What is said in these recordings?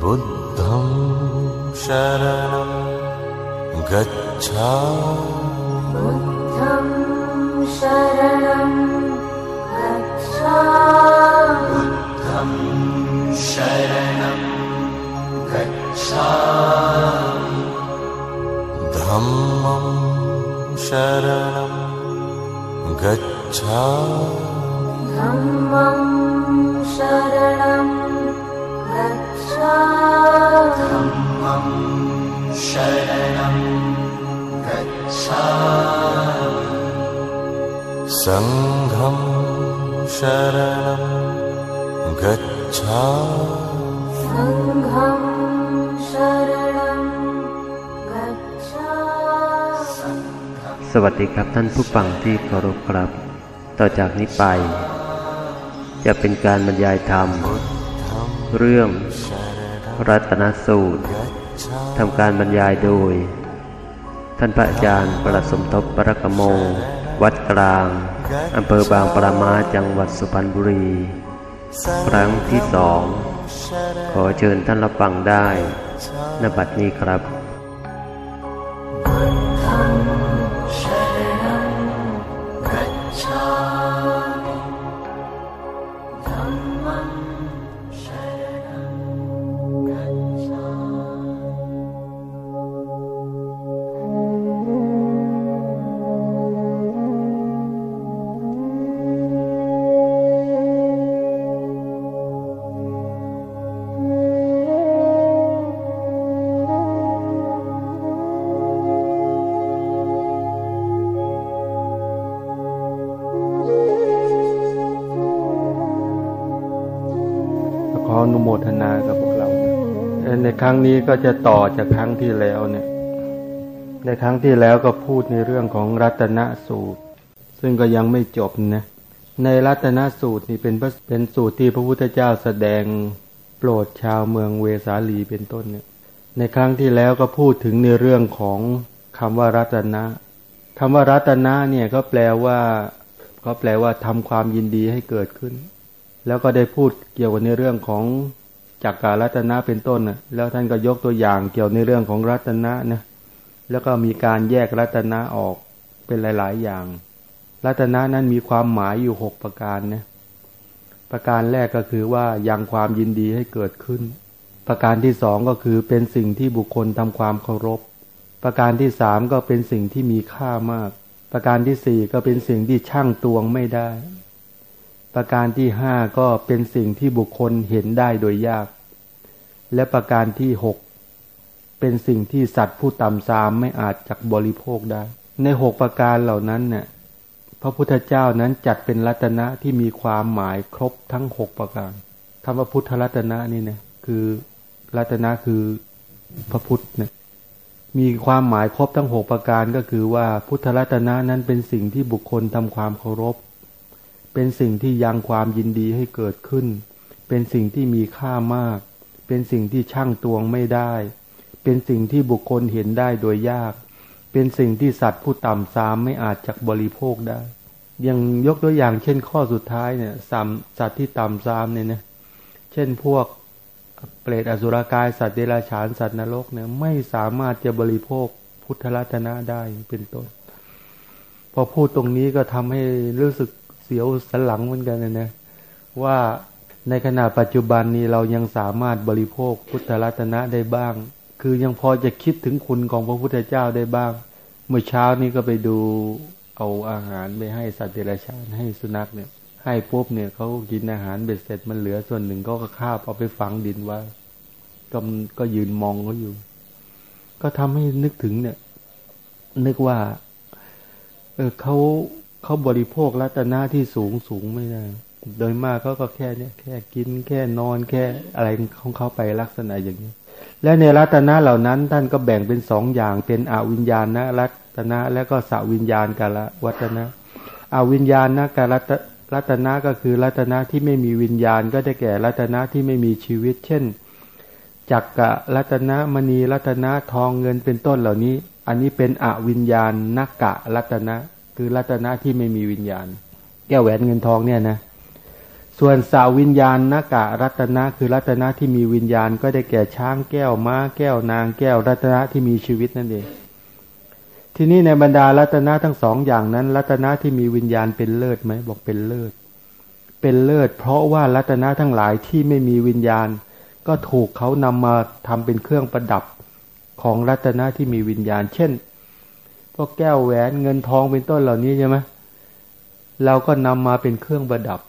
बुद्धं शरणं गच्छा बुद्धं शरणं गच्छा बुद्धं शरणं गच्छा धम्मं शरणं गच्छा धम्मं शरणं गच्छा धम्मं शरणं गच्छा सङ्घं शरणं गच्छा सङ्घं शरणं गच्छा สวัสดีครับท่านผู้ฟังที่เคารพครับ ต่อจากนี้ไป จะเป็นการบรรยายธรรม เรื่อง รัตนสูตรทำการบรรยายโดย ท่านพระอาจารย์ประสมทบปรกโม วัดกลางอำเภอบางปรามาจังหวัดสุพรรณบุรี ครั้งที่สอง ขอเชิญท่านรับฟังได้นบัดนี้ครับ รั้งนี้ก็จะต่อจากครั้งที่แล้วเนี่ย ในครั้งที่แล้วก็พูดในเรื่องของรัตนสูตร ซึ่งก็ยังไม่จบนะ ในรัตนสูตรนี่เป็นเป็นสูตรที่พระพุทธเจ้าแสดงโปรดชาวเมืองเวสาลีเป็นต้นเนี่ย ในครั้งที่แล้วก็พูดถึงในเรื่องของคำว่ารัตนะคำว่ารัตนะเนี่ยก็แปลว่าก็แปลว่าทำความยินดีให้เกิดขึ้น แล้วก็ได้พูดเกี่ยวกับในเรื่องของ จักการรัตนะเป็นต้นนะแล้วท่านก็ยกตัวอย่างเกี่ยวในเรื่องของรัตนะนะแล้วก็มีการแยกรัตนะออกเป็นหลาย ๆ อย่าง รัตนะนั้นมีความหมายอยู่หกประการนะประการแรกก็คือว่ายังความยินดีให้เกิดขึ้น ประการที่สองก็คือเป็นสิ่งที่บุคคลทำความเคารพ ประการที่สามก็เป็นสิ่งที่มีค่ามาก ประการที่สี่ก็เป็นสิ่งที่ช่างตวงไม่ได้ ประการที่ห้าก็เป็นสิ่งที่บุคคลเห็นได้โดยยาก และประการที่หกเป็นสิ่งที่สัตว์ผู้ต่ำซามไม่อาจจักบริโภคได้ ในหกประการเหล่านั้นเนี่ยพระพุทธเจ้านั้นจัดเป็นรัตนะที่มีความหมายครบทั้งหกประการคำว่าพุทธรัตนะนี่นะคือรัตนะคือพระพุทธเนี่ยมีความหมายครบทั้งหกประการก็คือว่าพุทธรัตนะนั้นเป็นสิ่งที่บุคคลทำความเคารพ เป็นสิ่งที่ยังความยินดีให้เกิดขึ้น เป็นสิ่งที่มีค่ามาก เป็นสิ่งที่ช่างตวงไม่ได้ เป็นสิ่งที่บุคคลเห็นได้โดยยาก เป็นสิ่งที่สัตว์ผู้ต่ำซามไม่อาจจักบริโภคได้ยังยกตัวอย่างเช่นข้อสุดท้ายเนี่ยสามสัตว์ที่ต่ำซามเนี่ยนะ เช่นพวกเปรตอสุรกายสัตว์เดรัจฉานสัตว์นรกเนี่ยไม่สามารถจะบริโภคพุทธรัตนะได้เป็นต้น พอพูดตรงนี้ก็ทำให้รู้สึก เสียวสันหลังเหมือนกันนะนะว่าในขณะปัจจุบันนี้เรายังสามารถบริโภคพุทธรัตนะได้บ้าง คือยังพอจะคิดถึงคุณของพระพุทธเจ้าได้บ้าง เมื่อเช้านี้ก็ไปดูเอาอาหารไปให้สัตว์เดรัจฉานให้สุนัขเนี่ย ให้ปุ๊บเนี่ยเขากินอาหารเบ็ดเสร็จมันเหลือส่วนหนึ่งก็คาบเอาไปฝังดินไว่าก็ก็ยืนมองเขาอยู่ ก็ทำให้นึกถึงเนี่ย นึกว่า เออเขา เขาบริโภครัตนะที่สูงสูงไม่ได้ โดยมากเขาก็แค่เนี่ยแค่กินแค่นอนแค่อะไรของเขาไปลักษณะอย่างนี้ และในรัตนะเหล่านั้น ท่านก็แบ่งเป็นสองอย่างเป็นอวิญญาณนะรัตนะ และก็สวิญญาณกาลวัตนะอวิญญาณนะกาลรัตนะก็คือรัตนะที่ไม่มีวิญญาณ ก็ได้แก่รัตนะที่ไม่มีชีวิต เช่นจักกะรัตนะมณีรัตนะทองเงินเป็นต้นเหล่านี้ อันนี้เป็นอวิญญาณนักกะรัตนะ คือรัตนะที่ไม่มีวิญญาณ แก้วแหวนเงินทองเนี่ยนะส่วนสาวิญญาณนากะรัตนะคือรัตนะที่มีวิญญาณ ก็ได้แก่ช้างแก้วม้าแก้วนางแก้วรัตนะที่มีชีวิตนั่นเอง ทีนี้ในบรรดารัตนะทั้งสองอย่างนั้น รัตนะที่มีวิญญาณเป็นเลิศไหมบอกเป็นเลิศ เป็นเลิศ เพราะว่ารัตนะทั้งหลายที่ไม่มีวิญญาณ ก็ถูกเขานำมาทำเป็นเครื่องประดับของรัตนะที่มีวิญญาณ เช่น พวกแก้วแหวนเงินทองเป็นต้นเหล่านี้ใช่ไหมเราก็นำมาเป็นเครื่องประดับ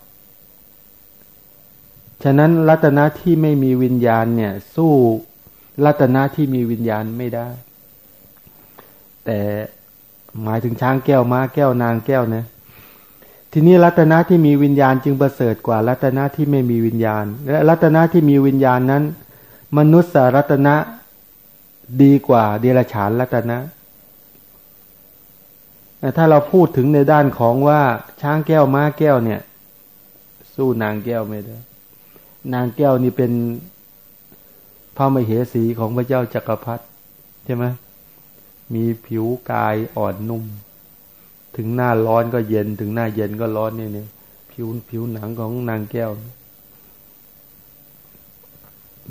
ฉะนั้นรัตนะที่ไม่มีวิญญาณเนี่ย สู้รัตนะที่มีวิญญาณไม่ได้ แต่หมายถึงช้างแก้วม้าแก้วนางแก้วนะทีนี้รัตนะที่มีวิญญาณจึงประเสริฐกว่ารัตนะที่ไม่มีวิญญาณ และรัตนะที่มีวิญญาณนั้น มนุษย์รัตนะดีกว่าเดรัจฉานรัตนะ ถ้าเราพูดถึงในด้านของว่าช้างแก้วม้าแก้วเนี่ย สู้นางแก้วไม่ได้ นางแก้วนี่เป็นพระมเหสีของพระเจ้าจักรพรรดิใช่ไหมมีผิวกายอ่อนนุ่ม ถึงหน้าร้อนก็เย็นถึงหน้าเย็นก็ร้อนนี่เนี่ยผิวผิวหนังของนางแก้ว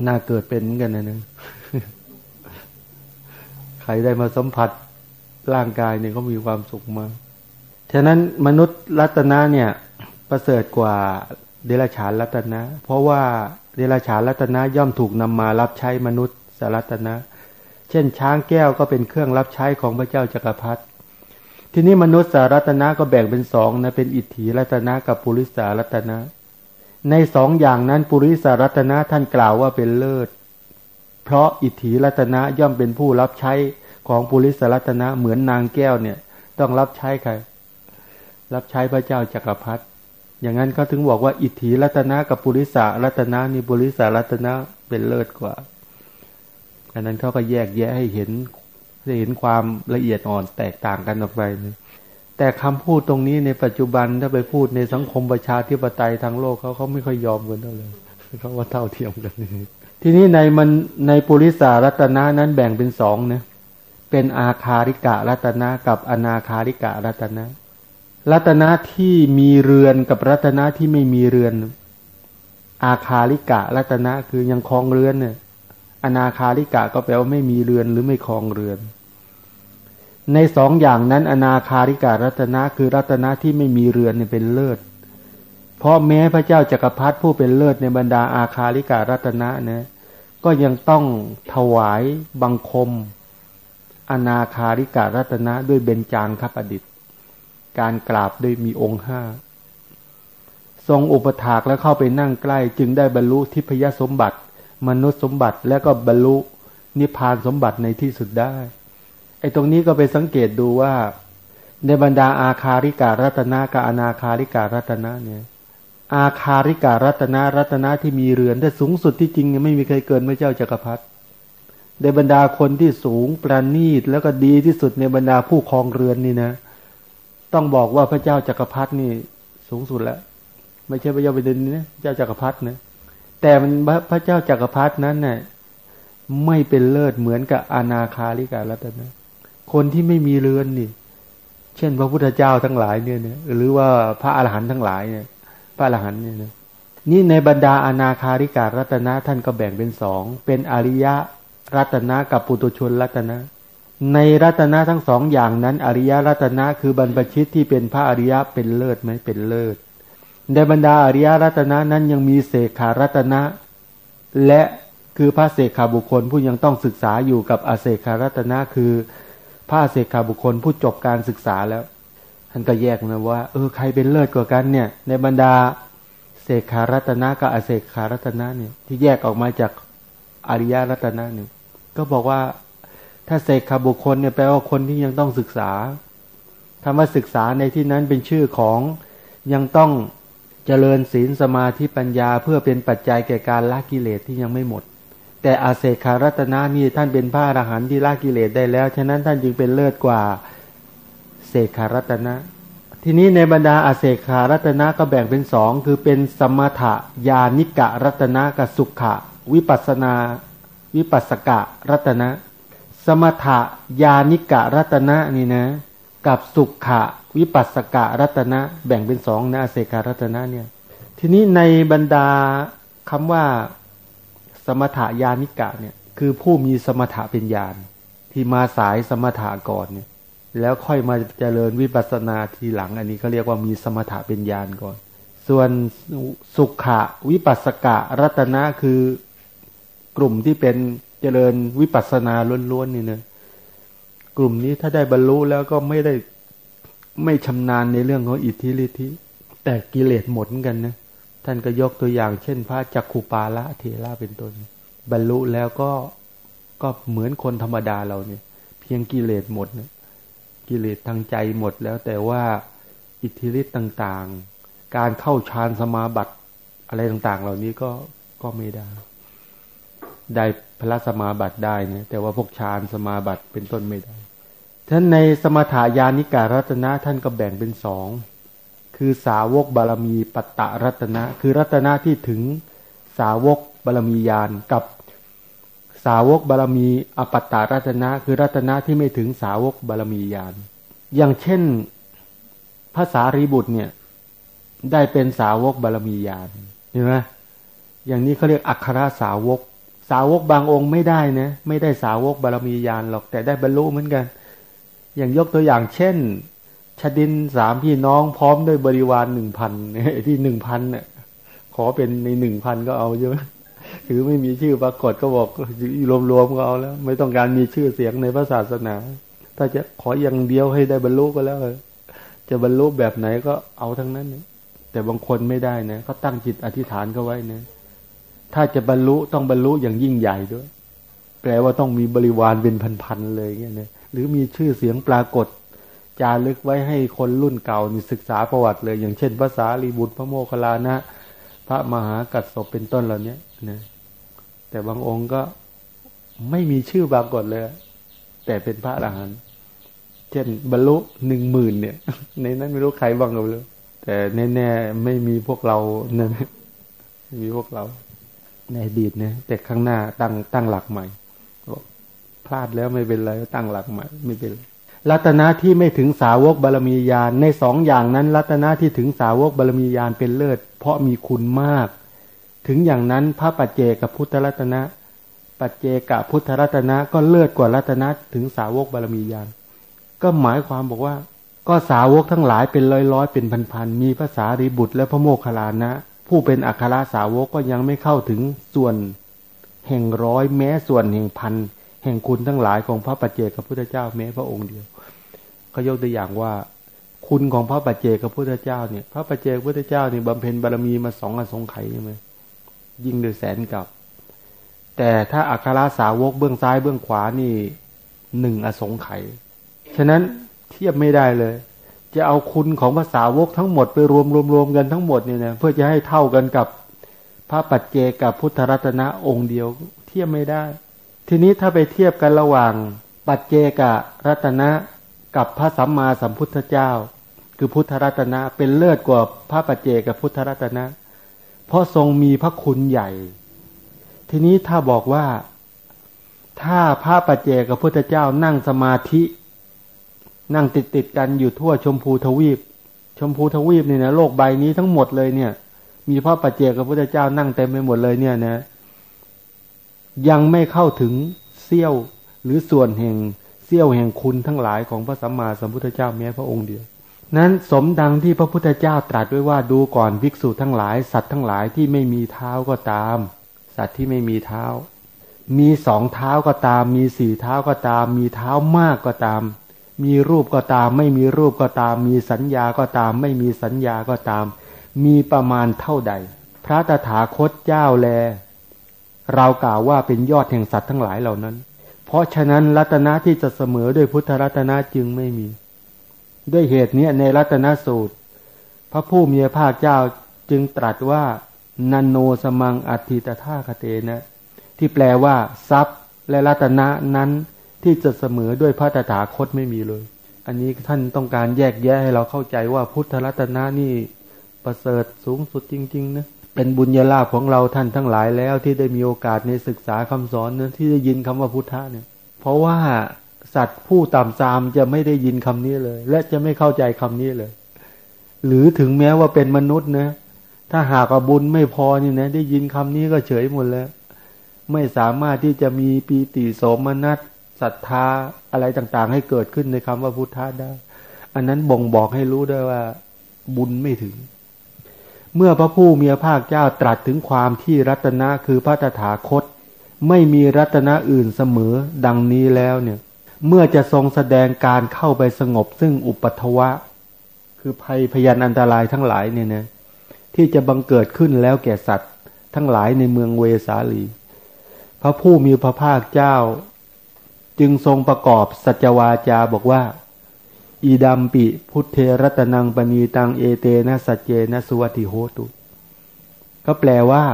น่าเกิดเป็นกันนะนึงใครได้มาสัมผัส ร่างกายเนี่ยเขามีความสุขมากฉะนั้นมนุษย์รัตนะเนี่ยประเสริฐกว่าเดรัจฉานรัตนะ เพราะว่าเดรัจฉานรัตนะย่อมถูกนำมารับใช้มนุษย์สรัตนะ เช่นช้างแก้วก็เป็นเครื่องรับใช้ของพระเจ้าจักรพรรดิทีนี้มนุษย์สารัตนะก็แบ่งเป็นสองนะเป็นอิทธิรัตนะกับปุริสารัตนะ ในสองอย่างนั้นปุริสารัตนะท่านกล่าวว่าเป็นเลิศ เพราะอิทธิรัตนะย่อมเป็นผู้รับใช้ ของปุริสรัตนะเหมือนนางแก้วเนี่ย ต้องรับใช้ใคร รับใช้พระเจ้าจักรพรรดิอย่างนั้นเขาถึงบอกว่าอิทธิรัตนะกับปุริสารัตนะนี่ปุริสารัตนะเป็นเลิศกว่าอันนั้นเขาก็แยกแยะให้เห็นให้เห็นความละเอียดอ่อนแตกต่างกันออกไป แต่คำพูดตรงนี้ในปัจจุบันถ้าไปพูดในสังคมประชาธิปไตยทางโลกเขาเขาไม่ค่อยยอมกันเท่าไหร่เขาว่าเท่าเทียมกันทีนี้ในมันในปุริสารัตนะนั้นแบ่งเป็นสองนะ เป็นอาคาริกะรัตนะกับอนาคาริกะรัตนะรัตนะที่มีเรือนกับรัตนะที่ไม่มีเรือน อาคาริกะรัตนะคือยังคลองเรือนเนี่ยอนาคาริกะก็แปลว่าไม่มีเรือนหรือไม่คลองเรือน ในสองอย่างนั้น อนาคาริกะรัตนะคือรัตนะที่ไม่มีเรือนเนี่ยเป็นเลิศ เพราะแม้พระเจ้าจักรพรรดิผู้เป็นเลิศในบรรดาอาคาริกะรัตนะนะก็ยังต้องถวายบังคม อนาคาริการัตนะด้วยเบญจางคประดิษฐ์ การกราบด้วยมีองค์ห้า ทรงอุปถากแล้วเข้าไปนั่งใกล้ จึงได้บรรลุทิพยสมบัติ มนุษย์สมบัติแล้วก็บรรลุนิพพานสมบัติในที่สุดได้ ไอ้ตรงนี้ก็ไปสังเกตดูว่า ในบรรดาอาคาริการัตนะกับอนาคาริการัตนะเนี่ยอาคาริการัตนะรัตนะที่มีเรือนแต่สูงสุดที่จริงไม่มีใครเกินพระเจ้าจักรพรรดิ ในบรรดาคนที่สูงประณีตแล้วก็ดีที่สุดในบรรดาผู้ครองเรือนนี่นะ ต้องบอกว่าพระเจ้าจักรพรรดินี่สูงสุดแล้ว ไม่ใช่พระเจ้าเป็นดินนะเจ้าจักรพรรดินะแต่มันพระเจ้าจักรพรรดินั้นเนะ่ยไม่เป็นเลิศเหมือนกับอนาคาริการัตนะคนที่ไม่มีเรือนนี่ เช่น พระพุทธเจ้าทั้งหลายเนี่ยนะหรือว่าพระอรหันต์ทั้งหลายเนี่ย พระอรหันต์เนี่ยนะนี่ในบรรดาอนาคาริการัตนะท่านก็แบ่งเป็นสองเป็นอริยะ รัตนะกับปุตุชนรัตนะ ในรัตนะทั้งสองอย่างนั้น อริยรัตนะคือบรรพชิตที่เป็นพระอริยะเป็นเลิศไหมเป็นเลิศในบรรดาอริยรัตนะนั้นยังมีเสขารัตนะ และคือพระเสขาบุคคลผู้ยังต้องศึกษาอยู่กับอาเสขารัตนะคือพระเสขาบุคคลผู้จบการศึกษาแล้วท่านก็แยกนะว่าเออใครเป็นเลิศกว่ากันเนี่ย ในบรรดาเสขารัตนะกับอาเสขารัตนะเนี่ยที่แยกออกมาจาก อริยรัตนะเนี่ยก็บอกว่าถ้าเสกขบุคคลเนี่ยแปลว่าคนที่ยังต้องศึกษาธรรมศึกษาในที่นั้นเป็นชื่อของยังต้องเจริญศีลสมาธิปัญญาเพื่อเป็นปัจจัยแก่การละกิเลสที่ยังไม่หมด แต่อาเสขารัตนะนี่ท่านเป็นพระอรหันต์ที่ละกิเลสได้แล้ว ฉะนั้นท่านจึงเป็นเลิศกว่าเสกขารัตนะ ทีนี้ในบรรดาอาเสขารัตนะก็แบ่งเป็นสองคือเป็นสมถะญาณิกะรัตนะกับสุขะ วิปัสนา วิปัสสกะรัตนะ สมถะยานิกะรัตนะนี่นะ กับสุขะวิปัสสกะรัตนะ แบ่งเป็นสองนะเสการัตนะเนี่ย ทีนี้ในบรรดาคำว่าสมถยานิกะเนี่ยคือผู้มีสมถะเป็นญาณที่มาสายสมถะก่อนเนี่ย แล้วค่อยมาเจริญวิปัสสนาทีหลัง อันนี้เขาเรียกว่ามีสมถะเป็นญาณก่อน ส่วนสุขะวิปัสสกะรัตนะคือ กลุ่มที่เป็นเจริญวิปัสสนาล้วนๆนี่นะกลุ่มนี้ถ้าได้บรรลุแล้วก็ไม่ได้ไม่ชำนาญในเรื่องของอิทธิฤทธิแต่กิเลสหมดกันนะท่านก็ยกตัวอย่าง เช่น พระจักขุปาละเทระเป็นต้น บรรลุแล้วก็ก็เหมือนคนธรรมดาเราเนี่ย เพียงกิเลสหมดนะกิเลสทางใจหมดแล้วแต่ว่าอิทธิฤทธิ์ต่างๆ การเข้าฌานสมาบัติอะไรต่างๆ เหล่านี้ก็ก็ไม่ได้ ได้พระสมาบัติได้นี่ยแต่ว่าพวกฌานสมาบัติเป็นต้นไม่ได้ท่านในสมถายานิการัตนะท่านก็แบ่งเป็นสองคือสาวกบารมีปัตตะรัตนะ คือรัตนะที่ถึงสาวกบารมียานกับสาวกบารมีอปัตตารัตนะ คือรัตนะที่ไม่ถึงสาวกบารมียานอย่างเช่นภาษารีบุตรเนี่ย ได้เป็นสาวกบารมียานเห็นไหมอย่างนี้เขาเรียกอัครสาวก สาวกบางองค์ไม่ได้นะไม่ได้สาวกบารมียานหรอกแต่ได้บรรลุเหมือนกัน อย่างยกตัวอย่างเช่นชดินสามพี่น้องพร้อมด้วยบริวารหนึ่งพันที่หนึ่งพันเนี่ยขอเป็นในหนึ่งพันก็เอาเยอะคือไม่มีชื่อปรากฏก็บอกรวมๆก็เอาแล้ว ไม่ต้องการมีชื่อเสียงในพระศาสนา ถ้าจะขออย่างเดียวให้ได้บรรลุก็แล้วจะบรรลุแบบไหนก็เอาทั้งนั้นแต่บางคนไม่ได้นะเขาตั้งจิตอธิษฐานเขาไว้นะ ถ้าจะบรรลุต้องบรรลุอย่างยิ่งใหญ่ด้วย แปลว่าต้องมีบริวารเป็นพันๆเลยเงี้ยนะหรือมีชื่อเสียงปรากฏ จารึกไว้ให้คนรุ่นเก่านี่ศึกษาประวัติเลย อย่างเช่นภาษาลีบุตรพระโมคคัลลานะ พระมหากัสสปเป็นต้นเหล่านี้นะแต่บางองค์ก็ไม่มีชื่อปรากฏเลย แต่เป็นพระอรหันต์เช่นบรรลุหนึ่งหมื่นเนี่ย ในนั้นไม่รู้ใครบ้างกันเลยแต่แน่ๆไม่มีพวกเราเนี่ยไม่มีพวกเรา ในอดีตนะแต่ข้างหน้าตั้งตั้งหลักใหม่พลาดแล้วไม่เป็นไรตั้งหลักใหม่ไม่เป็นไรรัตนะที่ไม่ถึงสาวกบารมีญาณในสองอย่างนั้น รัตนะที่ถึงสาวกบารมีญาณเป็นเลิศ เพราะมีคุณมาก ถึงอย่างนั้นพระปัจเจกับพุทธรัตนะ ปัจเจกับพุทธรัตนะก็เลิศกว่ารัตนะถึงสาวกบารมีญาณก็หมายความบอกว่า ก็สาวกทั้งหลายเป็นร้อยร้อยเป็นพันๆมีภาษารีบุตรและพระโมคคัลลานะ ผู้เป็นอัครสาวกก็ยังไม่เข้าถึงส่วนแห่งร้อยแม้ส่วนแห่งพันแห่งคุณทั้งหลายของพระปัจเจกับพุทธเจ้าแม้พระองค์เดียวเขายกตัวอย่างว่า คุณของพระปัจเจกับพุทธเจ้าเนี่ย พระปัจเจกพุทธเจ้าเนี่ยบำเพ็ญบารมีมาสองอสงไขยใช่ไหมยิ่งโดยแสนกับ แต่ถ้าอัคราสาวกเบื้องซ้ายเบื้องขวานี่หนึ่งอสงไขยฉะนั้นเทียบไม่ได้เลย จะเอาคุณของภาษาวกทั้งหมดไปรวมรวมรวมกันทั้งหมดเนี่ยนะเพื่อจะให้เท่ากันกับพระปัจเจกับพุทธรัตนะองค์เดียวเทียบไม่ได้ ทีนี้ถ้าไปเทียบกันระหว่าง ปัจเจกรัตนะกับพระสัมมาสัมพุทธเจ้า คือพุทธรัตนะเป็นเลิศกว่าพระปัจเจกับพุทธรัตนะ เพราะทรงมีพระคุณใหญ่ ทีนี้ถ้าบอกว่าถ้าพระปัจเจกับพุทธเจ้านั่งสมาธิ นั่งติดติดกันอยู่ทั่วชมพูทวีป ชมพูทวีปเนี่ยนะโลกใบนี้ทั้งหมดเลยเนี่ย มีพระปัจเจกับพุทธเจ้านั่งเต็มไปหมดเลยเนี่ยนะ ยังไม่เข้าถึงเซี่ยวหรือส่วนแห่งเสี้ยวแห่งคุณทั้งหลายของพระสัมมาสัมพุทธเจ้าแม้พระองค์เดียว นั้นสมดังที่พระพุทธเจ้าตรัสไว้ว่าดูก่อนภิกษุทั้งหลายสัตว์ทั้งหลายที่ไม่มีเท้าก็ตาม สัตว์ที่ไม่มีเท้า มีสองเท้าก็ตาม มีสี่เท้าก็ตาม มีเท้ามากก็ตาม มีรูปก็ตาม ไม่มีรูปก็ตาม มีสัญญาก็ตาม ไม่มีสัญญาก็ตาม มีประมาณเท่าใด พระตถาคตเจ้าแล เรากล่าวว่าเป็นยอดแห่งสัตว์ทั้งหลายเหล่านั้น เพราะฉะนั้นรัตนะที่จะเสมอด้วยพุทธรัตนะจึงไม่มี ด้วยเหตุนี้ในรัตนสูตร พระผู้มีพระภาคเจ้าจึงตรัสว่านันโนสมังอัติตถาคเตนะ ที่แปลว่า ทรัพย์และรัตนะนั้น ที่จะเสมอด้วยพระตถาคตไม่มีเลย อันนี้ท่านต้องการแยกแยะให้เราเข้าใจว่าพุทธรัตนะนี่ประเสริฐสูงสุดจริงๆนะเป็นบุญญาลาภของเราท่านทั้งหลายแล้วที่ได้มีโอกาสในศึกษาคำสอนนะที่ได้ยินคำว่าพุทธะเนี่ย เพราะว่าสัตว์ผู้ต่ำซามจะไม่ได้ยินคำนี้เลย และจะไม่เข้าใจคำนี้เลย หรือถึงแม้ว่าเป็นมนุษย์นะ ถ้าหากบุญไม่พอนี่นะได้ยินคำนี้ก็เฉยหมดแล้ว ไม่สามารถที่จะมีปีติโสมนัส ศรัทธาอะไรต่างๆ ให้เกิดขึ้นในคำว่าพุทธะได้ อันนั้นบ่งบอกให้รู้ได้ว่า บุญไม่ถึง เมื่อพระผู้มีพระภาคเจ้าตรัสถึงความที่รัตนะคือพระตถาคต ไม่มีรัตนะอื่นเสมอดังนี้แล้วเนี่ย เมื่อจะทรงแสดงการเข้าไปสงบซึ่งอุปัทวะ คือภัยพยันอันตรายทั้งหลายเนี่ยนะที่จะบังเกิดขึ้นแล้วแก่สัตว์ ทั้งหลายในเมืองเวสาลี พระผู้มีพระภาคเจ้า จึงทรงประกอบสัจวาจาบอกว่า อีดัมปิพุทเทรัตนังปณีตังเอเตนะสัจเจนะสุวัติโหตุ ก็แปลว่า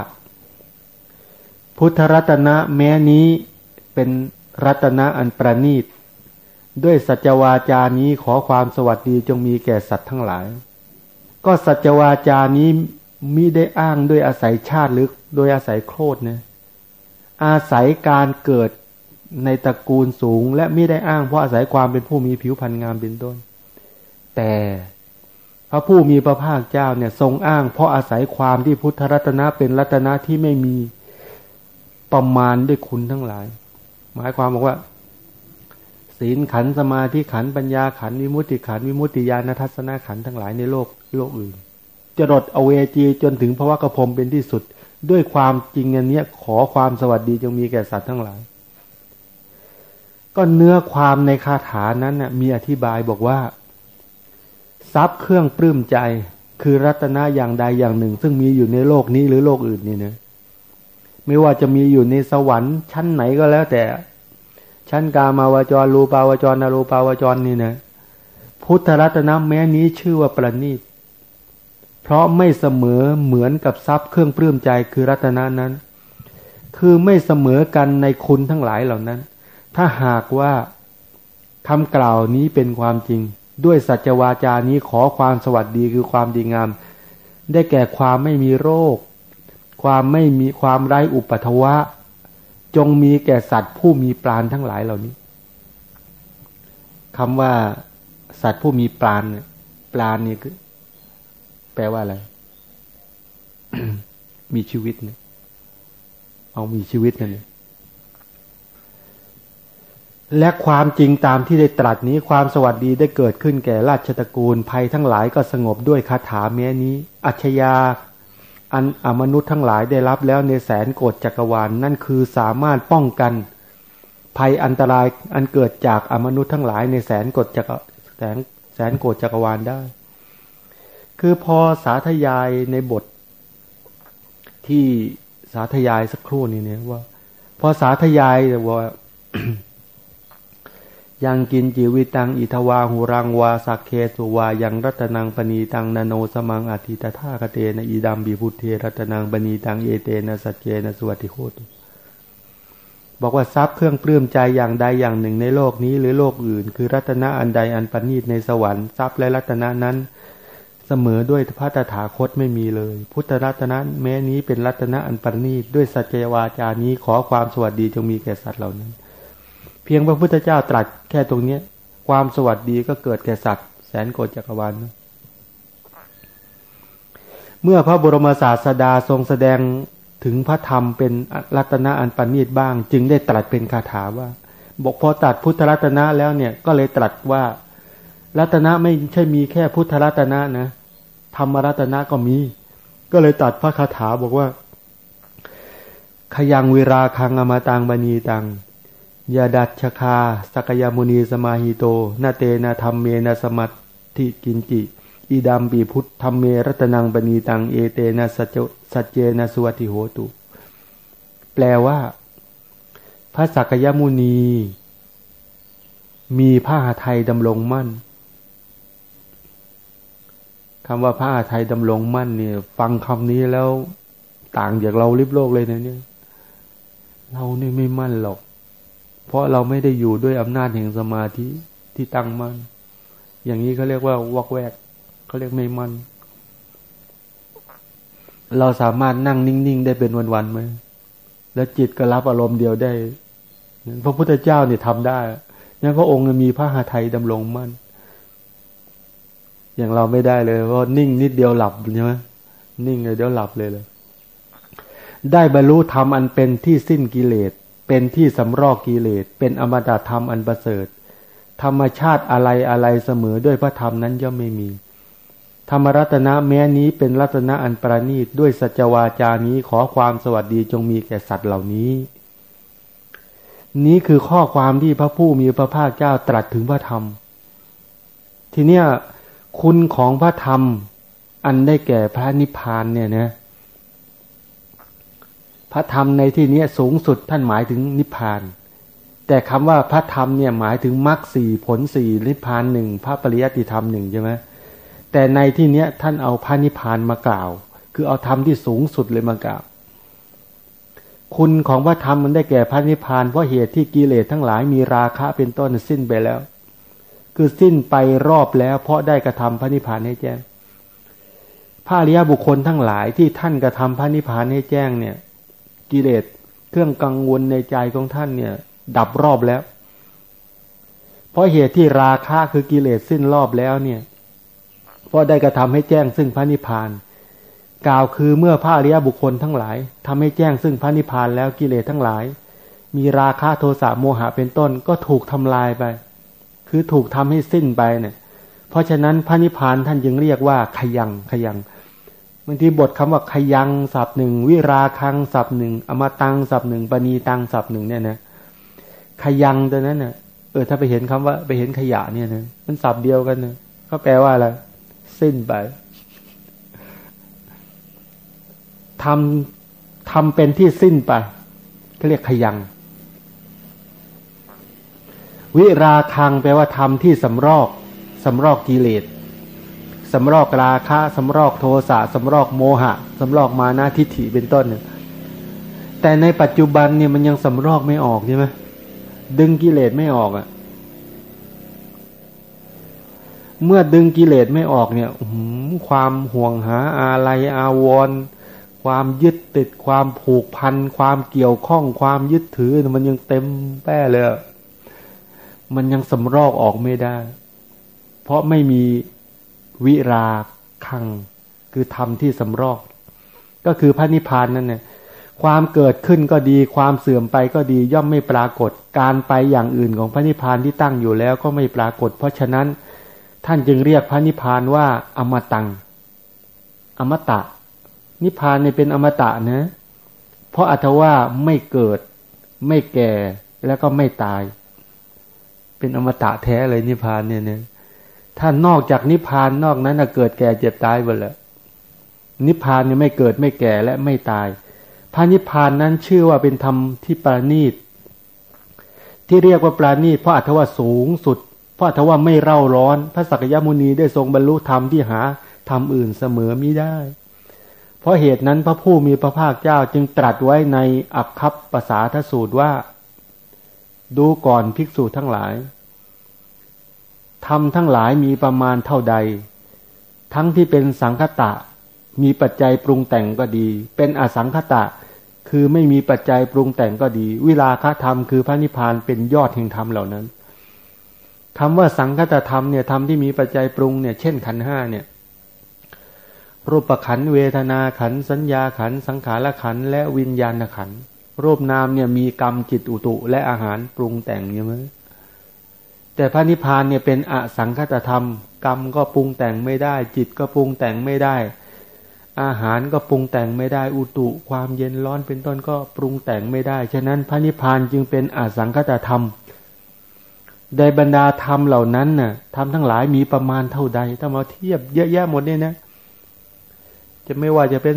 พุทธรัตนะแม้นี้เป็นรัตนะอันประณีต ด้วยสัจวาจานี้ขอความสวัสดีจงมีแก่สัตว์ทั้งหลาย ก็สัจวาจานี้มิได้อ้างด้วยอาศัยชาติหรือโดยอาศัยโครดนะอาศัยการเกิด ในตระกูลสูง และไม่ได้อ้างเพราะอาศัยความเป็นผู้มีผิวพรรณงามเป็นต้น แต่พระผู้มีพระภาคเจ้าเนี่ยทรงอ้างเพราะอาศัยความที่พุทธรัตนะเป็นรัตนะที่ไม่มีประมาณด้วยคุณทั้งหลาย หมายความบอกว่า ศีลขันสมาธิขันปัญญาขันวิมุตติขันวิมุตติญาณทัศนขันทั้งหลายในโลกโลกอื่นจรดอเวจีจนถึงพระวกพรมเป็นที่สุด ด้วยความจริงอันนี้ขอความสวัสดีจงมีแก่สัตว์ทั้งหลาย ก็เนื้อความในคาถานั้นน่ะมีอธิบายบอกว่า ทรัพย์เครื่องปลื้มใจ คือรัตนะอย่างใดอย่างหนึ่ง ซึ่งมีอยู่ในโลกนี้หรือโลกอื่นนี่นะไม่ว่าจะมีอยู่ในสวรรค์ชั้นไหนก็แล้วแต่ ชั้นกามาวจรรูปาวจรนรูปาวจรนี่นะพุทธรัตนะแม้นี้ชื่อว่าประณีต เพราะไม่เสมอเหมือนกับทรัพย์เครื่องปลื้มใจคือรัตนะนั้น คือไม่เสมอกันในคุณทั้งหลายเหล่านั้น ถ้าหากว่าคำกล่าวนี้เป็นความจริง ด้วยสัจวาจานี้ขอความสวัสดีคือความดีงาม ได้แก่ความไม่มีโรค ความไม่มีความไร้อุปัทวะ จงมีแก่สัตว์ผู้มีปราณทั้งหลายเหล่านี้คำว่าสัตว์ผู้มีปราณปราณนี่คือ แปลว่าอะไร มีชีวิตเนี่ยเอามีชีวิตนั่นเอง และความจริงตามที่ได้ตรัสนี้ความสวัสดีได้เกิดขึ้นแก่ราชตระกูลภัยทั้งหลายก็สงบด้วยคาถาแม้นี้ อัจฉยา อันอมนุษย์ทั้งหลายได้รับแล้วในแสนโกดจักรวาลนนั่นคือสามารถป้องกัน ภัยอันตรายอันเกิดจากอมนุษย์ทั้งหลายในแสนโกดจักรแสนแสนโกดจักรวาลได้ คือพอสาธยายในบทที่สาธยายสักครู่นี้เนี่ยว่า พอสาธยายว่า ยังกินจีวิตังอิทวาหูรังวาสักเคสุวายังรัตนังปณีตังนโนสมังอธิตถาคเตนะอีดัมบีพุทเทรัตนังปณีตังเอเตนะสัจเจนะสวัติโคตบอกว่าทรัพย์เครื่องปลื้มใจอย่างใดอย่างหนึ่งในโลกนี้หรือโลกอื่น คือรัตนะอันใดอันปณีตในสวรรค์ทรัพย์และรัตนะนั้น เสมอด้วยพระตถาคตไม่มีเลย พุทธรัตนะแม้นี้เป็นรัตนะอันปณีตด้วยสัจเจวาจานี้ขอความสวัสดีจงมีแก่สัตว์เหล่านั้น พียงพระพุทธเจ้าตรัสแค่ตรงนี้ความสวัสดีก็เกิดแก่สัตว์แสนโกดจักรวาลเมื่อพระบรมศาสดาทรงแสดงถึงพระธรรมเป็นรัตนะอันปณิตบ้าง จึงได้ตรัสเป็นคาถาว่า บอกพอตัดพุทธรัตนะแล้วเนี่ยก็เลยตรัสว่า รัตนะไม่ใช่มีแค่พุทธรัตนะนะ ธรรมรัตนะก็มี ก็เลยตัดพระคาถาบอกว่า ขยังเวราคังอมาตังบานีตัง ยาดัชคาสกยามุนีสมาหิโตนาเตนะธรรมเมนะสมัตทิกินจิอีดัมปีพุทธธรรมเมรัตนังปณีตังเอเตนะสัจสัจเจนะสวัติโหตุ แปลว่า พระสักยมุนี มีผ้าไทยดำรงมั่นคำว่าผ้าไทยดำรงมั่นเนี่ย ฟังคำนี้แล้ว ต่างจากเราลิบโลกเลยนะเนี่ย เราเนี่ยไม่มั่นหรอก เพราะเราไม่ได้อยู่ด้วยอำนาจแห่งสมาธิที่ตั้งมัน่น อย่างนี้เขาเรียกว่าวอกแวกเขาเรียกไม่มัน่น เราสามารถนั่งนิ่งๆได้เป็นวันๆไหมแล้วจิตก็รับอารมณ์เดียวได้พระพุทธเจ้าเนี่ยทำได้นั่นพระองค์มีพระหาไทยดำรงมั่น อย่างเราไม่ได้เลยเพราะนิ่งนิดเดียวหลับใช่ไหมนิ่งเลยเดี๋ยวหลับเลยเลย ได้บรรลุธรรมอันเป็นที่สิ้นกิเลส เป็นที่สำรอกกิเลส เป็นอมตะธรรมอันประเสริฐ ธรรมชาติอะไรอะไรเสมอด้วยพระธรรมนั้นย่อมไม่มี ธรรมรัตนะแม้นี้เป็นรัตนะอันประณีตด้วยสัจวาจานี้ขอความสวัสดีจงมีแก่สัตว์เหล่านี้ นี้คือข้อความที่พระผู้มีพระภาคเจ้าตรัสถึงพระธรรม ทีเนี้ยคุณของพระธรรมอันได้แก่พระนิพพานเนี่ยนะ พระธรรมในที่นี้สูงสุดท่านหมายถึงนิพพาน แต่คำว่าพระธรรมเนี่ยหมายถึงมรรคสี่ผลสี่นิพพานหนึ่งพระปริยัติธรรมหนึ่งใช่ไหมแต่ในที่เนี้ยท่านเอาพระนิพพานมากล่าว คือเอาธรรมที่สูงสุดเลยมากล่าว คุณของพระธรรมมันได้แก่พระนิพพานเพราะเหตุที่กิเลสทั้งหลายมีราคะเป็นต้นสิ้นไปแล้ว คือสิ้นไปรอบแล้ว เพราะได้กระทำพระนิพพานให้แจ้งพระอริยบุคคลทั้งหลายที่ท่านกระทำพระนิพพานให้แจ้งเนี่ย กิเลสเครื่องกังวลในใจของท่านเนี่ย ดับรอบแล้ว เพราะเหตุที่ราคะคือกิเลสสิ้นรอบแล้วเนี่ยเพราะได้กระทำให้แจ้งซึ่งพระนิพพาน กล่าวคือเมื่อพระอริยบุคคลทั้งหลายทำให้แจ้งซึ่งพระนิพพานแล้วกิเลสทั้งหลาย มีราคะโทสะโมหะเป็นต้นก็ถูกทำลายไป คือถูกทำให้สิ้นไปเนี่ย เพราะฉะนั้นพระนิพพานท่านจึงเรียกว่าขยังขยังางทีบทคำว่าขยังสับหนึ่งวิราคังสับหนึ่งอมตังสับหนึ่งปณีตังสับหนึ่งเนี่ยนะขยังตัวนั้นเน่ะเออถ้าไปเห็นคำว่า ไปเห็นขยะเนี่ยนะมันสับเดียวกันนะก็แปลว่าอะไรสิ้นไปทำทำเป็นที่สิ้นไปเขาเรียกขยัง วิราคังแปลว่าทำที่สำรอกสำรอกกิเลส สำรอกราคะสำรอกโทสะสำรอกโมหะสำรอกมานาทิฏฐิเป็นต้นเนี่ยแต่ในปัจจุบันเนี่ยมันยังสำรอกไม่ออกใช่ไหมดึงกิเลสไม่ออกอะ่ะ เมื่อดึงกิเลสไม่ออกเนี่ยความห่วงหาอะไรอาวร ความยึดติดความผูกพัน ความเกี่ยวข้องความยึดถือ มันยังเต็มแป้เลย มันยังสำรอกออกไม่ได้ เพราะไม่มี วิราคัง คือธรรมที่สำรอก ก็คือพระนิพพานนั่นเนี่ยความเกิดขึ้นก็ดี ความเสื่อมไปก็ดีย่อมไม่ปรากฏ การไปอย่างอื่นของพระนิพพานที่ตั้งอยู่แล้วก็ไม่ปรากฏ เพราะฉะนั้นท่านจึงเรียกพระนิพพานว่าอมตัง อมตะ นิพพานเนี่ยเป็นอมตะนะ เพราะอัตว่าไม่เกิด ไม่แก่แล้วก็ไม่ตาย เป็นอมตะแท้เลยนิพพานเนี่ยเนี่ย ถ้านอกจากนิพพานนอกนั้นเกิดแก่เจ็บตายหมดแล้วนิพพานเนี่ยไม่เกิดไม่แก่และไม่ตาย พระนิพพานนั้นชื่อว่าเป็นธรรมที่ปราณีต ที่เรียกว่าปราณีตเพราะอัตว่าสูงสุด เพราะอัตว่าไม่เร่าร้อน พระสักยมุนีได้ทรงบรรลุธรรมที่หาธรรมอื่นเสมอมิได้ เพราะเหตุนั้นพระผู้มีพระภาคเจ้าจึงตรัสไว้ในอักคับภาษาทสูตรว่า ดูก่อนภิกษุทั้งหลาย รรมทั้งหลายมีประมาณเท่าใด ทั้งที่เป็นสังคตะ มีปัจจัยปรุงแต่งก็ดี เป็นอสังคตะ คือไม่มีปัจจัยปรุงแต่งก็ดี วิลาคธรรมคือพระนิพพานเป็นยอดแห่งธรรมเหล่านั้นคำว่าสังคตธรรมเนี่ยธรรมที่มีปัจจัยปรุงเนี่ยเช่นขันห้าเนี่ยรูปขันเวทนาขันสัญญาขันสังขารขันและวิญญาณขันรูปนามเนี่ยมีกรรมจิตอุตุและอาหารปรุงแต่งใช่ไหม แต่พระนิพพานเนี่ยเป็นอสังคตธรรม กรรมก็ปรุงแต่งไม่ได้ จิตก็ปรุงแต่งไม่ได้ อาหารก็ปรุงแต่งไม่ได้ อุตุความเย็นร้อนเป็นต้นก็ปรุงแต่งไม่ได้ ฉะนั้นพระนิพพานจึงเป็นอสังคตธรรมในบรรดาธรรมเหล่านั้นน่ะธรรมทั้งหลายมีประมาณเท่าใด ถ้ามาเทียบเยอะแยะหมดเนี่ยนะ จะไม่ว่าจะเป็น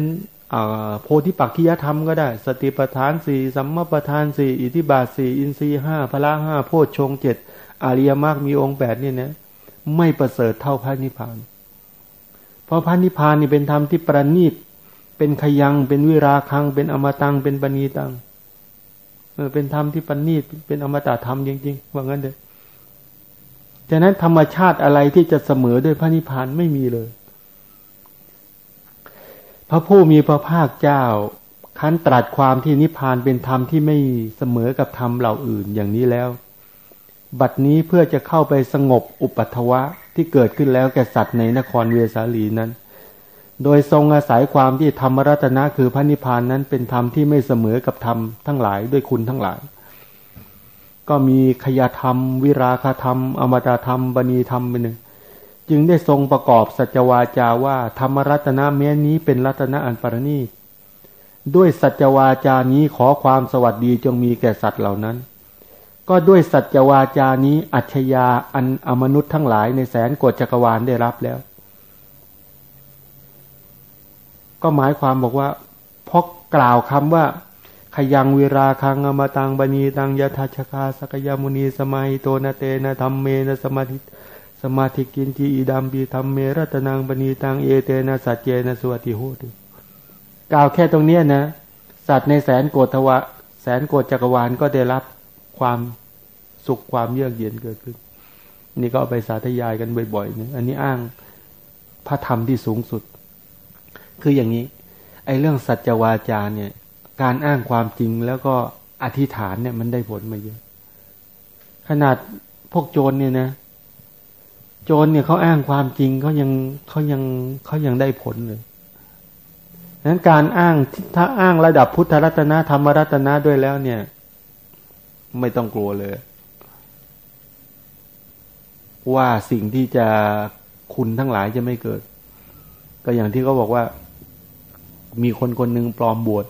โพธิปักขิยธรรมก็ได้ สติปัฏฐานสี่สัมมาปัฏฐานสี่อิทิบาทสี่อินทรีห้าพละห้าโพชฌงเจ็ด อริยมรรคมีองค์แปดเนี่ยนะไม่ประเสริฐเท่าพระนิพพาน เพราะพระนิพพานนี่เป็นธรรมที่ประณีต เป็นขยัง เป็นวิราคัง เป็นอมตัง เป็นปณีตังเป็นธรรมที่ประณีต เป็นอมตะธรรมจริงๆ ว่างั้นเด้อฉะนั้นธรรมชาติอะไรที่จะเสมอด้วยพระนิพพานไม่มีเลย พระผู้มีพระภาคเจ้าคันตรัสความที่นิพพานเป็นธรรมที่ไม่เสมอกับธรรมเหล่าอื่นอย่างนี้แล้ว บัดนี้เพื่อจะเข้าไปสงบอุปัทวะที่เกิดขึ้นแล้วแก่สัตว์ในนครเวสาลีนั้น โดยทรงอาศัยความที่ธรรมรัตนะคือพระนิพพานนั้นเป็นธรรมที่ไม่เสมอกับธรรมทั้งหลายด้วยคุณทั้งหลาย ก็มีขยธรรม วิราคธรรม อมตะธรรมบณีธรรมเป็นหนึ่ง จึงได้ทรงประกอบสัจวาจาว่าธรรมรัตนะแม้นี้เป็นรัตนะอันปรณีด้วยสัจวาจานี้ขอความสวัสดีจงมีแก่สัตว์เหล่านั้น ก็ด้วยสัจวาจานี้อัจฉยาอันอมนุษย์ทั้งหลายในแสนกฎจักรวาลได้รับแล้ว ก็หมายความบอกว่าพอกล่าวคำว่าขยังเวราคังอมตังบณีตังยทัชคาสกยามุนีสมัยโตนาเตนะธรรมเมนะสมาธิสมาธิกินจีอีดัมปีธรรมเมรัตนังบณีตังเอเตนะสัจเจนะสวัติโหติกล่าวแค่ตรงเนี้ยนะ สัตว์ในแสนโกฏวะแสนโกฏจักรวาลก็ได้รับ ความสุขความเยือกเย็นเกิดขึ้น นี่ก็ไปสาธยายกันบ่อยๆนะอันนี้อ้างพระธรรมที่สูงสุด คืออย่างนี้ ไอ้เรื่องสัจวาจาเนี่ย การอ้างความจริงแล้วก็อธิษฐานเนี่ยมันได้ผลมาเยอะ ขนาดพวกโจรเนี่ยนะโจรเนี่ยเขาอ้างความจริงเขายังเขายังเขายังได้ผลเลยนั้นการอ้างถ้าอ้างระดับพุทธรัตนะธรรมรัตนะด้วยแล้วเนี่ย ไม่ต้องกลัวเลย ว่าสิ่งที่จะคุณทั้งหลายจะไม่เกิด ก็อย่างที่เขาบอกว่า มีคนคนหนึ่งปลอมบวช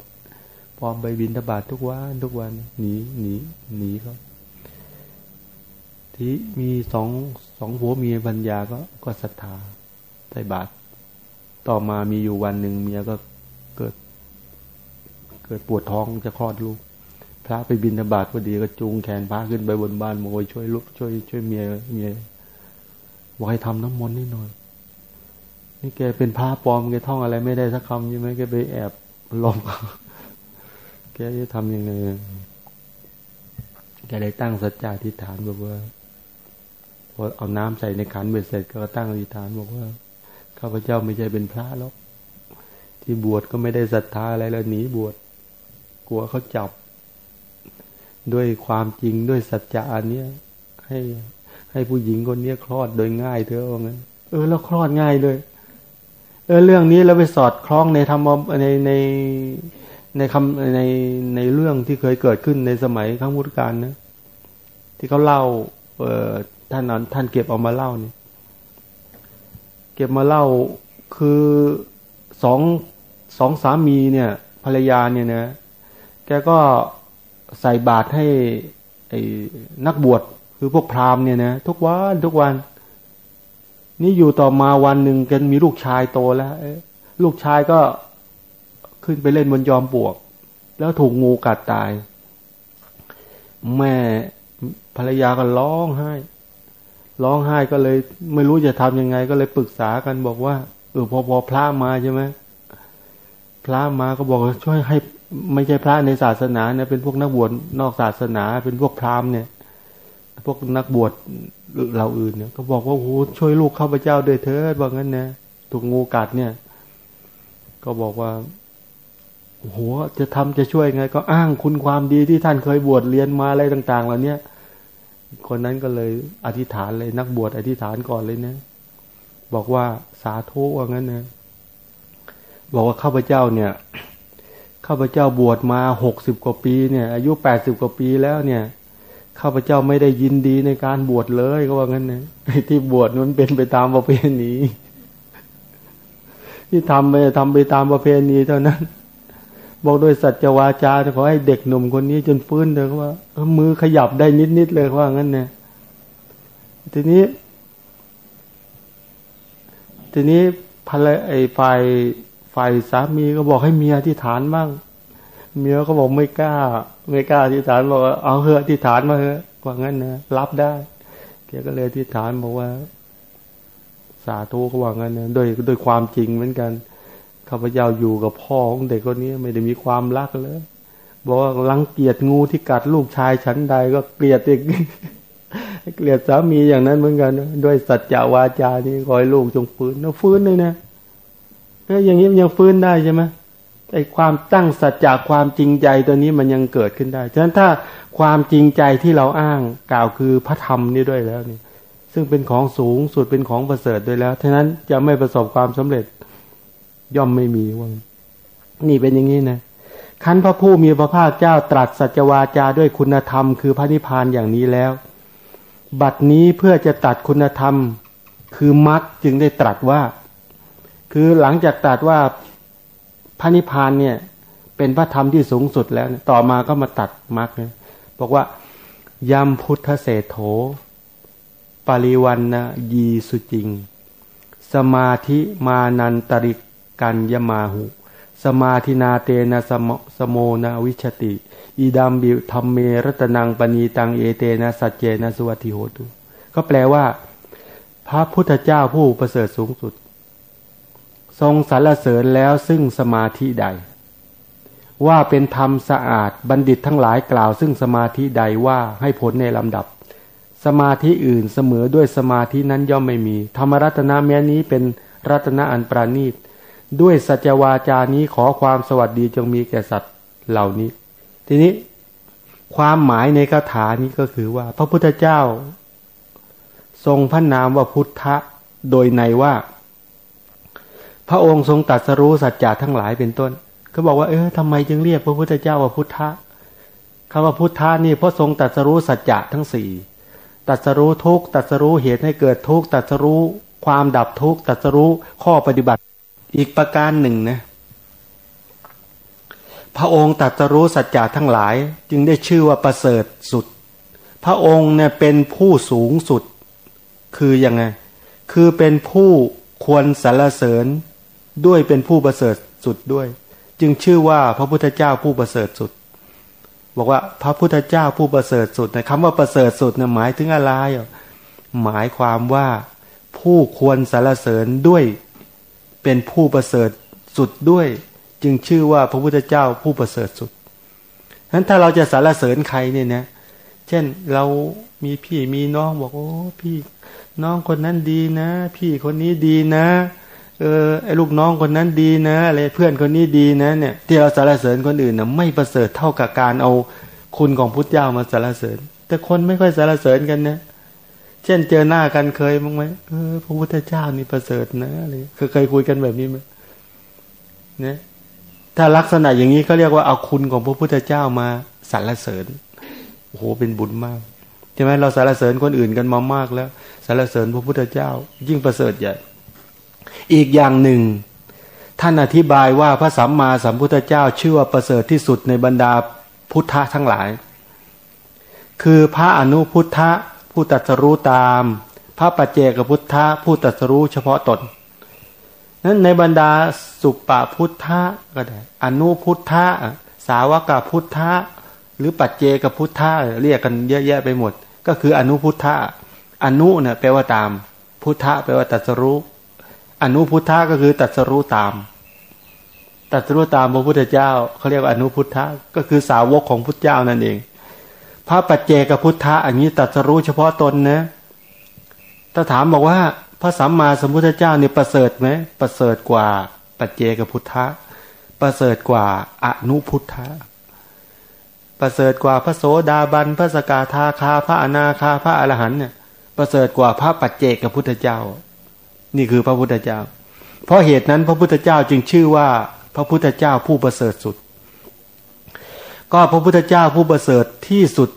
ปลอมไปบินทบาททุกวันทุกวันหนีหนีหนีเขาที่มีสองสองหัวเมียปัญญาก็ก็ศรัทธาใส่บาตรต่อมามีอยู่วันหนึ่งเมียก็เกิด เกิดปวดท้องจะคลอดลูก พระไปบินธบาตพอดีก็จูงแขนพระขึ้นไปบนบ้านโมยช่วยลูกช่วยช่วยเมียเมียบอกให้ทำน้ำมนต์นิดหน่อย นี่แกเป็นพระปลอมแกท่องอะไรไม่ได้สักคำใช่ไหมแกไปแอบลมแกจะทำยังไงแกได้ตั้งสัจจะทิฏฐานบอกว่าพอเอาน้ำใส่ในขันเบ็ดเสร็จก็ตั้งอธิษฐานบอกว่าข้าพเจ้าไม่ใช่เป็นพระหรอกที่บวชก็ไม่ได้ศรัทธาอะไรแล้วหนีบวชกลัวเขาจับ ด้วยความจริงด้วยสัจจะอันนี้ให้ให้ผู้หญิงคนนี้คลอดโดยง่ายเถอะว่างั้นเออแล้วคลอดง่ายเลย เออเรื่องนี้เราไปสอดคล้องในธรรมในในในคำในในเรื่องที่เคยเกิดขึ้นในสมัยครั้งพุทธกาลนะที่เขาเล่า เออท่านนั้นท่านเก็บเอามาเล่านี่เก็บมาเล่าคือสองสองสามีเนี่ย ภรรยาเนี่ยนะแกก็ ใส่บาตรให้ไอ้นักบวชคือพวกพราหมณ์เนี่ยนะทุกวันทุกวัน นี่อยู่ต่อมาวันหนึ่งแกมีลูกชายโตแล้วลูกชายก็ขึ้นไปเล่นบนยอมปวก แล้วถูกงูกัดตาย แม่ภรรยาก็ร้องไห้ ร้องไห้ก็เลยไม่รู้จะทำยังไง ก็เลยปรึกษากันบอกว่าเออพอพอพระมาใช่ไหมพระมาก็บอกช่วยให้ ไม่ใช่พระในศาสนาเนี่ยเป็นพวกนักบวชนอกศาสนา เป็นพวกพราหมณ์เนี่ย พวกนักบวชเราอื่นเนี่ย ก็บอกว่าโอ้ช่วยลูกข้าพเจ้าด้วยเถิดบอกงั้นนะถูกงูกัดเนี่ย ก็บอกว่าโอ้โหจะทำจะช่วยไง ก็อ้างคุณความดีที่ท่านเคยบวชเรียนมาอะไรต่างๆเหล่านี้คนนั้นก็เลยอธิษฐานเลยนักบวชอธิษฐานก่อนเลยนะบอกว่าสาธุว่างั้นนะบอกว่าข้าพเจ้าเนี่ย ข้าพเจ้าบวชมาหกสิบกว่าปีเนี่ย อายุแปดสิบกว่าปีแล้วเนี่ยข้าพเจ้าไม่ได้ยินดีในการบวชเลยก็ว่างั้นนะที่บวชนั้นเป็นไปตามประเพณีที่ทำไปทำไปตามประเพณีเท่านั้น บอกโดยสัจวาจาขอให้เด็กหนุ่มคนนี้จนฟื้นเลยว่ามือขยับได้นิดๆเลยว่างั้นเนี่ยทีนี้ ทีนี้ภรรยไอ้ฝ่าย ฝ่ายสามีก็บอกให้เมียที่ฐานบ้างเมียก็บอกไม่กล้า ไม่กล้าที่ฐานบอกเอาเถอะที่ฐานมาเถอะว่างั้นนะรับได้แกก็เลยที่ฐานบอกว่า สาธุก็ว่างั้นนะโดยโดยความจริงเหมือนกันข้าพเจ้าอยู่กับพ่อของเด็กคนนี้ไม่ได้มีความรักเลยบอกว่าลังเกียจงูที่กัดลูกชายฉันใดก็เกลียดอีกเกลียดสามีอย่างนั้นเหมือนกัน ด้วยสัจจวาจานี่คอยลูกจงฟื้นนะฟื้นเลยนะ เออย่างนี้มันยังฟื้นได้ใช่ไหมไอ้ความตั้งสัจจะความจริงใจตัวนี้มันยังเกิดขึ้นได้ ฉะนั้นถ้าความจริงใจที่เราอ้างกล่าวคือพระธรรมนี่ด้วยแล้วนี่ซึ่งเป็นของสูงสุดเป็นของประเสริฐด้วยแล้วฉะนั้นจะไม่ประสบความสำเร็จย่อมไม่มีว่านี่เป็นอย่างนี้นะขันพระผู้มีพระภาคเจ้าตรัสสัจวาจาด้วยคุณธรรม คือพระนิพพานอย่างนี้แล้ว บัดนี้เพื่อจะตัดคุณธรรม คือมรรคจึงได้ตรัสว่า คือหลังจากตรัสว่าพระนิพพานเนี่ย เป็นพระธรรมที่สูงสุดแล้ว ต่อมาก็มาตัดมรรคบอกว่ายำพุทธเศโถปริวันนะยีสุจริง สมาธิมานันตริกัญยมาหุ สมาธินาเตนะสมสโมนาวิชติ อีดัมบิธรรมเมรตนังปณีตังเอเตนะสัจเจนะสุวัติโหตุ ก็แปลว่า พระพุทธเจ้าผู้ประเสริฐสูงสุด ทรงสรรเสริญแล้วซึ่งสมาธิใด ว่าเป็นธรรมสะอาดบัณฑิตทั้งหลายกล่าว ซึ่งสมาธิใดว่าให้ผลในลำดับ สมาธิอื่นเสมอด้วยสมาธินั้นย่อมไม่มี ธรรมรัตนะแม้นี้เป็นรัตนะอันปราณีตด้วยสัจวาจานี้ขอความสวัสดีจงมีแก่สัตว์เหล่านี้ ทีนี้ความหมายในคาถานี้ก็คือว่า พระพุทธเจ้า ทรงพระนามว่าพุทธะโดยในว่า พระองค์ทรงตัดสรู้สัจจะทั้งหลายเป็นต้นเขาบอกว่าเออทำไมจึงเรียกพระพุทธเจ้าว่าพุทธะคำว่าพุทธะนี่เพราะทรงตัดสรู้สัจจะทั้งสี่ตัดสรู้ทุกตัดสรู้เหตุให้เกิดทุกตัดสรู้ความดับทุกตัดสรู้ข้อปฏิบัติ อีกประการหนึ่งนะพระองค์ตัดสรู้สัจจะทั้งหลาย จึงได้ชื่อว่าประเสริฐสุด พระองค์เนี่ยเป็นผู้สูงสุด คืออยังไง คือเป็นผู้ควรสรรเสริญ ด้วยเป็นผู้ประเสริฐสุดด้วย จึงชื่อว่าพระพุทธเจ้าผู้ประเสริฐสุด บอกว่าพระพุทธเจ้าผู้ประเสริฐสุดนะคำว่าประเสริฐสุดนะหมายถึงอะไรหมายความว่าผู้ควรสรรเสริญด้วยเป็นผู้ประเสริฐสุดด้วย จึงชื่อว่าพระพุทธเจ้าผู้ประเสริฐสุดนั้นถ้าเราจะสรรเสริญใครเนี่ยนะ เช่นเรามีพี่มีน้องบอกโอ้พี่น้องคนนั้นดีนะ พี่คนนี้ดีนะ เออไอ้ลูกน้องคนนั้นดีนะอะไรเพื่อนคนนี้ดีนะเนี่ยที่เราสรรเสริญคนอื่นนะไม่ประเสริฐเท่ากับการเอาคุณของพุทธเจ้ามาสรรเสริญ แต่คนไม่ค่อยสรรเสริญกันนะเช่นเจอหน้ากันเคยมั้งไหมเออพระพุทธเจ้านี่ประเสริฐนะอะไรเคยเคยคุยกันแบบนี้ไหมเนี่ยถ้าลักษณะอย่างนี้เขาเรียกว่าเอาคุณของพระพุทธเจ้ามาสรรเสริญโอ้โหเป็นบุญมากใช่ไหมเราสรรเสริญคนอื่นกันมามากแล้วสรรเสริญพระพุทธเจ้า ยิ่งประเสริฐใหญ่ อีกอย่างหนึ่ง ท่านอธิบายว่าพระสัมมาสัมพุทธเจ้าชื่อว่าประเสริฐที่สุดในบรรดาพุทธะทั้งหลาย คือพระอนุพุทธะผู้ตัดสรู้ตาม พระปัจเจกพุทธะผู้ตัดสรู้เฉพาะตนนั้นในบรรดาสุปปพุทธะก็ได้อนุพุทธะสาวกพุทธะหรือปัจเจกพุทธะเรียกกันเยอะแยะไปหมด ก็คืออนุพุทธะอนุเนี่ยแปลว่าตาม พุทธะแปลว่าตัดสรู้ อนุพุทธะก็คือตัดสรู้ตาม ตัดสรู้ตามพระพุทธเจ้าเขาเรียกว่าอนุพุทธะก็คือสาวกของพุทธเจ้านั่นเอง พระปัจเจกพุทธะอันนี้ตัดสรู้เฉพาะตนนะถ้าถามบอกว่าพระสัมมาสัมพุทธเจ้าเนี่ยประเสริฐไหมประเสริฐกว่าปัจเจกพุทธะประเสริฐกว่าอนุพุทธะประเสริฐกว่าพระโสดาบันพระสกาธาคาพระอนาคาพระอรหันเนี่ยประเสริฐกว่าพระปัจเจกพุทธเจ้า นี่คือพระพุทธเจ้า เพราะเหตุนั้นพระพุทธเจ้าจึงชื่อว่าพระพุทธเจ้าผู้ประเสริฐสุด ก็พระพุทธเจ้าผู้ประเสริฐที่สุด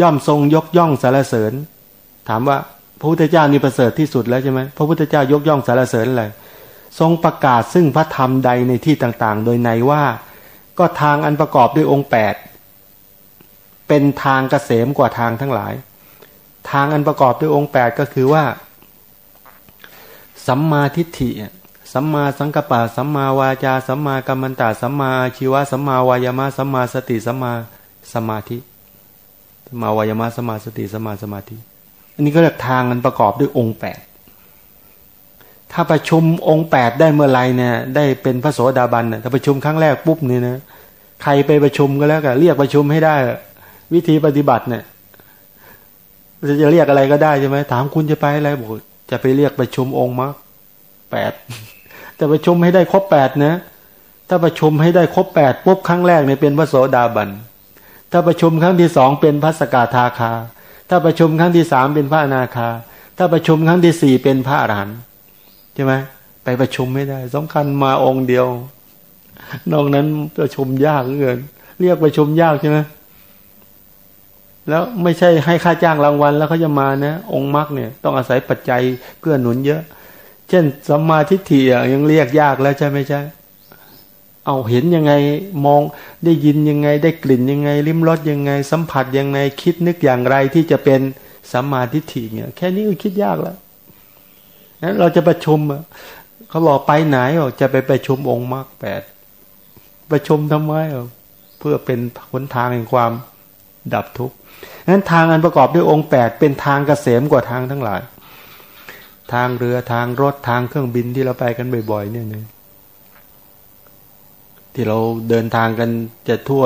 ย่อมทรงยกย่องสารเสริญ ถามว่าพระพุทธเจ้านี่ประเสริฐที่สุดแล้วใช่ไหมพระพุทธเจ้ายกย่องสารเสริญอะไรทรงประกาศซึ่งพระธรรมใดในที่ต่างๆ โดยในว่า ก็ทางอันประกอบด้วยองค์แปดเป็นทางเกษมกว่าทางทั้งหลาย ทางอันประกอบด้วยองค์แปดก็คือว่า สัมมาทิฏฐิสัมมาสังกปะสัมมาวาจาสัมมากัมมันตาสัมมาชีวะสัมมาวายามะสัมมาสติสัมมาสมาธิสัมมาวายามะสัมมาสติสัมมาสมาธิ อันนี้ก็เรียกทางมันประกอบด้วยองค์แปดถ้าประชุมองค์แปดได้เมื่อไรเนี่ย ได้เป็นพระโสดาบันนี่ยถ้าประชุมครั้งแรกปุ๊บเนี่ยนะใครไปประชุมก็แล้วกันเรียกประชุมให้ได้ วิธีปฏิบัติเนี่ยจะเรียกอะไรก็ได้ใช่ไหมถามคุณจะไปอะไรบอก จะไปเรียกประชุมองค์มรรคแปดแต่ประชุมให้ได้ครบแปดนะ ถ้าประชุมให้ได้ครบแปดปุ๊บครั้งแรกเนี่ยเป็นพระโสดาบัน ถ้าประชุมครั้งที่สองเป็นพระสกทาคา ถ้าประชุมครั้งที่สามเป็นพระนาคา ถ้าประชุมครั้งที่สี่เป็นพระอรหันต์ใช่ไหมไปประชุมไม่ได้สำคัญมาองค์เดียว นอกนั้นประชุมยากเกิน เรียกประชุมยากใช่ไหม แล้วไม่ใช่ให้ค่าจ้างรางวัลแล้วเขาจะมานะ องค์มรรคเนี่ยต้องอาศัยปัจจัยเกื้อหนุนเยอะ เช่นสัมมาทิฏฐิยังเรียกยากแล้วใช่ไหมใช่ เอาเห็นยังไงมองได้ยินยังไงได้กลิ่นยังไง ลิ้มรสยังไง สัมผัสยังไงคิดนึกอย่างไรที่จะเป็นสัมมาทิฏฐิเนี่ยแค่นี้ก็คิดยากแล้วนั้นเราจะประชุมเขาบอกไปไหนบอกจะไปไประชุมองค์มรรคแปดประชุมทำไมเพื่อเป็นหนทางแห่งความดับทุกข์ นั้นทางอันประกอบด้วยองค์แปดเป็นทางเกษมกว่าทางทั้งหลาย ทางเรือทางรถทางเครื่องบินที่เราไปกันบ่อยๆเนี่ยนะที่เราเดินทางกันจะทั่ว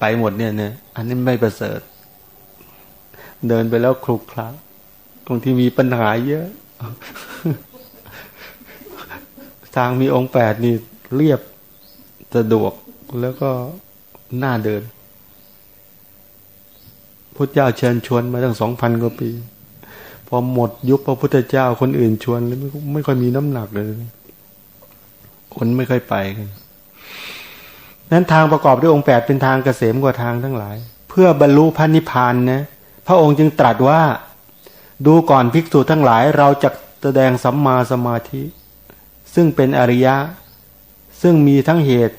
ไปหมดเนี่ยเนี่ยอันนี้ไม่ประเสริฐ เดินไปแล้วคลุกคลักบางที่มีปัญหาเยอะ ทางมีองค์แปดนี่เรียบสะดวกแล้วก็น่าเดิน พุทธเจ้าเชิญชวนมาตั้งสองพันกว่าปี พอหมดยุคพระพุทธเจ้าคนอื่นชวนแล้วไม่ค่อยมีน้ำหนักเลย คนไม่ค่อยไปกันนั้นทางประกอบด้วยองค์แปดเป็นทางเกษมกว่าทางทั้งหลาย เพื่อบรรลุพระนิพพานนะพระองค์จึงตรัสว่าดูก่อนภิกษุทั้งหลายเราจะแสดงสัมมาสมาธิ ซึ่งเป็นอริยะ ซึ่งมีทั้งเหตุ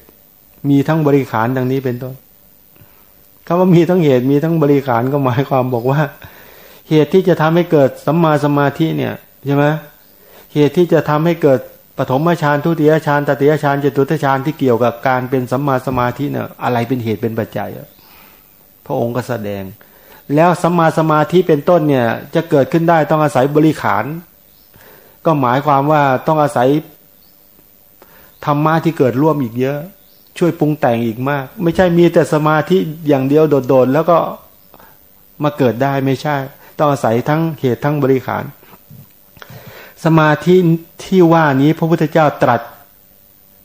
มีทั้งบริขารดังนี้เป็นต้น คำว่ามีทั้งเหตุมีทั้งบริขารก็หมายความบอกว่า เหตุที่จะทำให้เกิดสัมมาสมาธิเนี่ยใช่ไหมเหตุที่จะทำให้เกิดปฐมฌานทุติยฌานตติยฌานจตุตฌานที่เกี่ยวกับการเป็นสัมมาสมาธิเนี่ยอะไรเป็นเหตุเป็นปัจจัยพระองค์ก็แสดง แล้วสัมมาสมาธิเป็นต้นเนี่ยจะเกิดขึ้นได้ต้องอาศัยบริขาร ก็หมายความว่าต้องอาศัยธรรมะที่เกิดร่วมอีกเยอะ ช่วยปรุงแต่งอีกมาก ไม่ใช่มีแต่สมาธิอย่างเดียวโดดๆแล้วก็มาเกิดได้ไม่ใช่ ต้องอาศัยทั้งเหตุทั้งบริขาร สมาธิที่ว่านี้พระพุทธเจ้าตรัส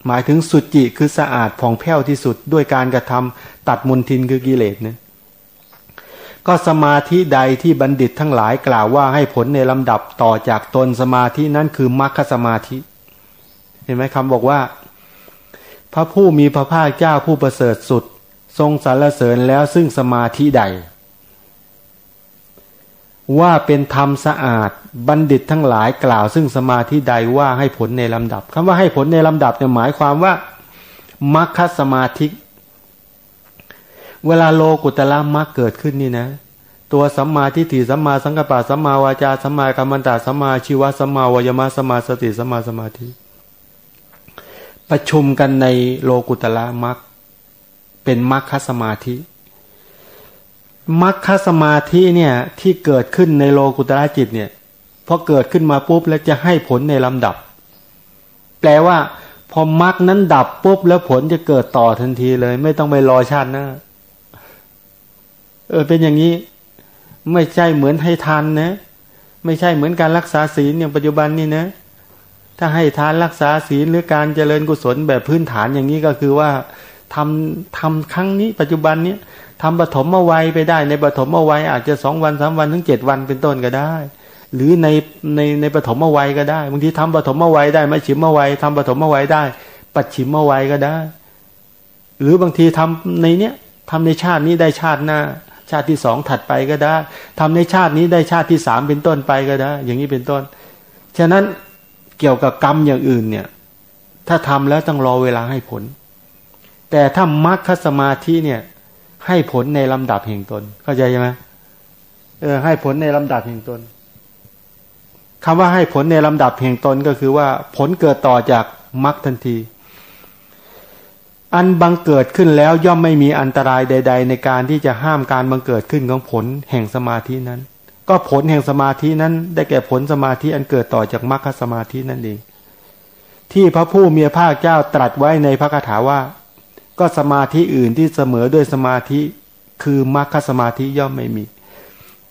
หมายถึงสุจิคือสะอาดผ่องแผ้วที่สุดด้วยการกระทำตัดมนทินคือกิเลสเนี่ยก็สมาธิใดที่บัณฑิตทั้งหลายกล่าวว่าให้ผลในลำดับต่อจากตนสมาธินั้นคือมรรคสมาธิ เห็นไหมคำบอกว่า พระผู้มีพระภาคเจ้าผู้ประเสริฐสุด ทรงสรรเสริญแล้วซึ่งสมาธิใด ว่าเป็นธรรมสะอาดบัณฑิตทั้งหลายกล่าวซึ่งสมาธิใดว่าให้ผลในลำดับคำว่าให้ผลในลำดับเนี่ยหมายความว่ามัคคสมาธิเวลาโลกุตละมัคเกิดขึ้นนี่นะ ตัวสัมมาทิฏฐิสัมมาสังกัปปะสัมมาวาจาสัมมากรรมันตาสัมมาชีวะสัมมาวายมะสัมมาสติสัมมาสมาธิ ประชุมกันในโลกุตละมัคเป็นมัคคสมาธิมัคคสมาธิเนี่ยที่เกิดขึ้นในโลกุตละจิตเนี่ยพอเกิดขึ้นมาปุ๊บแล้วจะให้ผลในลำดับ แปลว่า พอมัคนั้นดับปุ๊บแล้วผลจะเกิดต่อทันทีเลย ไม่ต้องไปรอชาติหน้าเออเป็นอย่างนี้ ไม่ใช่เหมือนให้ทานนะ ไม่ใช่เหมือนการรักษาศีลอย่างปัจจุบันนี่นะ ถ้าให้ทานรักษาศีลหรือการเจริญกุศลแบบพื้นฐานอย่างนี้ก็คือว่าทำทำครั้งนี้ปัจจุบันเนี้ยทำปฐมวัยไปได้ ในปฐมวัยอาจจะสองวันสามวันถึงเจ็ดวันเป็นต้นก็ได้ หรือในในในปฐมวัยก็ได้บางทีทำปฐมวัยได้ไม่ฉิมวัยทำปฐมวัยได้ ปัจฉิมวัยก็ได้ หรือบางทีทำในเนี้ยทำในชาตินี้ได้ชาติหน้า ชาติที่สองถัดไปก็ได้ทำในชาตินี้ได้ชาติที่สามเป็นต้นไปก็ได้ อย่างนี้เป็นต้น ฉะนั้น เกี่ยวกับกรรมอย่างอื่นเนี่ย ถ้าทำแล้วต้องรอเวลาให้ผล แต่ถ้ามรรคสมาธิเนี่ย ให้ผลในลำดับแห่งตน เข้าใจไหมเออให้ผลในลำดับแห่งตนคำว่าให้ผลในลำดับแห่งตนก็คือว่าผลเกิดต่อจากมรรคทันที อันบังเกิดขึ้นแล้วย่อมไม่มีอันตรายใด ๆ ในการที่จะห้ามการบังเกิดขึ้นของผลแห่งสมาธินั้น ก็ผลแห่งสมาธินั้น ได้แก่ผลสมาธิอันเกิดต่อจากมรรคสมาธินั่นเอง ที่พระผู้มีพระเจ้าตรัสไว้ในพระคาถาว่า ก็สมาธิอื่นที่เสมอด้วยสมาธิคือมรรคสมาธิย่อมไม่มี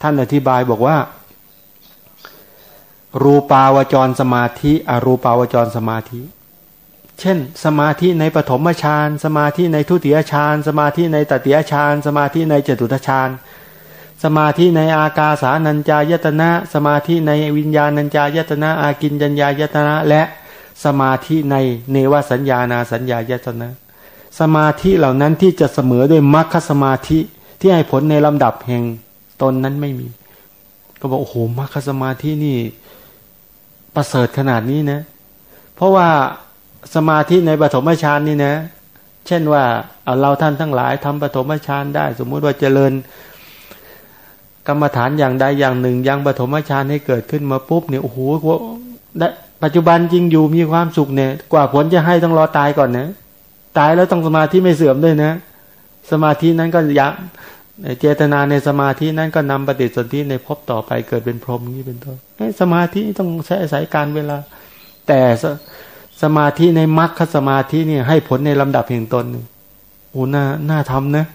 ท่านอธิบายบอกว่า รูปาวจรสมาธิ อรูปาวจรสมาธิ เช่น สมาธิในปฐมฌานสมาธิในทุติยฌานสมาธิในตติยฌานสมาธิในจตุตฌาน สมาธิในอากาสานัญจายตนะ สมาธิในวิญญาณัญจายตนะ อากินจัญญายตนะ และสมาธิในเนวสัญญานาสัญญายตนะ สมาธิเหล่านั้นที่จะเสมอด้วยมรรคสมาธิที่ให้ผลในลำดับแห่งตนนั้นไม่มี ก็บอกโอ้โหมรรคสมาธินี่ประเสริฐขนาดนี้นะ เพราะว่าสมาธิในปฐมฌานนี่นะ เช่นว่าเอาเราท่านทั้งหลายทำปฐมฌานได้ สมมุติว่าเจริญ กรรมฐานอย่างใดอย่างหนึ่ง ยังปฐมฌานให้เกิดขึ้นมาปุ๊บเนี่ยโอ้โหปัจจุบันจริงอยู่มีความสุขเนี่ย กว่าผลจะให้ต้องรอตายก่อนนะ ตายแล้วต้องสมาธิไม่เสื่อมด้วยนะ สมาธินั้นก็ยับเจตนาในสมาธินั้นก็นำปฏิสนธิในภพต่อไปเกิดเป็นพรหมนี้เป็นต้นสมาธิต้องใช้อาศัยการเวลา แต่สมาธิในมรรคสมาธิเนี่ยให้ผลในลำดับแห่งตนโอ้น่าน่าทำนะ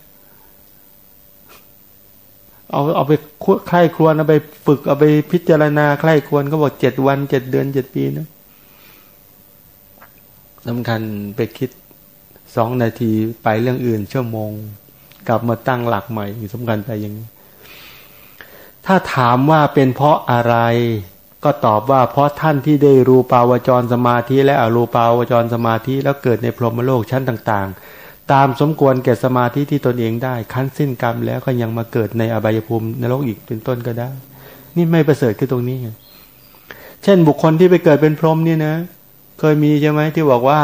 เอาเอาไปใคร่ครวญเอาไปฝึกเอาไปพิจารณาใคร่ครวญก็บอกเจ็ดวันเจ็ดเดือนเจ็ดปีนะสำคัญไปคิดสองนาทีไปเรื่องอื่นชั่วโมง กลับมาตั้งหลักใหม่สำคัญไปอย่างนี้ถ้าถามว่าเป็นเพราะอะไร ก็ตอบว่าเพราะท่านที่ได้รูปาวจรสมาธิ และอรูปาวจรสมาธิแล้วเกิดในพรหมโลกชั้นต่าง ๆ ตามสมควรแก่สมาธิที่ตนเองได้ขั้นสิ้นกรรมแล้วก็ยังมาเกิดในอบายภูมิในโลกอีกเป็นต้นก็ได้ นี่ไม่ประเสริฐคือตรงนี้ไงเช่นบุคคลที่ไปเกิดเป็นพรหมนี่นะ เคยมีใช่ไหมที่บอกว่า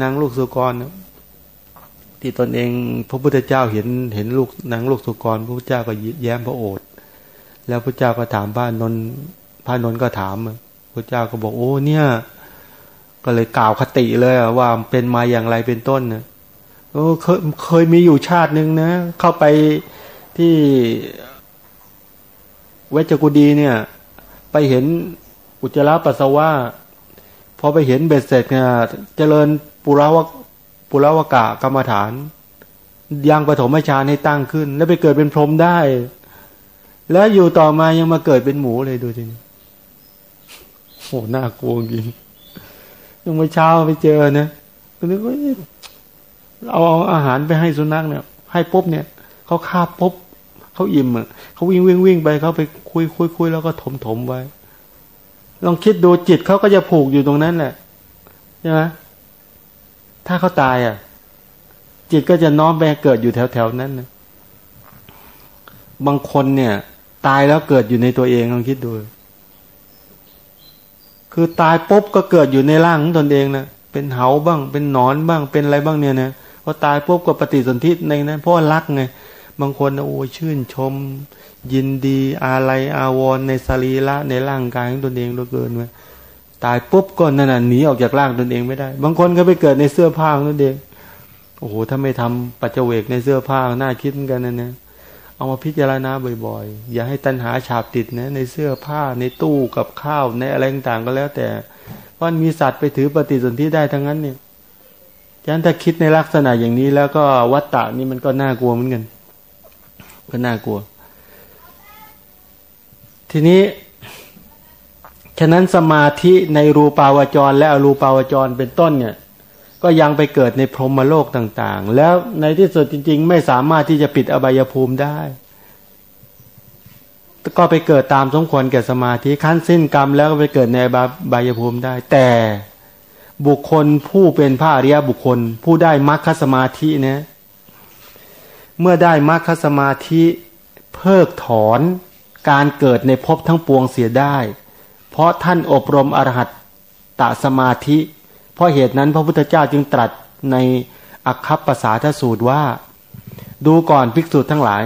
นางลูกสุกรที่ตนเองพระพุทธเจ้าเห็นเห็นลูกนางลูกสุกรพระพุทธเจ้าก็แย้มพระโอษฐ์แล้วพระเจ้าก็ถามพระนนพระนนก็ถามพระเจ้าก็บอกโอ้เนี่ย ก็เลยกล่าวคติเลยว่าเป็นมาอย่างไรเป็นต้นนะ โอ้เคยเคยมีอยู่ชาติหนึ่งนะ เข้าไปที่เวชกุดีเนี่ย ไปเห็นอุจจาระปัสสาวะพอไปเห็นเบ็ดเสร็จเนี่ยเจริญปุราวปุราวกะกรรมฐานยังปฐมฌานให้ตั้งขึ้น แล้วไปเกิดเป็นพรหมได้ แล้วอยู่ต่อมายังมาเกิดเป็นหมูเลยดูทีนี้โหน่ากลัวจริงยังไม่เช้าไปเจอนะก็นึกว่า เอาอาหารไปให้สุนัขเนี่ย ให้ปุ๊บเนี่ยเขาคาบปุ๊บเขาอิ่มอะเขาวิ่งวิ่งวิ่งไปเขาไปคุยคุยคุยแล้วก็ถมถมไว้ ลองคิดดูจิตเขาก็จะผูกอยู่ตรงนั้นแหละใช่ไหมถ้าเขาตายอะ จิตก็จะน้อมไปเกิดอยู่แถวๆนั้นนะบางคนเนี่ย ตายแล้วเกิดอยู่ในตัวเองลองคิดดู คือตายปุ๊บก็เกิดอยู่ในร่างของตนเองนะเป็นเหาบ้าง เป็นนอนบ้างเป็นอะไรบ้างเนี่ยนะ พอตายปุ๊บก็ปฏิสนธิในนั้นเพราะรักไงบางคนโอ้ชื่นชม ยินดีอาลัยอาวรในสรีระในร่างกายของตนเองเหลือเกินเลยตายปุ๊บก็นั่นน่ะหนีออกจากร่างตนเองไม่ได้ บางคนก็ไปเกิดในเสื้อผ้าของตนเองโอ้โหถ้าไม่ทำปัจเจเวกในเสื้อผ้าน่าคิดกันนะเนี่ยเอามาพิจารณาบ่อยๆ อย่าให้ตัณหาฉาบติดนะในเสื้อผ้าในตู้กับข้าวในอะไรต่างๆก็แล้วแต่เพราะมีสัตว์ไปถือปฏิสนธิได้ทั้งนั้นเนี่ย ฉะนั้นถ้าคิดในลักษณะอย่างนี้แล้วก็วัตตะนี่มันก็น่ากลัวเหมือนกันก็น่ากลัว ทีนี้ ฉะนั้นสมาธิในรูปาวจรและอรูปาวจรเป็นต้นเนี่ย ก็ยังไปเกิดในพรหมโลกต่าง ๆ แล้วในที่สุดจริง ๆ ไม่สามารถที่จะปิดอบายภูมิได้ก็ไปเกิดตามสมควรแก่สมาธิขั้นสิ้นกรรมแล้วก็ไปเกิดในอบายภูมิได้ แต่ บุคคลผู้เป็นพระอริยบุคคล ผู้ได้มรรคสมาธิเนี่ยเมื่อได้มรรคสมาธิเพิกถอนการเกิดในภพทั้งปวงเสียได้ เพราะท่านอบรมอรหัตตสมาธิ เพราะเหตุนั้นพระพุทธเจ้าจึงตรัสในอัคคปสาทสูตรว่า ดูก่อนภิกษุทั้งหลาย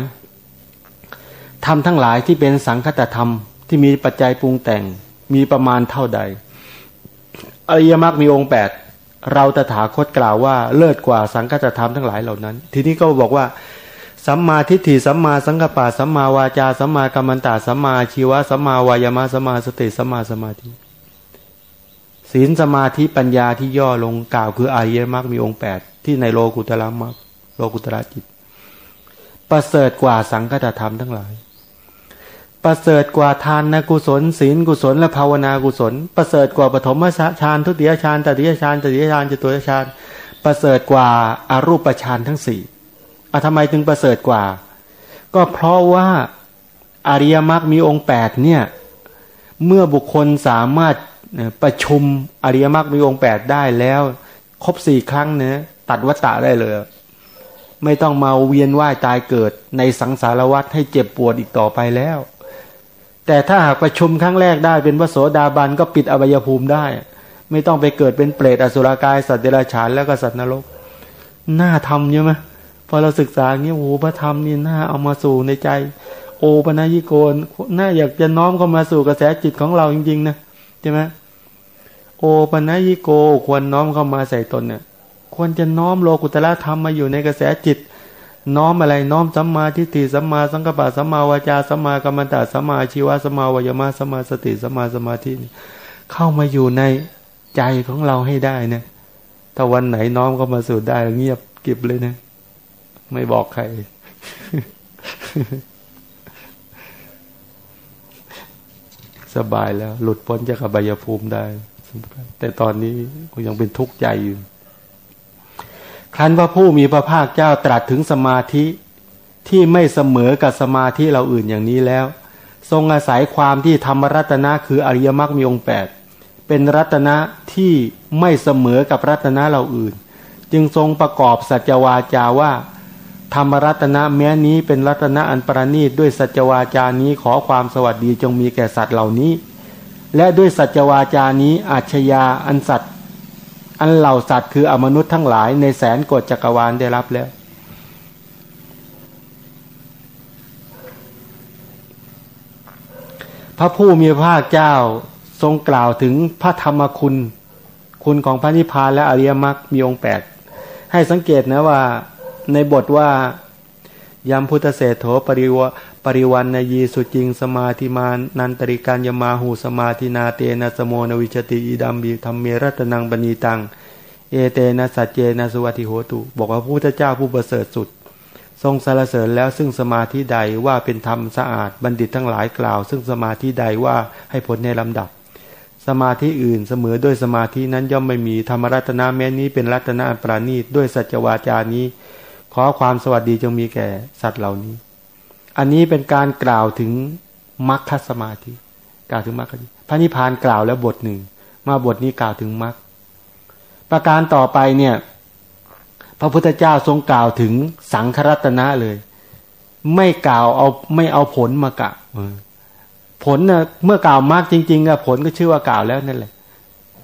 ทำทั้งหลายที่เป็นสังคตธรรมที่มีปัจจัยปรุงแต่งมีประมาณเท่าใด อริยมรรคมีองค์แปดเราตถาคตกล่าวว่าเลิศกว่าสังคตธรรมทั้งหลายเหล่านั้น ทีนี้ก็บอกว่าสัมมาทิฏฐิสัมมาสังกปะสัมมาวาจาสัมมากรรมันตาสัมมาชีวะสัมมาวายามะสัมมาสติสัมมาสมาธิศีลสมาธิปัญญาที่ย่อลงกล่าวคืออายมรรคมีองค์แปดที่ในโลกุตละมรรคโลกุตระจิต ประเสริฐกว่าสังฆธรรมทั้งหลาย ประเสริฐกว่าทานนกุศล ศีลกุศล และภาวนากุศล ประเสริฐกว่าปฐมฌานทุติยฌานตติยฌานตติยฌานจตุยฌานประเสริฐกว่าอารูปฌานทั้งสี่อะทำไมถึงประเสริฐกว่า ก็เพราะว่าอริยมรรคมีองค์แปดเนี่ยเมื่อบุคคลสามารถประชุมอริยมรรคมีองค์แปดได้แล้ว ครบสี่ครั้งเนี่ยตัดวัฏฏะได้เลยไม่ต้องมาเวียนว่ายตายเกิดในสังสารวัฏให้เจ็บปวดอีกต่อไปแล้ว แต่ถ้าหากประชุมครั้งแรกได้เป็นวโสดาบันก็ปิดอบายภูมิได้ ไม่ต้องไปเกิดเป็นเปรตอสุรกายสัตว์เดรัจฉานแล้วก็สัตว์นรกน่าทำใช่ไหมพอเราศึกษาเงี้ยโอ้พระธรรมนี่น่าเอามาสู่ในใจ โอปนัญิโกนน่าอยากจะน้อมเข้ามาสู่กระแสจิตของเราจริง ๆ นะใช่ไหมโอปนัญิโกควรน้อมเข้ามาใส่ตนเนี่ยควรจะน้อมโลกุตละธรรมมาอยู่ในกระแสจิต น้อมอะไรน้อมสัมมาทิฏฐิสัมมาสังกัปปะสัมมาวาจาสัมมากรรมตะสัมมาชีวะสัมมาวายมะสัมมาสติสัมมาสมาธิเข้ามาอยู่ในใจของเราให้ได้นะถ้าวันไหนน้อมเข้ามาสู่ได้ เงียบกิบเลยนะ ไม่บอกใคร สบายแล้ว หลุดพ้นจากอบายภูมิได้ แต่ตอนนี้ก็ยังเป็นทุกข์ใจอยู่ ครั้นพระผู้มีพระภาคเจ้าตรัสถึงสมาธิที่ไม่เสมอกับสมาธิเราอื่นอย่างนี้แล้ว ทรงอาศัยความที่ธรรมรัตนะคืออริยมรรคมีองค์แปดเป็นรัตนะที่ไม่เสมอกับรัตนะเราอื่น จึงทรงประกอบสัจวาจาว่า ธรรมรัตนะแม้นี้เป็นรัตนะอันประณีตด้วยสัจวาจานี้ขอความสวัสดีจงมีแก่สัตว์เหล่านี้ และด้วยสัจวาจานี้อาชญาอันสัตว์ อันเหล่าสัตว์คืออมนุษย์ทั้งหลายในแสนกฎจักรวาลได้รับแล้ว พระผู้มีพระภาคเจ้าทรงกล่าวถึงพระธรรมคุณ คุณของพระนิพพานและอริยมรรคมีองค์แปดให้สังเกตนะว่าในบทว่า ยามพุทธเศโถปริวปริวันนยีสุจิงสมาธิมานันตริการยมาหูสมาธินาเตนะสโมนวิชติอิดัมบีธรรมเมรัตนังบณีตัง เอเตนะสัจเจนะสุวัติโหตุ บอกว่าพระพุทธเจ้าผู้ประเสริฐสุด ทรงสารเสริญแล้วซึ่งสมาธิใดว่าเป็นธรรมสะอาดบัณฑิตทั้งหลายกล่าว ซึ่งสมาธิใดว่าให้ผลในลำดับ สมาธิอื่นเสมอด้วยสมาธินั้นย่อมไม่มีธรรมรัตนาแม้นี้เป็นรัตนาปราณีตด้วยสัจวาจานี้ ขอความสวัสดีจงมีแก่สัตว์เหล่านี้ อันนี้เป็นการกล่าวถึงมรรคสมาธิ กล่าวถึงมรรคพระนิพพานกล่าวแล้วบทหนึ่ง มาบทนี้กล่าวถึงมรรคประการต่อไปเนี่ย พระพุทธเจ้าทรงกล่าวถึงสังครัตนะเลย ไม่กล่าวเอาไม่เอาผลมากะผลนะเมื่อกล่าวมากจริงๆอะผลก็ชื่อว่ากล่าวแล้วนั่นแหละ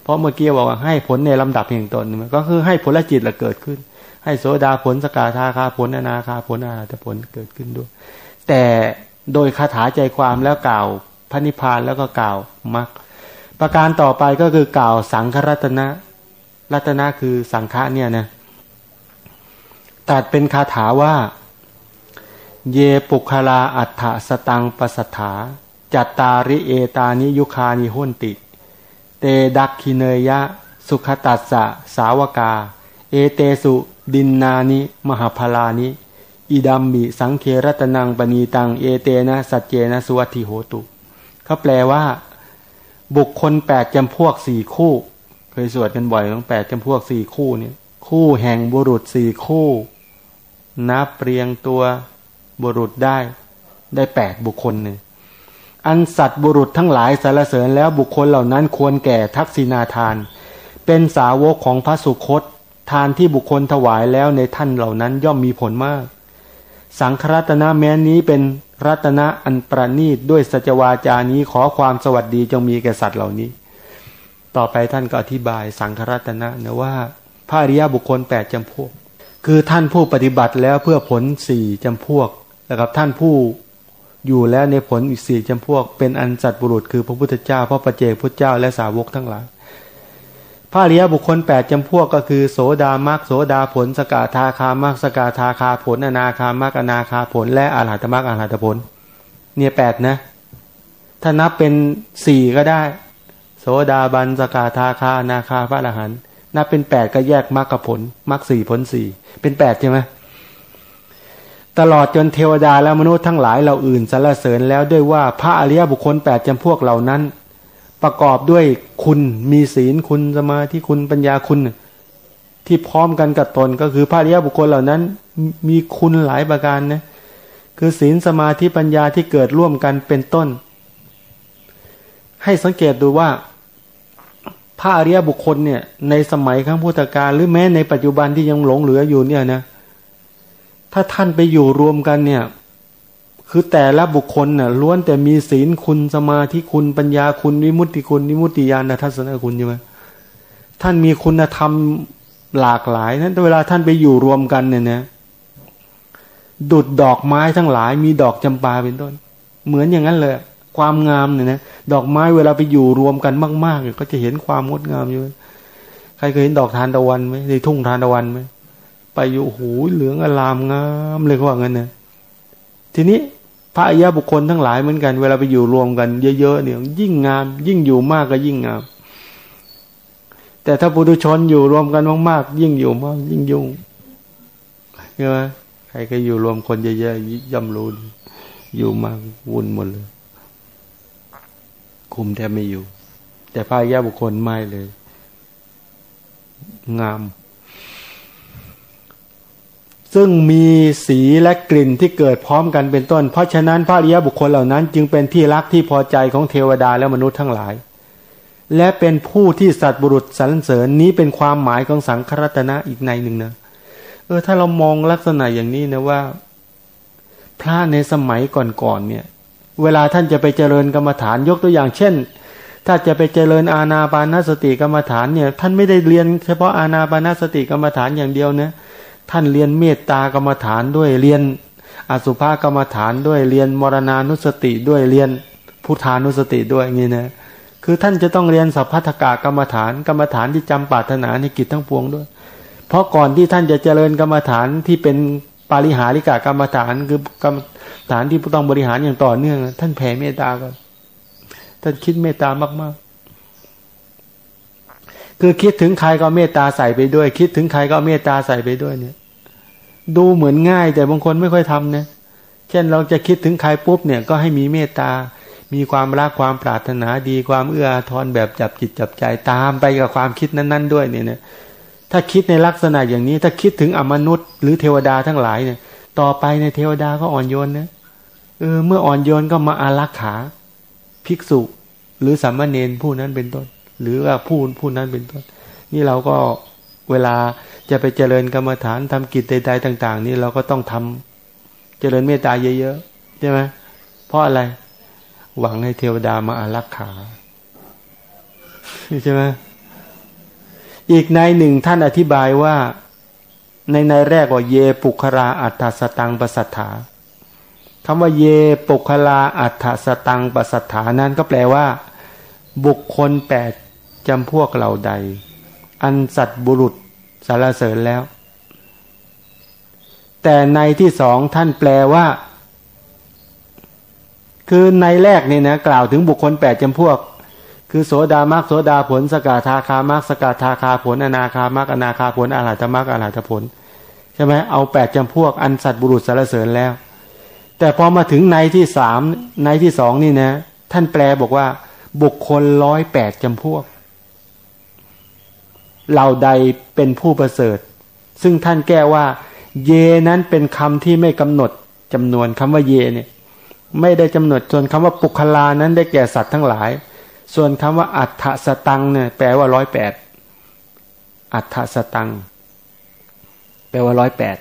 เพราะเมื่อกี้บอกว่าให้ผลในลำดับแห่งตนก็คือให้ผลจิตละเกิดขึ้น ให้โสดาผลสกาธาคาผลอนาคาผลอาตผลเกิดขึ้นด้วย แต่โดยคาถาใจความแล้วกล่าวพระนิพพานแล้วก็กล่าวมรรคประการต่อไปก็คือกล่าวสังฆรัตนะรัตนะคือสังฆะเนี่ยนะตัดเป็นคาถาว่า เยปุคลาอัฏฐสตังปสัทธาจัตตาริเอตานิยุคานิหุนติ เตดักคิเนยะ สุขตัสสะสาวกา เอเตสุ ดินนานิ มหาพลานิอิดัมบิสังเครตนังปณีตังเอเตนะสัจเจนะสุวัติโหตุเขาแปลว่า บุคคลแปดจำพวกสี่คู่ เคยสวดกันบ่อยต้องแปดจำพวกสี่คู่เนี่ยคู่แห่งบุรุษสี่คู่ นับเรียงตัวบุรุษได้ได้แปดบุคคลเนี่ยอันสัตว์บุรุษทั้งหลายสารเสริญแล้วบุคคลเหล่านั้นควรแก่ทักษิณาทาน เป็นสาวกของพระสุคต ทานที่บุคคลถวายแล้วในท่านเหล่านั้นย่อมมีผลมาก สังครัตนะแม้นี้เป็นรัตนะอันประณีตด้วยสัจวาจานี้ขอความสวัสดีจงมีแก่สัตว์เหล่านี้ ต่อไปท่านก็อธิบายสังครัตนะนะว่าพระอริยบุคคลแปดจำพวก คือท่านผู้ปฏิบัติแล้วเพื่อผลสี่จำพวกแล้วกับท่านผู้อยู่แล้วในผลอีกสี่จำพวก เป็นอันสัตบุรุษคือพระพุทธเจ้าพระประเจกพุทธเจ้าและสาวกทั้งหลาย พระเรียบุคคลแปดจำพวกก็คือโสดามากโสดาผล สกาทาคามากสกาทาคาผลอนาคามากอนาคาผล และอาหัตมากอาหัตผล เนี่ยแปดนะ ถ้านับเป็นสี่ก็ได้ โสดาบันสกาทาคานาคาพระอรหันต์นับเป็นแปดก็แยกมรรคผลมรรคสี่ผลสี่เป็นแปดใช่ไหมตลอดจนเทวดาและมนุษย์ทั้งหลายเราอื่นสรรเสริญแล้วด้วยว่าพระอริยบุคคลแปดจำพวกเหล่านั้น ประกอบด้วยคุณมีศีลคุณสมาธิคุณปัญญาคุณ ที่พร้อมกันกับตนก็คือพระอริยบุคคลเหล่านั้น มีคุณหลายประการนะคือศีลสมาธิปัญญาที่เกิดร่วมกันเป็นต้น ให้สังเกตดูว่าพระอริยบุคคลเนี่ยในสมัยครั้งพุทธกาลหรือแม้ในปัจจุบันที่ยังหลงเหลืออยู่เนี่ยนะถ้าท่านไปอยู่รวมกันเนี่ย คือแต่ละบุคคลน่ะล้วนแต่มีศีลคุณสมาธิคุณปัญญาคุณวิมุตติคุณวิมุตติญาณทัศนคุณใช่ไหมท่านมีคุณธรรมหลากหลายนั้นเวลาท่านไปอยู่รวมกันเนี่ยนะดุดดอกไม้ทั้งหลาย มีดอกจำปาเป็นต้น เหมือนอย่างนั้นเลย ความงามเนี่ยนะดอกไม้เวลาไปอยู่รวมกันมากๆก็จะเห็นความงดงามอยู่ใครเคยเห็นดอกทานตะวันไหมในทุ่งทานตะวันไหมไปอยู่หูเหลืองอลามงามเลยเขาว่างั้นนะทีนี้ พระอริยบุคคลทั้งหลายเหมือนกัน เวลาไปอยู่รวมกันเยอะๆเนี่ยยิ่งงาม ยิ่งอยู่มากก็ยิ่งงาม แต่ถ้าปุถุชนอยู่รวมกันมากๆยิ่งอยู่มาก ยิ่งยุ่งใช่ไหมใครก็อยู่รวมคนเยอะๆย่อมรู้อยู่มากวุ่นหมดเลย คุมแทบไม่อยู่ แต่พระอริยบุคคลไม่เลย งาม ซึ่งมีสีและกลิ่นที่เกิดพร้อมกันเป็นต้น เพราะฉะนั้นพระริยบุคคลเหล่านั้น จึงเป็นที่รักที่พอใจของเทวดาและมนุษย์ทั้งหลาย และเป็นผู้ที่สัตว์บุรุษสรรเสริญนี้เป็นความหมายของสังครัตนะอีกในหนึ่งนะเออถ้าเรามองลักษณะอย่างนี้นะว่า พระในสมัยก่อนๆเนี่ย เวลาท่านจะไปเจริญกรรมฐานยกตัวอย่างเช่น ถ้าจะไปเจริญอาณาปานสติกรรมฐานเนี่ย ท่านไม่ได้เรียนเฉพาะอาณาปานสติกรรมฐานอย่างเดียวนะ ท่านเรียนเมตตากรรมฐานด้วยเรียนอสุภากรรมฐานด้วยเรียนมรณานุสติด้วยเรียนพุทธานุสติด้วยงนี้นะคือท่านจะต้องเรียนสัพพัทกากรรมฐานกรรมฐานที่จำปาถนาในกิจทั้งปวงด้วย เพราะก่อนที่ท่านจะเจริญกรรมฐานที่เป็นปาริหาริกากรรมฐานคือกรรมฐานที่ต้องบริหารอย่างต่อเนื่อง ท่านแผ่เมตตาก่อนท่านคิดเมตตามาก คือคิดถึงใครก็เมตตาใส่ไปด้วย คิดถึงใครก็เมตตาใส่ไปด้วยเนี่ย ดูเหมือนง่ายแต่บางคนไม่ค่อยทำเนะเช่นเราจะคิดถึงใครปุ๊บเนี่ยก็ให้มีเมตตา มีความรักความปรารถนาดีความเอื้อทอาทรแบบจับจิตจับใจตามไปกับความคิดนั้น ๆ ด้วยเนี่ยนะถ้าคิดในลักษณะอย่างนี้ ถ้าคิดถึงอมนุษย์ หรือเทวดาทั้งหลายเนี่ย ต่อไปในเทวดาก็อ่อนโยนนะเออเมื่ออ่อนโยนก็มาอารักขา ภิกษุ หรือสามเณรผู้นั้นเป็นต้น หรือว่าผู้ผู้นั้นเป็นต้นนี่เราก็เวลาจะไปเจริญกรรมฐานทำกิจใดๆต่าง ๆ นี่เราก็ต้องทำเจริญเมตตาเยอะๆใช่ไหมเพราะอะไร หวังให้เทวดามาอารักขาใช่ไหมอีกในหนึ่งท่านอธิบายว่าในในแรกว่าเยปุคราอัฏฐสตังปสัทธาคำว่าเยปุคลาอัฏฐสตังปสัทธานั้นก็แปลว่า บุคคลแปด จำพวกเหล่าใด อันสัตบุรุษสารเสริญแล้ว แต่ในที่สองท่านแปลว่า คือในแรกนี่นะกล่าวถึงบุคคลแปดจำพวก คือโสดามากโสดาผล สกาทาคามากสกาทาคาผล อนาคามากอนาคาผลอาหารธรรมากอาหารผลใช่ไหมเอาแปดจำพวก อันสัตบุรุษสารเสริญแล้ว แต่พอมาถึงในที่สามในที่สองนี่นะ ท่านแปลบอกว่า บุคคลร้อยแปดจำพวก เหล่าใดเป็นผู้ประเสริฐ ซึ่งท่านแก้ว่า เยนั้นเป็นคำที่ไม่กำหนดจำนวนคำว่าเยเนี่ย ไม่ได้จำหนดส่วนคำว่าปุคลานั้นได้แก่สัตว์ทั้งหลาย ส่วนคำว่าอัฏฐสตังเนี่ยแปลว่าร้อยแปดอัฏฐสตัง แปลว่าร้อยแปด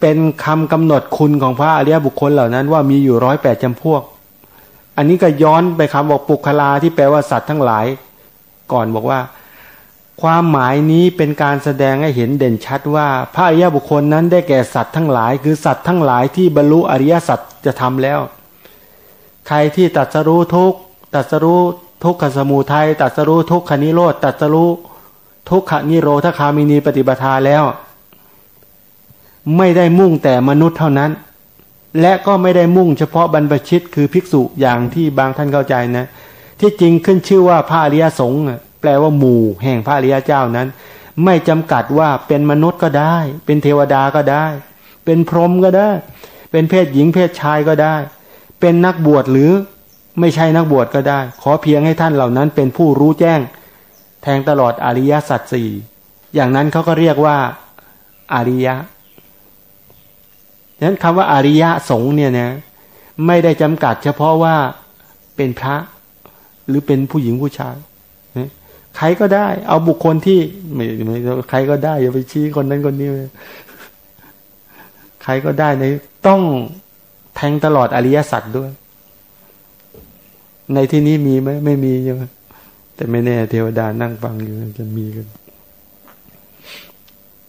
เป็นคำกำหนดคุณของพระอริยบุคคลเหล่านั้นว่ามีอยู่ร้อยแปดจำพวก อันนี้ก็ย้อนไปคำบอกปุคลาที่แปลว่าสัตว์ทั้งหลาย ก่อนบอกว่า ความหมายนี้เป็นการแสดงให้เห็นเด่นชัดว่าพระอริยบุคคลนั้นได้แก่สัตว์ทั้งหลาย คือสัตว์ทั้งหลายที่บรรลุอริยสัจจะทำแล้ว ใครที่ตัดสรู้ทุกตัดสรู้ทุกขสมูทัยตัดสรู้ทุกขนิโรธตัดสรู้ทุกขนิโรธคามินีปฏิปทาแล้ว ไม่ได้มุ่งแต่มนุษย์เท่านั้น และก็ไม่ได้มุ่งเฉพาะบรรพชิตคือภิกษุอย่างที่บางท่านเข้าใจนะ ที่จริงขึ้นชื่อว่าพระอริยสงฆ์แปลว่าหมู่แห่งพระอริยเจ้านั้น ไม่จำกัดว่าเป็นมนุษย์ก็ได้ เป็นเทวดาก็ได้ เป็นพรหมก็ได้ เป็นเพศหญิงเพศชายก็ได้ เป็นนักบวชหรือไม่ใช่นักบวชก็ได้ ขอเพียงให้ท่านเหล่านั้นเป็นผู้รู้แจ้ง แทงตลอดอริยสัจสี่อย่างนั้นเขาก็เรียกว่าอริยะนั้นคำว่าอริยะสงฆ์เนี่ยนะไม่ได้จำกัดเฉพาะว่าเป็นพระ หรือเป็นผู้หญิงผู้ชายใครก็ได้ เอาบุคคลที่ไม่ไม่ใครก็ได้อย่าไปชี้คนนั้นคนนี้ใครก็ได้ในต้องแทงตลอดอริยสัจด้วย ในที่นี้มีไหมไม่มีใช่ไหมแต่ไม่แน่เทวดานั่งฟังอยู่จะมีกัน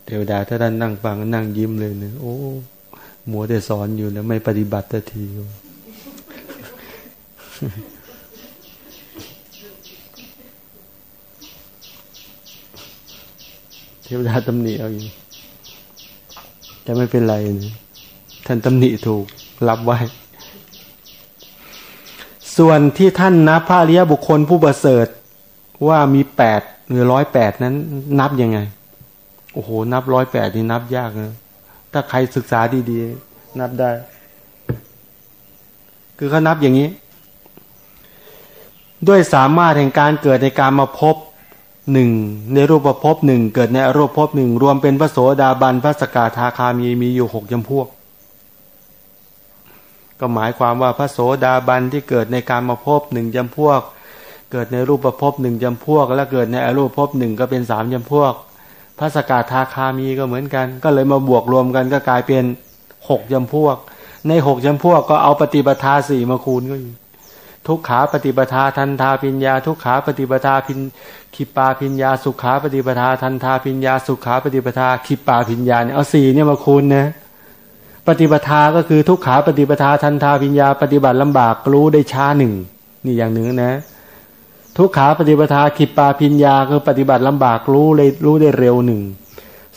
เทวดาถ้าท่านนั่งฟังนั่งยิ้มเลยเนี่ยโอ้หมัวแต่สอนอยู่นะไม่ปฏิบัติที ทวดาตำหนิเอาอยู่จะไม่เป็นไรนะท่านตำหนิถูกรับไว้ ส่วนที่ท่านนับพระริยบุคคลผู้ประเสริฐว่ามีแปดหรือร้อยแปดนั้น นับยังไง โอ้โห นับร้อยแปดนี่นับยากนะถ้าใครศึกษาดีๆ นับได้ คือเขานับอย่างนี้ ด้วยสามารถแห่งการเกิดในการมาพบ หนึ่งในรูปภพหนึ่งเกิดในอรูปภพหนึ่งรวมเป็นพระโสดาบันพระสกาทาคามีมีอยู่หกจำพวก ก็หมายความว่าพระโสดาบันที่เกิดในการมาพบหนึ่งจำพวก เกิดในรูปภพหนึ่งจำพวก และเกิดในอรูปภพหนึ่งก็เป็นสามจำพวก พระสกาทาคามีก็เหมือนกัน ก็เลยมาบวกรวมกันก็กลายเป็นหกจำพวก ในหกจำพวกก็เอาปฏิปทาสี่มาคูณก็อยู่ทุกขาปฏิปทาทันทาปิญญา ทุกขาปฏิปทาพิน ขิปาพิญญาสุขาปฏิปทาทันทาพิญญาสุขาปฏิปทาขิปาพิญญาเนี่ยเอาสี่เนี่ยมาคูณนะปฏิปทาก็คือทุกขาปฏิปทาทันทาพิญญาปฏิบัติลำบากรู้ได้ช้าหนึ่งนี่อย่างหนึ่งนะ ทุกขาปฏิปทาขิปาพิญญาคือปฏิบัติลำบากรู้เลยรู้ได้เร็วหนึ่ง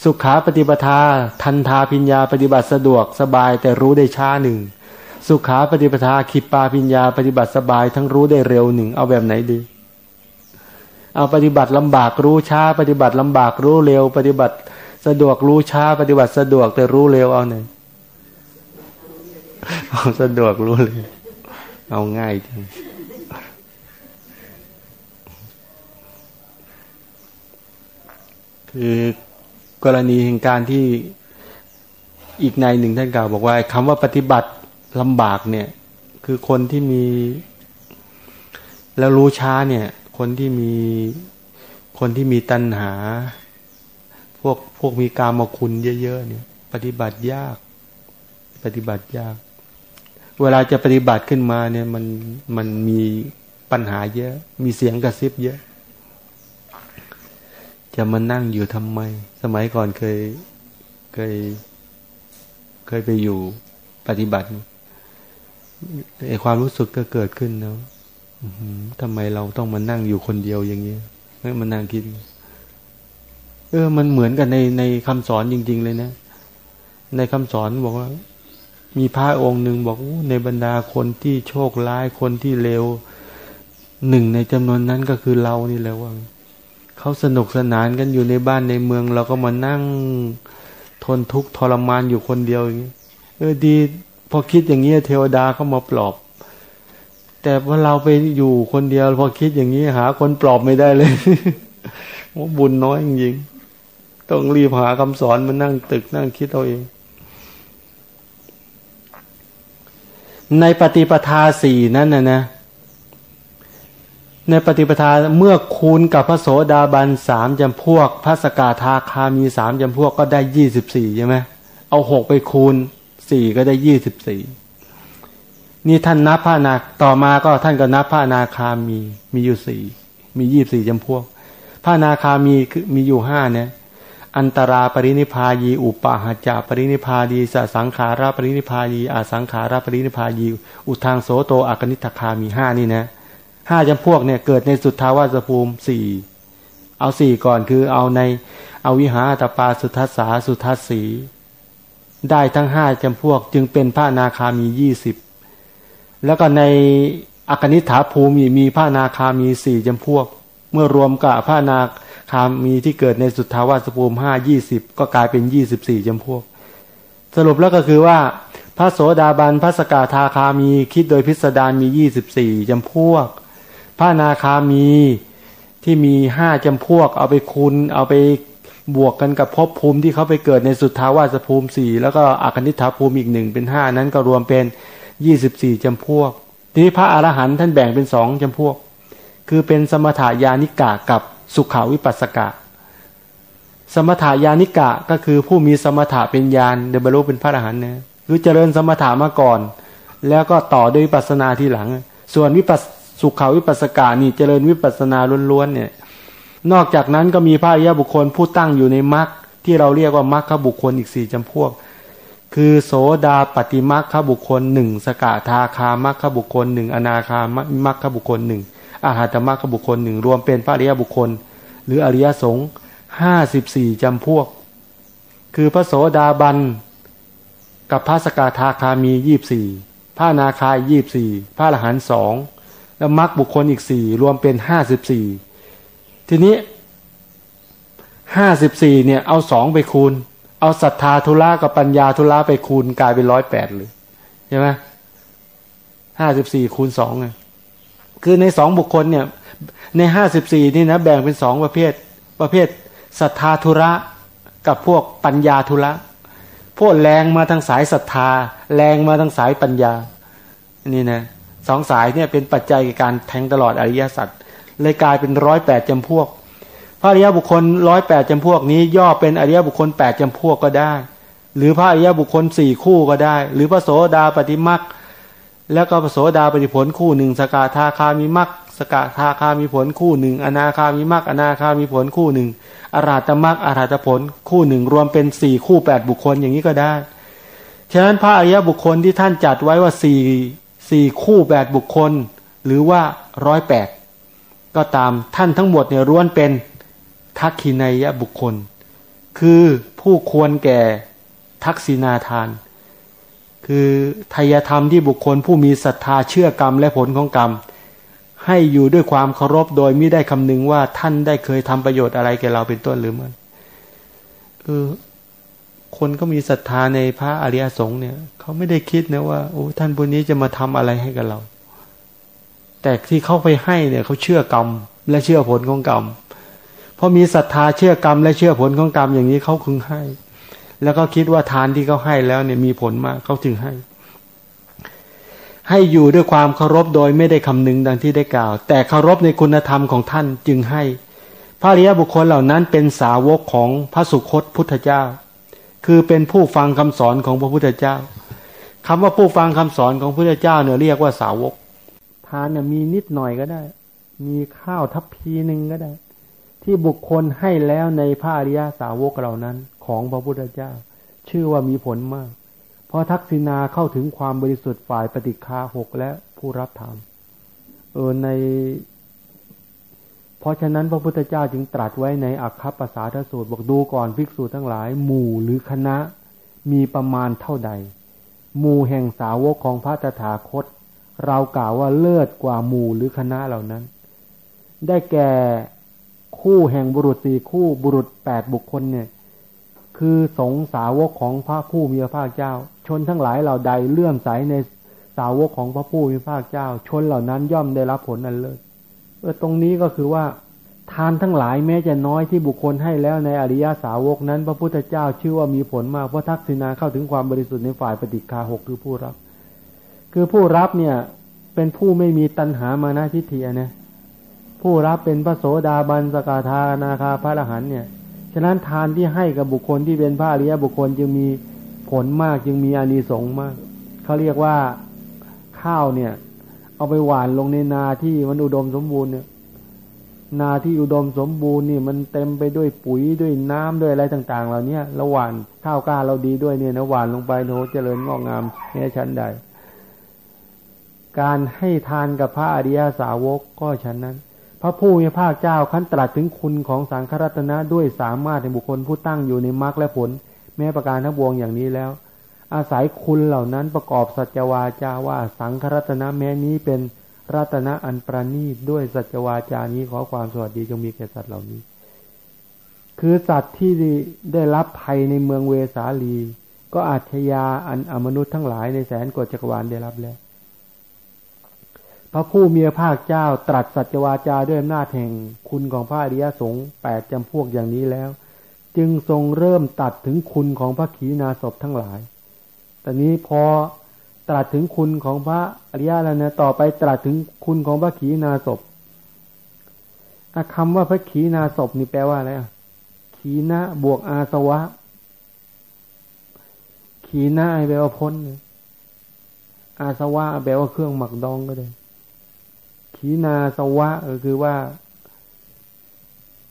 สุขาปฏิปทาทันทาพิญญาปฏิบัติสะดวกสบายแต่รู้ได้ช้าหนึ่งสุขาปฏิปทาขิปาปิญญาปฏิบัติสบายทั้งรู้ได้เร็วหนึ่งเอาแบบไหนดี เอาปฏิบัติลำบากรู้ช้า ปฏิบัติลำบากรู้เร็ว ปฏิบัติสะดวกรู้ช้า ปฏิบัติสะดวกแต่รู้เร็วเอาไหนเอาสะดวกรู้เลยเอาง่ายจริงคือกรณีแห่งการที่อีกในหนึ่งท่านกล่าวบอกว่าคำว่าปฏิบัติลำบากเนี่ย คือคนที่มี แล้วรู้ช้าเนี่ย คนที่มีคนที่มีตัณหา พวกพวกมีกามคุณเยอะๆเนี่ย ปฏิบัติยาก ปฏิบัติยาก เวลาจะปฏิบัติขึ้นมาเนี่ย มันมันมีปัญหาเยอะ มีเสียงกระซิบเยอะ จะมานั่งอยู่ทำไม สมัยก่อนเคยเคย เคยไปอยู่ปฏิบัติไอความรู้สึกก็เกิดขึ้นเนาะ ทำไมเราต้องมานั่งอยู่คนเดียวอย่างนี้ให้มานั่งคิด เออ มันเหมือนกันในในคำสอนจริง ๆ เลยนะ ในคำสอนบอกว่า มีพระองค์หนึ่งบอกในบรรดาคนที่โชคร้ายคนที่เลวหนึ่งในจำนวนนั้นก็คือเรานี่แหละว่าเขาสนุกสนานกันอยู่ในบ้านในเมือง เราก็มานั่งทนทุกข์ทรมานอยู่คนเดียวอย่างนี้เออดี พอคิดอย่างนี้เทวดาเขามาปลอบ แต่ว่าเราไปอยู่คนเดียวพอคิดอย่างนี้หา คนปลอบไม่ได้เลยว่าบุญน้อยจริงๆต้องรีบหาคำสอนมานั่งตึกนั่งคิดเอาเอง ในปฏิปทาสี่นั้นนะนะ ในปฏิปทาเมื่อคูณกับพระโสดาบันสามจำพวก พระสกาทาคามีสามจำพวกก็ได้ยี่สิบสี่ใช่ไหมเอาหกไปคูณสี่ก็ได้ยี่สิบสี่ นี่ท่านนับพระนาต่อมาก็ท่านก็นับพระนาคามีมีอยู่สี่มียี่บสี่จำพวกพระนาคามีคือมีอยู่ห้าเนี่ยอันตราปรินิพายี อุปาหจาปรินิพาดีสสังขาราปรินิพายีอาสังขาราปรินิพายีอุทางโสโตอากนิทคามีห้านี่นะห้าจำพวกเนี่ยเกิดในสุทธาวาสภูมิสี่เอาสี่ก่อนคือเอาในเอาวิหาตปาสุทัสสาสุทัสสีได้ทั้งห้าจำพวกจึงเป็นพระนาคามียี่สิบ แล้วก็ในอกนิฐาภูมิมีพระนาคามีสี่จำพวก เมื่อรวมกับพระนาคามีที่เกิดในสุทธาวาสภูมิห้ายี่สิบก็กลายเป็นยี่สิบสี่จำพวก สรุปแล้วก็คือว่า พระโสดาบันพระสกาทาคามีคิดโดยพิสดารมียี่สิบสี่จำพวก พระนาคามีที่มีห้าจำพวก เอาไปคูณเอาไปบวกกันกับภพภูมิที่เขาไปเกิดในสุทธาวาสภูมิสี่แล้วก็อคนิธาภูมิอีกหนึ่งเป็นห้านั้นก็รวมเป็น ยี่สิบสี่จำพวก ทีนี้พระอรหันต์ท่านแบ่งเป็นสองจำพวก คือเป็นสมถายานิกะกับสุขาวิปัสสกะ สมถายานิกะก็คือผู้มีสมถะเป็นญาณเดบรุเป็นพระอรหันต์นะคือเจริญสมถะมาก่อน แล้วก็ต่อด้วยวิปัสนาทีหลัง ส่วนวิปัสสุขาวิปัสสกะนี่เจริญวิปัสสนาล้วนๆเนี่ย นอกจากนั้นก็มีพระอริยบุคคลผู้ตั้งอยู่ในมรรคที่เราเรียกว่ามรรคบุคคลอีกสี่จำพวก คือโสดาปฏิมรรคบุคคลหนึ่งสกทาคามรรคบุคคลหนึ่งอนาคามรรคบุคคลหนึ่งอาหารตมรรคบุคคลหนึ่งรวมเป็นพระอริยบุคคล หรืออริยสงฆ์ห้าสิบสี่จำพวก คือพระโสดาบันกับพระสกทาคามียี่บสี่พระนาคายี่บสี่พระอรหันสองแล้วมรรคบุคคลอีกสี่รวมเป็นห้าสิบสี่ทีนี้ห้าสิบสี่เนี่ยเอาสองไปคูณ เอาศรัทธาธุระกับปัญญาธุระไปคูณกลายเป็นร้อยแปดเลยใช่ไหมห้าสิบสี่คูณสองไงคือในสองบุคคลเนี่ย ในห้าสิบสี่นี่นะแบ่งเป็นสองประเภท ประเภทศรัทธาธุระกับพวกปัญญาธุระพวกแรงมาทางสายศรัทธา แรงมาทางสายปัญญานี่นะสองสายเนี่ยเป็นปัจจัยในการแทงตลอดอริยสัจเลยกลายเป็นร้อยแปดจำพวก ระอริยบุคคลร้อยแปดจำพวกนี้ ย่อเป็นอริยบุคคลแปดจำพวกก็ได้ หรือพระอริยบุคคลสี่คู่ก็ได้ หรือพระโสดาปฏิมักแล้วก็พระโสดาปฏิผลคู่หนึ่งสกาธาคามีมักสกาธาคามีผลคู่หนึ่งอนาคามีมักอนาคามีผลคู่หนึ่งอราตมักอราตผลคู่หนึ่งรวมเป็นสี่คู่แปดบุคคลอย่างนี้ก็ได้ ฉะนั้นพระอริยบุคคลที่ท่านจัดไว้ว่าสี่สี่คู่แปดบุคคล หรือว่าร้อยแปดก็ตามท่านทั้งหมดเนี่ยร้วนเป็น ทักขินายบุคคล คือผู้ควรแก่ทักษินาทาน คือทายธรรมที่บุคคลผู้มีศรัทธาเชื่อกรรมและผลของกรรม ให้อยู่ด้วยความเคารพโดยไม่ได้คำนึงว่าท่านได้เคยทำประโยชน์อะไรแก่เราเป็นต้นหรือไม่เออคนก็มีศรัทธาในพระอริยสงฆ์เนี่ยเขาไม่ได้คิดนะว่าโอ้ท่านผู้นี้จะมาทำอะไรให้กับเรา แต่ที่เขาไปให้เนี่ยเขาเชื่อกรรมและเชื่อผลของกรรม พอมีศรัทธาเชื่อกรรมและเชื่อผลของกรรมอย่างนี้เขาคึงให้ แล้วก็คิดว่าทานที่เขาให้แล้วเนี่ยมีผลมากเขาถึงให้ ให้อยู่ด้วยความเคารพโดยไม่ได้คำนึงดังที่ได้กล่าว แต่เคารพในคุณธรรมของท่านจึงให้ พระริยบุคคลเหล่านั้นเป็นสาวกของพระสุคตพุทธเจ้า คือเป็นผู้ฟังคำสอนของพระพุทธเจ้าคำว่าผู้ฟังคำสอนของพระพุทธเจ้าเนี่ยเรียกว่าสาวก ทานเนี่ยมีนิดหน่อยก็ได้ มีข้าวทัพพีหนึ่งก็ได้ ที่บุคคลให้แล้วในพระอริยาสาวกเหล่านั้น ของพระพุทธเจ้า ชื่อว่ามีผลมาก เพราะทักษิณาเข้าถึงความบริสุทธิ์ฝ่ายปฏิฆาหกและผู้รับธรรมเออใน เพราะฉะนั้นพระพุทธเจ้าจึงตรัสไว้ในอัคคปสาทสูตรบอกดูก่อนภิกษุทั้งหลาย หมู่หรือคณะมีประมาณเท่าใด หมู่แห่งสาวกของพระตถาคต เรากล่าวว่าเลิศกว่าหมู่หรือคณะเหล่านั้น ได้แก่ คู่แห่งบุรุษสี่คู่บุรุษแปดบุคคลเนี่ย คือสงสาวกของพระผู้มีพระภาคเจ้า ชนทั้งหลายเหล่าใดเลื่อมใสในสาวกของพระผู้มีพระภาคเจ้า ชนเหล่านั้นย่อมได้รับผลอันเลิศเออตรงนี้ก็คือว่าทานทั้งหลายแม้จะน้อยที่บุคคลให้แล้วในอริยาสาวกนั้น พระพุทธเจ้าชื่อว่ามีผลมากเพราะทักษิณาเข้าถึงความบริสุทธิ์ในฝ่ายปฏิฆาหกคือผู้รับ คือผู้รับเนี่ย เป็นผู้ไม่มีตัณหามานะทิฏฐินะ ผู้รับเป็นพระโสดาบันสกาธานาคาพระอรหันเนี่ย ฉะนั้นทานที่ให้กับบุคคลที่เป็นพระอริยบุคคลจึงมีผลมากจึงมีอานิสงส์มาก เขาเรียกว่าข้าวเนี่ย เอาไปหวานลงในนาที่มันอุดมสมบูรณ์เนี่ยนาที่อุดมสมบูรณ์นี่มันเต็มไปด้วยปุ๋ยด้วยน้ำด้วยอะไรต่างๆเหล่านี้ระหว่านข้าวกล้าเราดีด้วยเนี่ยนะหวานลงไปโนเจริญงอกงามแค่ชั้นใด การให้ทานกับพระอริยาสาวกก็ฉันนั้น พระผู้มีพระเจ้าขั้นตรัสถึงคุณของสังฆรัตนะด้วยสามารถในบุคคลผู้ตั้งอยู่ในมรรคและผล แม้ประการทั้งปวงอย่างนี้แล้ว อาศัยคุณเหล่านั้นประกอบสัจวาจาว่าสังครัตนะแม้นี้เป็นรัตนะอันประณีตด้วยสัจวาจานี้ขอความสวัสดีจงมีแก่สัตว์เหล่านี้ คือสัตว์ที่ได้รับภัยในเมืองเวสาลี ก็อาชญาอันอมนุษย์ทั้งหลายในแสนกว่าจักรวาลได้รับแล้ว พระผู้มีพระภาคเจ้าตรัสสัจวาจาด้วยอำนาจแห่งคุณของพระอริยสงฆ์แปดจำพวกอย่างนี้แล้ว จึงทรงเริ่มตัดถึงคุณของพระขีณาสพทั้งหลายตอนนี้พอตรัสถึงคุณของพระอริยแล้วนะต่อไปตรัสถึงคุณของพระขีณาสพคำว่าพระขีนาศพนี่แปลว่าอะไรอะขีนะบวกอาสวะ ขีนะแปลว่าพ้นอาสวะแปลว่าเครื่องหมักดองก็ได้ ขีนาสวะก็คือว่า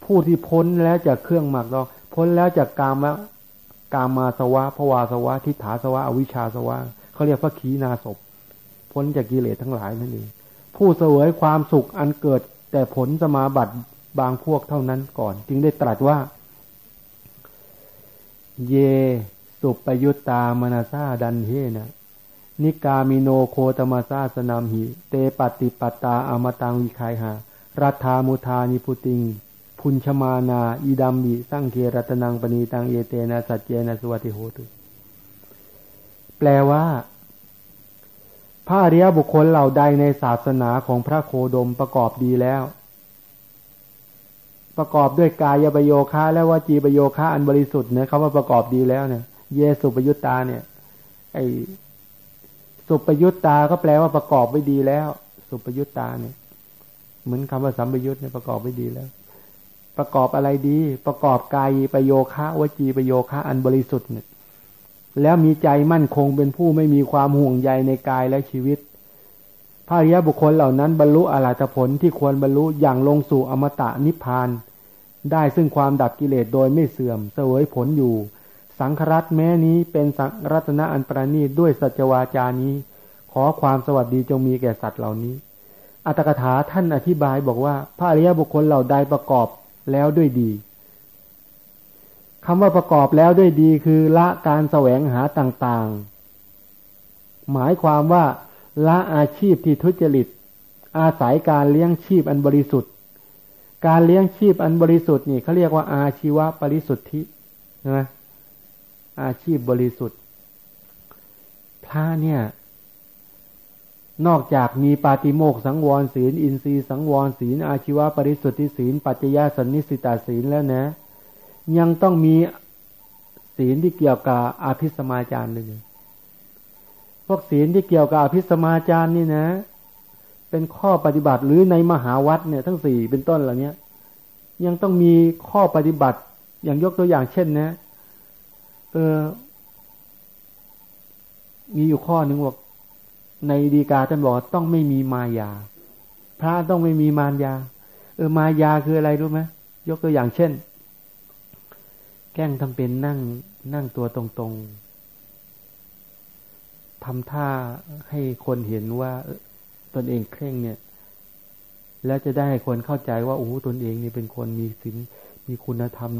ผู้ที่พ้นแล้วจากเครื่องหมักดองพ้นแล้วจากกามะกามาสวะภวาสวะ ทิฏฐาสวะ อวิชชาสวะเขาเรียกพระขีนาศพ พ้นจากกิเลสทั้งหลายนั่นเองผู้เสวยความสุขอันเกิดแต่ผลสมาบัติบางพวกเท่านั้นก่อน จึงได้ตรัสว่า เย สุปยุตตามนาซาดันเฮนะ นิกามิโนโคตมาซาสนามหิ เตปฏิปตาอมตังวิคายหารัฐามุธานิพุติง พุญชมานา อีดัมบิตั้งเครัตนังปณีตังเอเตนะสัจเจนะสวัติโหตุแปลว่าพระอริยบุคคลเหล่าใดในศาสนาของพระโคดมประกอบดีแล้ว ประกอบด้วยกายประโยคะและวจีประโยคะอันบริสุทธิ์เนี่ยเขาว่าประกอบดีแล้วเนี่ย เยสุปยุตตาเนี่ย ไอ สุปยุตตาก็แปลว่าประกอบไว้ดีแล้ว สุปยุตตาเนี่ย เหมือนคำว่าสัมปยุตเนี่ยประกอบไว้ดีแล้ว ประกอบอะไรดี ประกอบกายประโยคะวจีประโยคะอันบริสุทธิ์เนี่ย แล้วมีใจมั่นคงเป็นผู้ไม่มีความห่วงใยในกายและชีวิตพระริยบุคคลเหล่านั้นบรรลุอรหัตผลที่ควรบรรลุอย่างลงสู่อมตะนิพพาน ได้ซึ่งความดับกิเลสโดยไม่เสื่อมเสวยผลอยู่ สังครัตแม้นี้เป็นสังรัตนะอันประณีตด้วยสัจวาจานี้ ขอความสวัสดีจงมีแก่สัตว์เหล่านี้ อัตถกถาท่านอธิบายบอกว่าพระอริยบุคคลเหล่าใดประกอบแล้วด้วยดีคำว่าประกอบแล้วด้วยดีคือละการแสวงหาต่างๆ หมายความว่าละอาชีพที่ทุจริต อาศัยการเลี้ยงชีพอันบริสุทธิ์ การเลี้ยงชีพอันบริสุทธิ์นี่เขาเรียกว่าอาชีวะบริสุทธินะ อาชีพบริสุทธิ์ พระเนี่ย นอกจากมีปาติโมกสังวรศีล อินทรีย์สังวรศีล อาชีวะบริสุทธิศีล ปัจจยสันนิสิตาศีลแล้วนะ ยังต้องมีศีลที่เกี่ยวกับอาภิสมาจารเลยพวกศีลที่เกี่ยวกับอาภิสมาจารนี่นะ เป็นข้อปฏิบัติหรือในมหาวัดเนี่ย ทั้งสี่เป็นต้นเหล่านี้ยังต้องมีข้อปฏิบัติอย่างยกตัวอย่างเช่นนะ เออ มีอยู่ข้อหนึ่งว่าในดีกาท่านบอกต้องไม่มีมายา พระต้องไม่มีมารยา เออ มายาคืออะไรรู้ไหมยกตัวอย่างเช่น แกล้งทำเป็นนั่งนั่งตัวตรงๆทำท่าให้คนเห็นว่าตนเองเคร่งเนี่ย แล้วจะได้คนเข้าใจว่าโอ้ตนเองนี่เป็นคนมีศีลมีคุณธรรม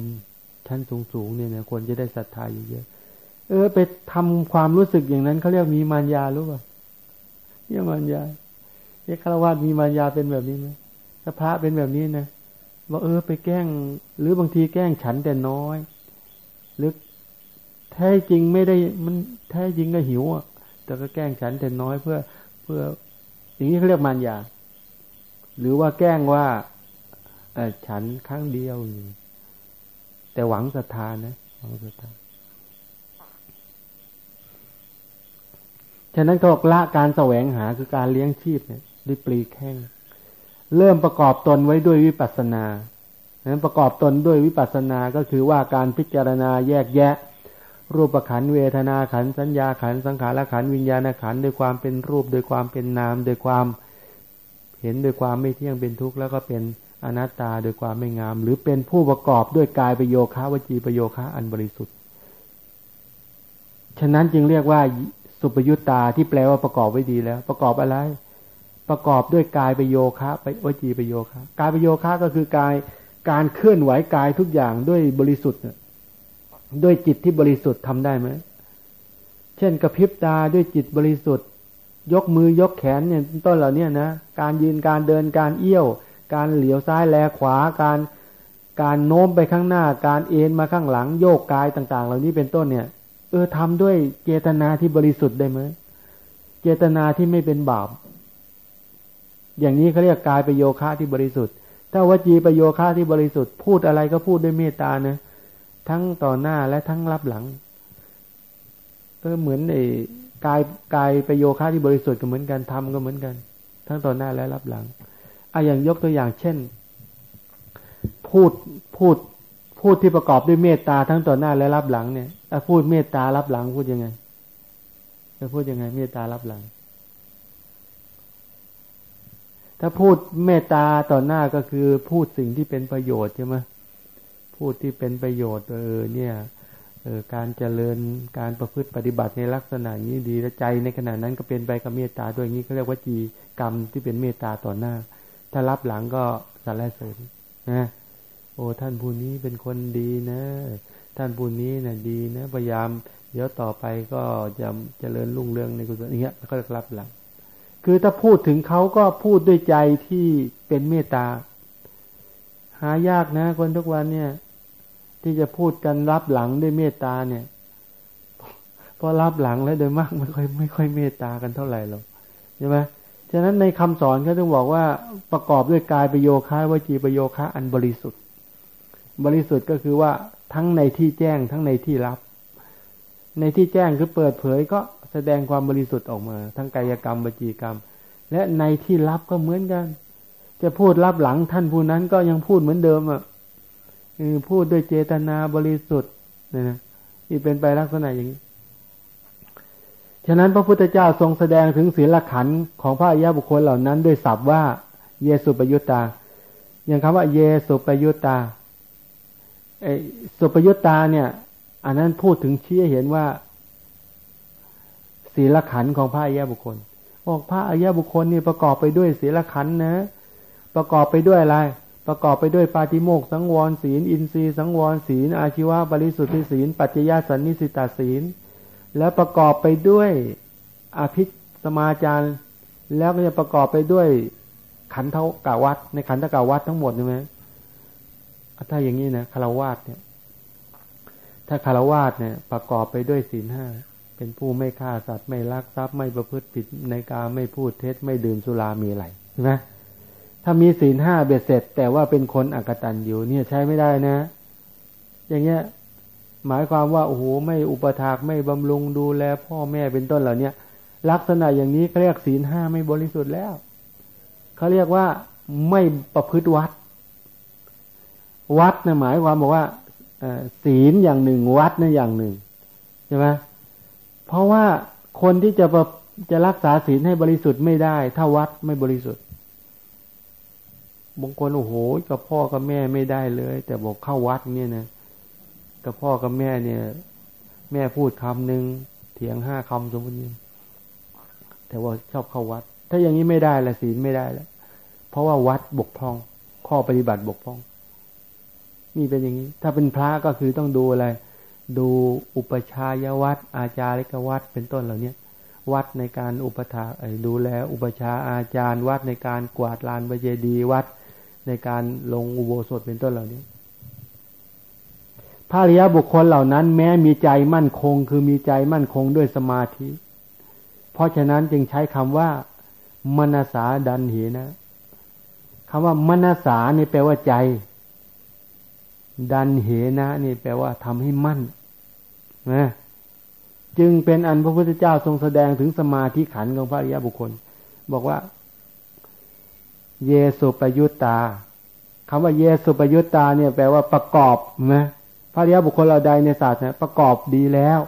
ชั้นสูงๆเนี่ยนะคนจะได้ศรัทธาเยอะๆเออ ไปทำความรู้สึกอย่างนั้นเขาเรียกมีมารยารู้ป่ะเนี่ยมารยาเอ๊ะฆราวาสมีมารยาเป็นแบบนี้ไหมถ้าพระเป็นแบบนี้นะว่าเออไปแกล้ง หรือบางทีแกล้งฉันแต่น้อยหรือแท้จริงไม่ได้มันแท้จริงก็หิวอะ แต่ก็แกล้งฉันแต่น้อยเพื่อเพื่ออย่างนี้เขาเรียกมารยาหรือว่าแกล้งว่าฉันครั้งเดียว แต่หวังศรัทธานะหวังศรัทธาฉะนั้นก็ละการแสวงหาคือการเลี้ยงชีพเนี่ยด้วยปลีแข้งเริ่มประกอบตนไว้ด้วยวิปัสสนานั้นประกอบตนด้วยวิปัสสนาก็คือว่าการพิจารณาแยกแยะ รูปขันเวทนาขันสัญญาขันสังขารขันวิญญาณขันด้วยความเป็นรูปโดยความเป็นนามโดยความเห็นโดยความไม่เที่ยงเป็นทุกข์แล้วก็เป็น อนัตตาโดยความไม่งาม หรือเป็นผู้ประกอบด้วยกายประโยคะวจีประโยคะอันบริสุทธิ์ ฉะนั้นจึงเรียกว่าสุปยุตตาที่แปลว่าประกอบไว้ดีแล้ว ประกอบอะไร ประกอบด้วยกายประโยคะไปวจีประโยคะกายประโยคะก็คือกายการเคลื่อนไหวกายทุกอย่างด้วยบริสุทธิ์ด้วยจิตที่บริสุทธิ์ทำได้ไหมเช่นกระพริบตาด้วยจิตบริสุทธิ์ ยกมือยกแขนเนี่ยต้นเหล่านี้นะการยืนการเดินการเอี้ยว การเหลียวซ้ายแลขวาการการโน้มไปข้างหน้า การเอ็นมาข้างหลังโยกกายต่าง ๆ เหล่านี้เป็นต้นเนี่ย เออทำด้วยเจตนาที่บริสุทธิ์ได้ไหมเจตนาที่ไม่เป็นบาปอย่างนี้เขาเรียกกายไปโยคะที่บริสุทธิ์ ถ้าวจีประโยค่าที่บริสุทธิ์ พูดอะไรก็พูดด้วยเมตตานะทั้งต่อหน้าและทั้งรับหลังเออเหมือนไอ้กายกายประโยค่าที่บริสุทธิ์ก็เหมือนกันทำก็เหมือนกัน ทั้งต่อหน้าและรับหลัง อะอย่างยกตัวอย่างเช่น พูดพูดพูดที่ประกอบด้วยเมตตาทั้งต่อหน้าและรับหลังเนี่ยพูดเมตตารับหลังพูดยังไงจะพูดยังไง เมตตารับหลัง ถ้าพูดเมตตาต่อหน้าก็คือพูดสิ่งที่เป็นประโยชน์ใช่ไหมพูดที่เป็นประโยชน์เออเนี่ยเออการเจริญการประพฤติปฏิบัติในลักษณะนี้ดีและใจในขณะนั้นก็เป็นไปกับเมตตาตัวนี้เขาเรียกว่าจีกรรมที่เป็นเมตตาต่อหน้า ถ้ารับหลังก็สารเสริญนะโอ้ท่านผู้นี้เป็นคนดีนะ ท่านผู้นี้นะ่ะดีนะพยายาม เดี๋ยวต่อไปก็จะเจริญรุ่งเรืองในกุศลอย่างเงี้ยก็รับหลัง คือถ้าพูดถึงเขาก็พูดด้วยใจที่เป็นเมตตา หายากนะ คนทุกวันเนี่ย ที่จะพูดกันรับหลังด้วยเมตตาเนี่ยพอรับหลังแล้วโดยมากไม่ค่อยไม่ค่อยเมตตากันเท่าไหร่หรอกใช่ไหม ฉะนั้นในคำสอนเขาต้องบอกว่าประกอบด้วยกายประโยคะวจีประโยคะอันบริสุทธิ์ บริสุทธิ์ก็คือว่าทั้งในที่แจ้งทั้งในที่รับ ในที่แจ้งคือเปิดเผยก็แสดงความบริสุทธิ์ออกมา ทั้งกายกรรมวจีกรรม และในที่รับก็เหมือนกัน จะพูดรับหลังท่านผู้นั้นก็ยังพูดเหมือนเดิมอะพูดด้วยเจตนาบริสุทธิ์นะนี่เป็นไปลักษณะอย่างนี้ ฉะนั้นพระพุทธเจ้าทรงแสดงถึงศีลขันธ์ของพระอริยบุคคลเหล่านั้น ด้วยศัพท์ว่าเยสุปยุตตา อย่างคำว่าเยสุปยุตตาไอ้สุปยุตตาเนี่ย อันนั้นพูดถึงชี้เห็นว่า ศีลขันของพระอริยบุคคลบอกพระอริยบุคคลนี่ประกอบไปด้วยศีลขันนะ ประกอบไปด้วยอะไร ประกอบไปด้วยปาติโมกสังวรศีล อินทรีย์สังวรศีล อาชีวะบริสุทธิศีล ปัจจยสันนิสิตาศีล แล้วประกอบไปด้วยอภิสมาจารแล้วก็จะประกอบไปด้วยขันเท่ากาวัดในขันเท่ากาวัดทั้งหมดใช่ไหมถ้าอย่างนี้นะคารวาสเนี่ย ถ้าคารวาสเนี่ย ประกอบไปด้วยศีลห้าเป็นผู้ไม่ฆ่าสัตว์ไม่ลักทรัพย์ไม่ประพฤติผิดในการไม่พูดเท็จไม่ดื่มสุรามีอะไรใช่ไหมถ้ามีศีลห้าเบ็ดเสร็จ แต่ว่าเป็นคนอักตันอยู่เนี่ยใช้ไม่ได้นะ อย่างเงี้ย หมายความว่าโอ้โหไม่อุปถากไม่บำรุงดูแลพ่อแม่เป็นต้นเหล่านี้ลักษณะอย่างนี้เขาเรียกศีลห้าไม่บริสุทธิ์แล้วเขาเรียกว่าไม่ประพฤติวัด วัดนะหมายความบอกว่าศีลอย่างหนึ่งวัดนะอย่างหนึ่งใช่ไหมเพราะว่าคนที่จะจะรักษาศีลให้บริสุทธิ์ไม่ได้ ถ้าวัดไม่บริสุทธิ์บางคนโอ้โหกับพ่อกับแม่ไม่ได้เลย แต่บอกเข้าวัดเนี่ยนะ กับพ่อกับแม่เนี่ย แม่พูดคำหนึ่งเถียงห้าคำสมมตินี่แต่ว่าชอบเข้าวัด ถ้าอย่างนี้ไม่ได้ละศีลไม่ได้แล้วเพราะว่าวัดบกพร่อง ข้อปฏิบัติบกพร่อง นี่เป็นอย่างนี้ ถ้าเป็นพระก็คือต้องดูอะไร ดูอุปชายวัด อาจาริกวัดเป็นต้นเหล่านี้วัดในการอุปถาดูแล อุปชาอาจารย์ วัดในการกวาดลานบเจดีวัดในการลงอุโบสถเป็นต้นเหล่านี้ พระริยบุคคลเหล่านั้น แม้มีใจมั่นคง คือมีใจมั่นคงด้วยสมาธิ เพราะฉะนั้นจึงใช้คำว่ามนสาดันเหนะคำว่ามนสานี่แปลว่าใจ ดันเหนะนี่แปลว่าทำให้มั่นนะจึงเป็นอันพระพุทธเจ้าทรงแสดงถึงสมาธิขันของพระอริยบุคคล บอกว่า เยสุปยุตตาคำว่าเยสุปยุตตาเนี่ยแปลว่าประกอบนะ พระอริยบุคคลเราใดในศาสตร์นะประกอบดีแล้ว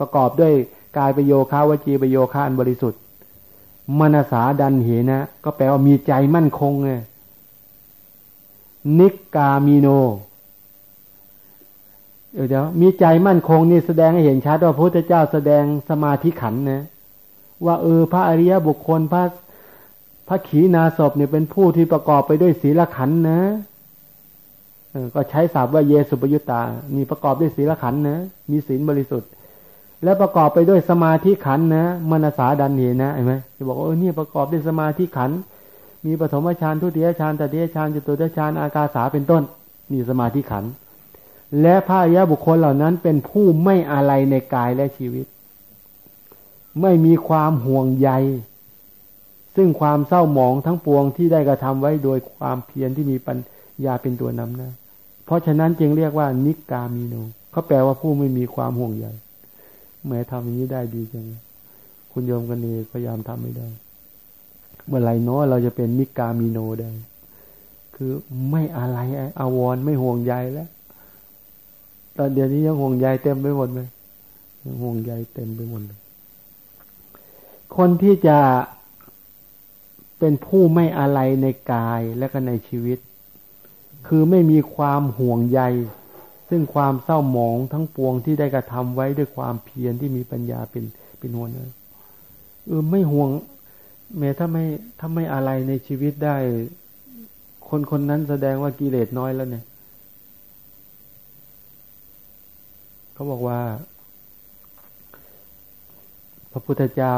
ประกอบด้วยกายประโยคาวจีประโยคาอันบริสุทธิ์มนสาดันเหนะ ก็แปลว่ามีใจมั่นคงไงนิกามิโนเดี๋ยวมีใจมั่นคงนี่แสดงให้เห็นชัดว่าพระพุทธเจ้าแสดงสมาธิขันนะ ว่าเออพระอริยบุคคลพระพระขีณาสพเนี่ยเป็นผู้ที่ประกอบไปด้วยศีลขันนะ ก็ใช้ศัพท์ว่าเยสุปยุตตานี่ประกอบด้วยศีลขันนะ มีศีลบริสุทธิ์ แล้วประกอบไปด้วยสมาธิขันนะมนสาดันเหนะเห็นไหมจะบอกว่าเออนี่ประกอบด้วยสมาธิขัน มีปฐมฌานทุติยฌานตติยฌานจตุตฌานอากาสาเป็นต้น นี่สมาธิขัน และพระอริยบุคคลเหล่านั้นเป็นผู้ไม่อะไรในกายและชีวิต ไม่มีความห่วงใย ซึ่งความเศร้าหมองทั้งปวงที่ได้กระทำไว้โดยความเพียรที่มีปัญญาเป็นตัวนำนะ เพราะฉะนั้นจึงเรียกว่า นิกามีโนเขาแปลว่าผู้ไม่มีความห่วงใยแม้ทำอย่างนี้ได้ดีจังคุณโยมกันนี่พยายามทำไม่ได้ เมื่อไรเนาะเราจะเป็นนิกามีโนได้ คือไม่อะไรอาวรไม่ห่วงใยแล้วตอนเดี๋ยวนี้ยังห่วงใยเต็มไปหมดเลยยังห่วงใยเต็มไปหมดเลยคนที่จะเป็นผู้ไม่อะไรในกายและก็ในชีวิต คือไม่มีความห่วงใย ซึ่งความเศร้าหมองทั้งปวงที่ได้กระทำไว้ด้วยความเพียรที่มีปัญญาเป็นเป็นหัวเนื้อเออไม่ห่วง แม้ถ้าไม่ถ้าไม่อะไรในชีวิตได้ คนคนนั้นแสดงว่ากิเลสน้อยแล้วเนี่ยเขาบอกว่า พระพุทธเจ้า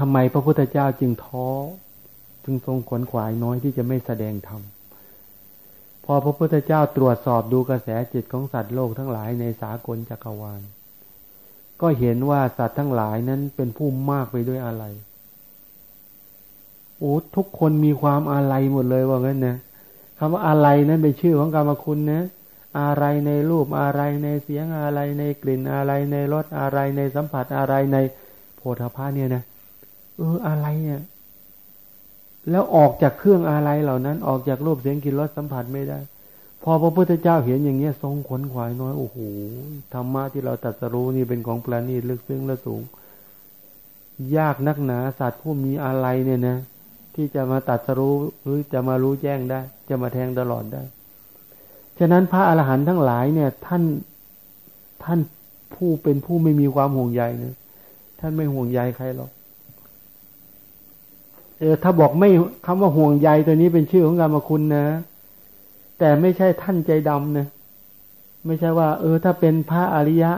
ทำไมพระพุทธเจ้าจึงท้อจึงทรงขวนขวายน้อยที่จะไม่แสดงธรรม พอพระพุทธเจ้าตรวจสอบดูกระแสจิตของสัตว์โลกทั้งหลายในสากลจักรวาล ก็เห็นว่าสัตว์ทั้งหลายนั้นเป็นผู้มากไปด้วยอะไรโอ้ทุกคนมีความอะไรหมดเลยว่างั้นนะคำว่าอะไรนั้นเป็นชื่อของกรรมคุณนะอะไรในรูปอะไรในเสียงอะไรในกลิ่นอะไรในรสอะไรในสัมผัสอะไรในโพธาภาเนี่ยนะเอออะไรเนี่ย แล้วออกจากเครื่องอะไรเหล่านั้น ออกจากรูปเสียงกลิ่นรสสัมผัสไม่ได้ พอพระพุทธเจ้าเห็นอย่างเงี้ยทรงขนขวายน้อยโอ้โหธรรมะที่เราตัดสรู้นี่เป็นของประณีตลึกซึ้งและสูง ยากนักหนาสัตว์ผู้มีอะไรเนี่ยนะ ที่จะมาตัดสรู้หรือจะมารู้แจ้งได้ จะมาแทงตลอดได้ฉะนั้นพระอรหันต์ทั้งหลายเนี่ย ท่านท่านผู้เป็นผู้ไม่มีความห่วงใยเนี่ยท่านไม่ห่วงใยใครหรอก เออถ้าบอกไม่คำว่าห่วงใยตัวนี้เป็นชื่อของกรรมคุณนะ แต่ไม่ใช่ท่านใจดำนะไม่ใช่ว่า เออ ถ้าเป็นพระอริยะ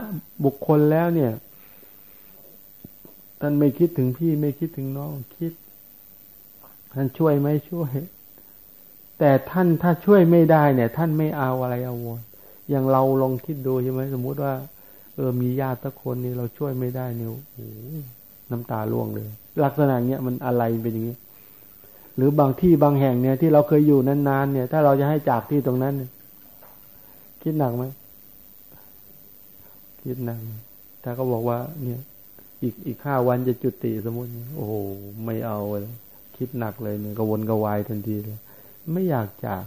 บุคคลแล้วเนี่ยท่านไม่คิดถึงพี่ไม่คิดถึงน้องคิด ท่านช่วยไหมช่วย แต่ท่านถ้าช่วยไม่ได้เนี่ย ท่านไม่เอาอะไรเอาวนอย่างเราลองคิดดูใช่ไหมสมมุติว่า เออมีญาติสักคนนี่เราช่วยไม่ได้เนี่ยโอ้น้ำตาล่วงเลย ลักษณะเนี้ยมันอะไรเป็นอย่างนี้ หรือบางที่บางแห่งเนี่ย ที่เราเคยอยู่นานๆเนี่ย ถ้าเราจะให้จากที่ตรงนั้น คิดหนักไหมคิดหนักถ้าเขาบอกว่า เนี่ย อีกอีกห้าวันจะจุติสมมติ โอ้โหไม่เอาเลยคิดหนักเลยเนี่ยกวนกวายทันทีเลยไม่อยากจาก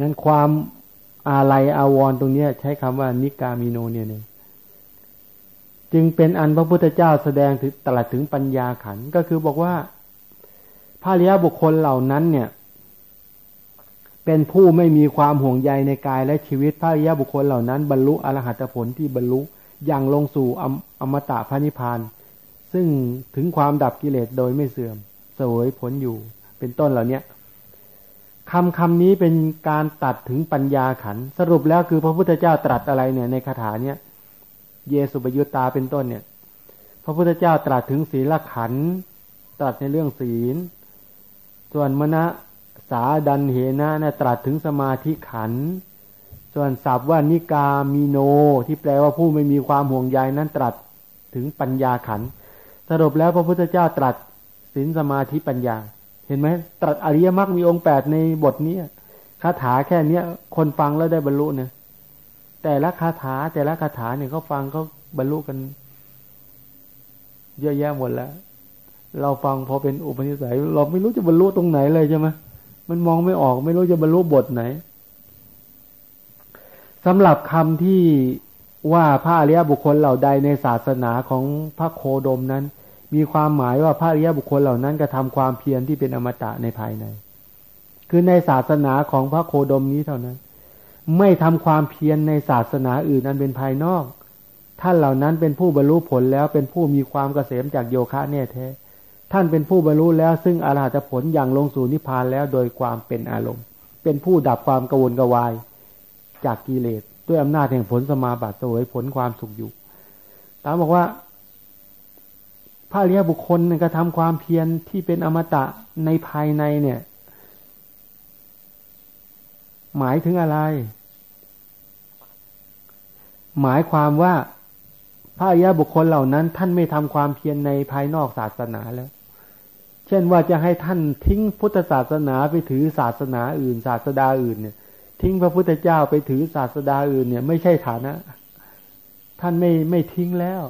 งั้นความอาลัยอาวรตรงเนี้ย ใช้คำว่านิกามิโนเนี่ยเนี่ย จึงเป็นอันพระพุทธเจ้าแสดงถึงตรัสถึงปัญญาขันก็คือบอกว่าพระริยบุคคลเหล่านั้นเนี่ย เป็นผู้ไม่มีความห่วงใยในกายและชีวิตพระริยบุคคลเหล่านั้น บรรลุอรหัตผลที่บรรลุอย่างลงสู่อมอมตะพระนิพพาน ซึ่งถึงความดับกิเลสโดยไม่เสื่อมเสวยผลอยู่ เป็นต้นเหล่านี้คำคำนี้เป็นการตัดถึงปัญญาขันสรุปแล้วคือพระพุทธเจ้าตรัสอะไรเนี่ยในคาถาเนี้ย เยสุปยุตตาเป็นต้นเนี่ย พระพุทธเจ้าตรัสถึงศีลขัน ตรัสในเรื่องศีล ส่วนมณะสาดันเหนะนะตรัสถึงสมาธิขัน ส่วนศัพท์ว่านิกามีโน ที่แปลว่าผู้ไม่มีความห่วงใยนั้นตรัสถึงปัญญาขัน สรุปแล้วพระพุทธเจ้าตรัสศีลสมาธิปัญญา เห็นไหมตรัสอริยมรรคมีองค์แปดในบทนี้คาถาแค่เนี้ย คนฟังแล้วได้บรรลุเนี่ย แต่ละคาถาแต่ละคาถาเนี่ยเขาฟังเขาบรรลุกัน เยอะแยะหมดแล้ว เราฟังพอเป็นอุปนิสัย เราไม่รู้จะบรรลุตรงไหนเลยใช่ไหมมันมองไม่ออก ไม่รู้จะบรรลุบทไหนสำหรับคำที่ว่าพระอริยบุคคลเหล่าใดในศาสนาของพระโคดมนั้น มีความหมายว่าพระอริยบุคคลเหล่านั้นกระทาความเพียรที่เป็นอมตะในภายใน คือในศาสนาของพระโคดมนี้เท่านั้น ไม่ทำความเพียรในศาสนาอื่นอันเป็นภายนอก ท่านเหล่านั้นเป็นผู้บรรลุผลแล้วเป็นผู้มีความเกษมจากโยคะเนี่ยแท้ ท่านเป็นผู้บรรลุแล้วซึ่งอรหัตผลอย่างลงสู่นิพพานแล้วโดยความเป็นอารมณ์ เป็นผู้ดับความกวนกวาย จากกิเลสด้วยอำนาจแห่งผลสมาบัติสวยผลความสุขอยู่ ตามบอกว่าพระเรียบุคคลกระทำความเพียรที่เป็นอมตะในภายในเนี่ย หมายถึงอะไร หมายความว่าพระอริยบุคคลเหล่านั้น ท่านไม่ทำความเพียรในภายนอกศาสนาแล้ว เช่นว่าจะให้ท่านทิ้งพุทธศาสนาไปถือศาสนาอื่น ศาสดาอื่นเนี่ย ทิ้งพระพุทธเจ้าไปถือศาสดาอื่นเนี่ย ไม่ใช่ฐานะ ท่านไม่ไม่ทิ้งแล้ว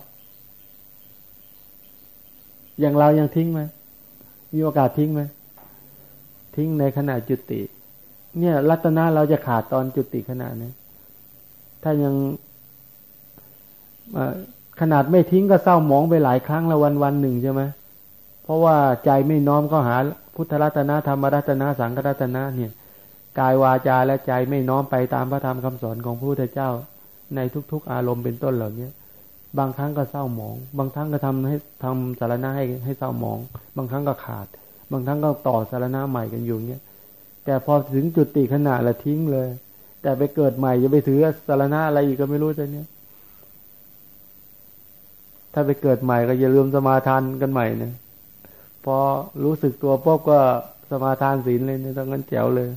อย่างเรายังทิ้งไหมมีโอกาสทิ้งไหมทิ้งในขณะจุติ เนี่ยรัตนะเราจะขาดตอนจุติขณะนี้ถ้ายัง ขนาดไม่ทิ้งก็เศร้าหมองไปหลายครั้งละวันวันหนึ่งใช่ไหมเพราะว่าใจไม่น้อมก็หาพุทธรัตนะธรรมรัตนะสังฆรัตนะเนี่ยกายวาจาและใจไม่น้อมไปตามพระธรรมคำสอนของพระพุทธเจ้า ในทุก ๆ อารมณ์เป็นต้นเหล่านี้บางครั้งก็เศร้าหมอง บางครั้งก็ทำให้ทำสารณะให้ให้เศร้าหมอง บางครั้งก็ขาด บางครั้งก็ต่อสารณะใหม่กันอยู่เนี้ยแต่พอถึงจุดติขนาดละทิ้งเลย แต่ไปเกิดใหม่จะไปถือสารณะอะไรอีกก็ไม่รู้ตอนนี้ย ถ้าไปเกิดใหม่ก็อย่าลืมสมาทานกันใหม่นะพอรู้สึกตัวปุ๊บก็สมาทานศีลเลยนี่ยต้องงั้นแจ๋วเลย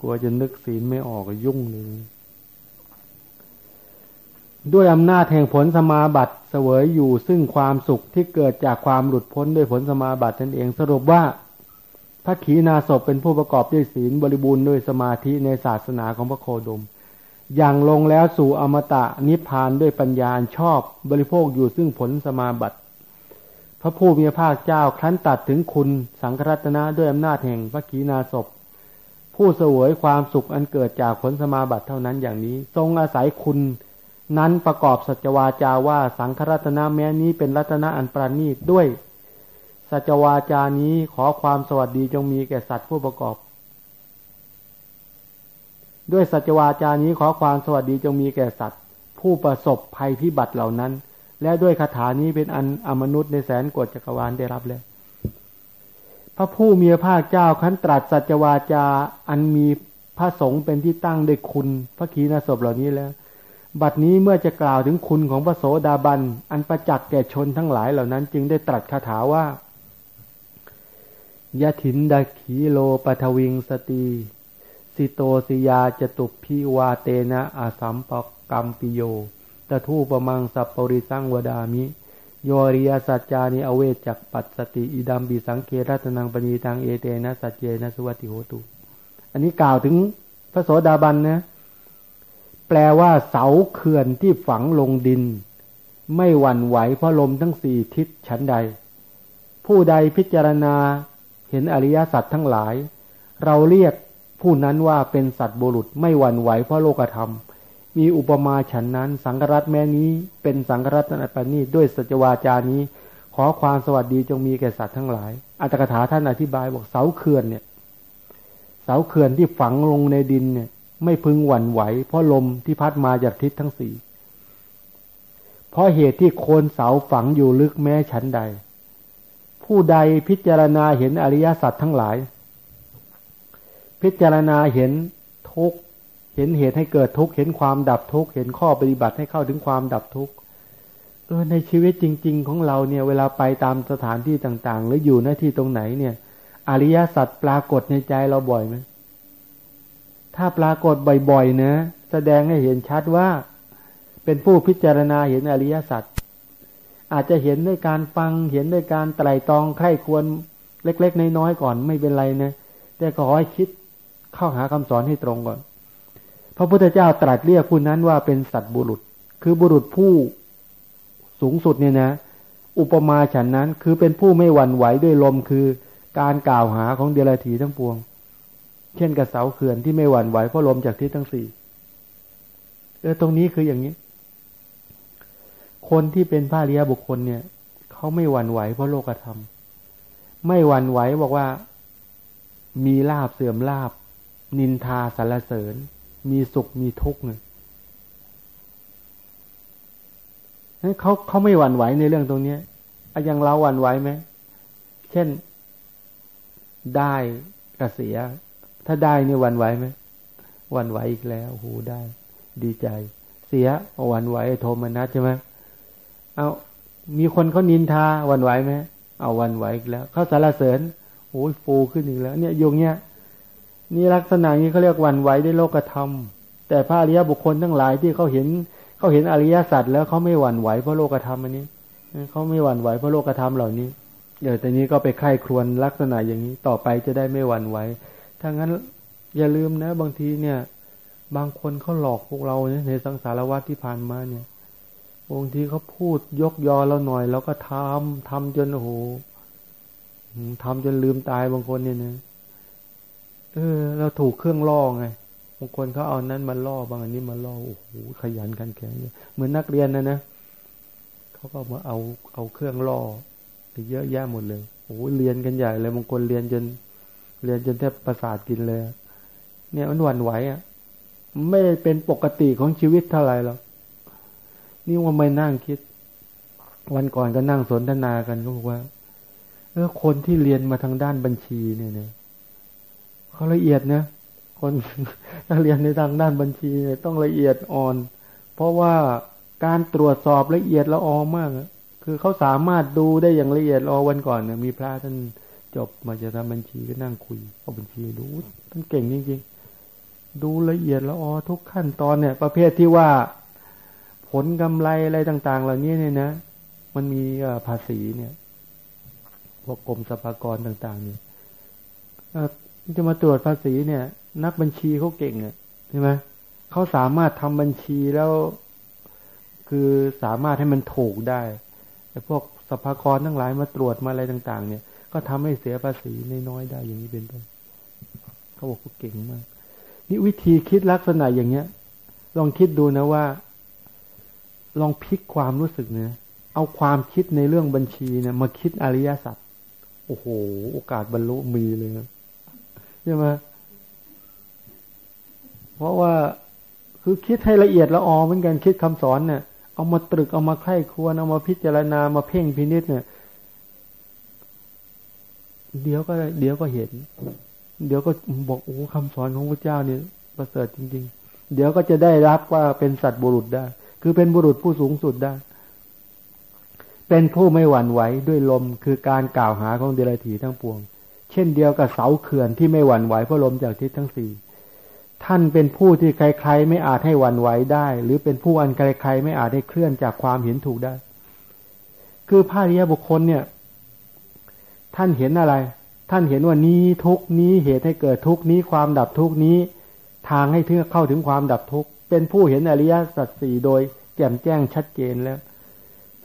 กลัวจะนึกศีลไม่ออกก็ยุ่งเลย ด้วยอำนาจแห่งผลสมาบัติเสวยอยู่ซึ่งความสุขที่เกิดจากความหลุดพ้นด้วยผลสมาบัตินั่นเองสรุปว่าพระขีณาสพเป็นผู้ประกอบด้วยศีลบริบูรณ์ด้วยสมาธิในศาสนาของพระโคดม อย่างลงแล้วสู่อมตะนิพพานด้วยปัญญาชอบบริโภคอยู่ซึ่งผลสมาบัติพระผู้มีพระภาคเจ้าครั้นตัดถึงคุณสังครัตนะด้วยอำนาจแห่งพระขีณาสพผู้เสวยความสุขอันเกิดจากผลสมาบัติเท่านั้นอย่างนี้ ทรงอาศัยคุณ นั้นประกอบสัจวาจาว่าสังฆรัตนะแม้นี้เป็นรัตนะอันประณีตด้วย สัจวาจานี้ขอความสวัสดีจงมีแก่สัตว์ผู้ประกอบ ด้วยสัจวาจานี้ขอความสวัสดีจงมีแก่สัตว์ ผู้ประสบภัยพิบัติเหล่านั้น และด้วยคาถานี้เป็นอันอมนุษย์ในแสนกฎจักรวาลได้รับแล้วพระผู้มีพระภาคเจ้าขันตรัสสัจวาจาอันมีพระสงฆ์เป็นที่ตั้งด้วยคุณพระขีณาสพเหล่านี้แล้ว บัดนี้เมื่อจะกล่าวถึงคุณของพระโสดาบัน อันประจักษ์แก่ชนทั้งหลายเหล่านั้น จึงได้ตรัสคาถาว่ายะถินดาขีโลปทวิงสตี สิโตสิยาจตุพิวาเตนะอาสัมปกรรมปิโยตะทูปมังสัปปริสังวดามิ โยริยสัจจานิอเวจักปัสสติอิดัมบิสังเครัตนังปณีตังเอเตนะสัจเจนะสุวัติโหตุ อันนี้กล่าวถึงพระโสดาบันนะ แปลว่าเสาเขื่อนที่ฝังลงดิน ไม่หวั่นไหวเพราะลมทั้งสี่ทิศชั้นใด ผู้ใดพิจารณาเห็นอริยสัจทั้งหลาย เราเรียก ผู้นั้นว่าเป็นสัตว์บุรุษไม่หวั่นไหวเพราะโลกธรรม มีอุปมาฉันนั้น สังกรัตแม่นี้ เป็นสังกรัตนปณีด้วยสัจวาจานี้ ขอความสวัสดีจงมีแก่สัตว์ทั้งหลาย อัตถกถาท่านอธิบายบอกเสาเขื่อนเนี่ย เสาเขื่อนที่ฝังลงในดินเนี่ย ไม่พึงหวั่นไหว เพราะลมที่พัดมาจากทิศทั้งสี่เพราะเหตุที่โคนเสาฝังอยู่ลึกแม้ชั้นใด ผู้ใดพิจารณาเห็นอริยสัจทั้งหลาย พิจารณาเห็นทุกเห็นเหตุให้เกิดทุกเห็นความดับทุกเห็นข้อปฏิบัติให้เข้าถึงความดับทุกเออในชีวิตจริง ๆ ของเราเนี่ย เวลาไปตามสถานที่ต่าง ๆ หรืออยู่หน้าที่ตรงไหนเนี่ย อริยสัจปรากฏในใจเราบ่อยไหมถ้าปรากฏบ่อยๆนะแสดงให้เห็นชัดว่า เป็นผู้พิจารณาเห็นอริยสัจอาจจะเห็นด้วยการฟังเห็นด้วยการไตรตรองใคร่ควรเล็ก ๆ น้อยๆก่อนไม่เป็นไรนะแต่ขอให้คิด เข้าหาคำสอนให้ตรงก่อน พระพุทธเจ้าตรัสเรียกผู้นั้นว่าเป็นสัตบุรุษ คือบุรุษผู้สูงสุดเนี่ยนะ อุปมาฉันนั้นคือเป็นผู้ไม่หวั่นไหวด้วยลมคือการกล่าวหาของเดรัจฉีทั้งปวง เช่นกับเสาเขื่อนที่ไม่หวั่นไหวเพราะลมจากทิศทั้งสี่เออตรงนี้คืออย่างนี้ คนที่เป็นพระริยบุคคลเนี่ยเขาไม่หวั่นไหวเพราะโลกธรรม ไม่หวั่นไหวบอกว่า มีลาบเสื่อมลาบ นินทาสารเสริญ มีสุขมีทุกข์เนี่ยเขาเขาไม่หวั่นไหวในเรื่องตรงนี้อย่างเราหวั่นไหวไหม เช่นได้กระเสีย ถ้าได้นี่หวั่นไหวไหมหวั่นไหวอีกแล้วโหได้ ดีใจ เสียหวั่นไหวโทมนัสใช่ไหมเอามีคนเขานินทาหวั่นไหวไหมเอาหวั่นไหวอีกแล้วเขาสารเสริญโอ้ยฟูขึ้นอีกแล้ว เนี่ยโยงเนี้ย นี่ลักษณะนี้เขาเรียกวันไหวได้โลกธรรม แต่พระอริยบุคคลทั้งหลายที่เขาเห็นเขาเห็นอริยสัจแล้วเขาไม่หวั่นไหวเพราะโลกธรรมอันนี้เขาไม่หวั่นไหวเพราะโลกธรรมเหล่านี้เดี๋ยวแต่นี้ก็ไปไข้ครวนลักษณะอย่างนี้ต่อไปจะได้ไม่หวั่นไหวถ้างั้นอย่าลืมนะ บางทีเนี่ย บางคนเขาหลอกพวกเราเนี่ยในสังสารวัฏที่ผ่านมาเนี่ยบางทีเขาพูดยกยอเราหน่อยเราก็ทำทำจนโอ้โหทำจนลืมตายบางคนเนี่ยนะ เออ เราถูกเครื่องล่อไงบางคนเขาเอานั้นมาล่อบางอันนี้มาล่อโอ้โหขยันกันแข็งเหมือนนักเรียนนะนะเขาก็มาเอาเอาเครื่องล่อไปเยอะแยะหมดเลยโอ้เรียนกันใหญ่เลยบางคนเรียนจน เรียนจนแทบประสาทกินเลย เนี่ยมันหวั่นไหวอะ ไม่เป็นปกติของชีวิตเท่าไหร่หรอกนี่ว่าไม่นั่งคิด วันก่อนก็นั่งสนทนากันก็บอกว่าเออคนที่เรียนมาทางด้านบัญชีเนี่ยเนี่ย เขาละเอียดนะคนถ้าเรียนในทางด้านบัญชีต้องละเอียดอ่อน เพราะว่าการตรวจสอบละเอียดละออมาก คือเขาสามารถดูได้อย่างละเอียดรอวันก่อนเนี่ยมีพระท่านจบมาจะทำบัญชีก็นั่งคุยเอาบัญชีดูท่านเก่งจริงๆดูละเอียดละออทุกขั้นตอนเนี่ย ประเภทที่ว่าผลกำไรอะไรต่าง ๆ เหล่านี้เนี่ยนะ มันมีภาษีเนี่ยพวกกรมสรรพากรต่าง ๆ เนี่ย จะมาตรวจภาษีเนี่ย นักบัญชีเขาเก่งอะใช่ไหมเขาสามารถทำบัญชีแล้ว คือสามารถให้มันถูกได้แต่พวกสภากรทั้งหลายมาตรวจมาอะไรต่าง ๆ เนี่ย ก็ทำให้เสียภาษีน้อยๆได้อย่างนี้เป็นต้นเขาบอกเขาเก่งมากนี่วิธีคิดลักษณะอย่างเนี้ย ลองคิดดูนะว่า ลองพลิกความรู้สึกเนี่ยเอาความคิดในเรื่องบัญชีเนี่ยมาคิดอริยสัจโอ้โห โอกาสบรรลุมีเลย ใช่ไหมเพราะว่าคือคิดให้ละเอียดละออเหมือนกันคิดคำสอนเนี่ยเอามาตรึกเอามาไข้ควรเอามาพิจารณามาเพ่งพินิษเนี่ย เดี๋ยวก็เดี๋ยวก็เห็น เดี๋ยวก็บอกโอ้คำสอนของพระเจ้าเนี่ยประเสริฐจริง ๆ เดี๋ยวก็จะได้รับว่าเป็นสัตว์บุรุษได้ คือเป็นบุรุษผู้สูงสุดได้ เป็นผู้ไม่หวั่นไหวด้วยลมคือการกล่าวหาของเดรัจฉีทั้งปวง เช่นเดียวกับเสาเขื่อนที่ไม่หวั่นไหวเพราะลมจากทิศทั้งสี่ท่านเป็นผู้ที่ใครๆไม่อาจให้หวั่นไหวได้ หรือเป็นผู้อันใครๆไม่อาจให้เคลื่อนจากความเห็นถูกได้ คือพระริยบุคคลเนี่ย ท่านเห็นอะไร ท่านเห็นว่านี้ทุกนี้เหตุให้เกิดทุกนี้ความดับทุกนี้ ทางให้ถึงเข้าถึงความดับทุกเป็นผู้เห็นอริยสัจสี่โดยแจ่มแจ้งชัดเจนแล้ว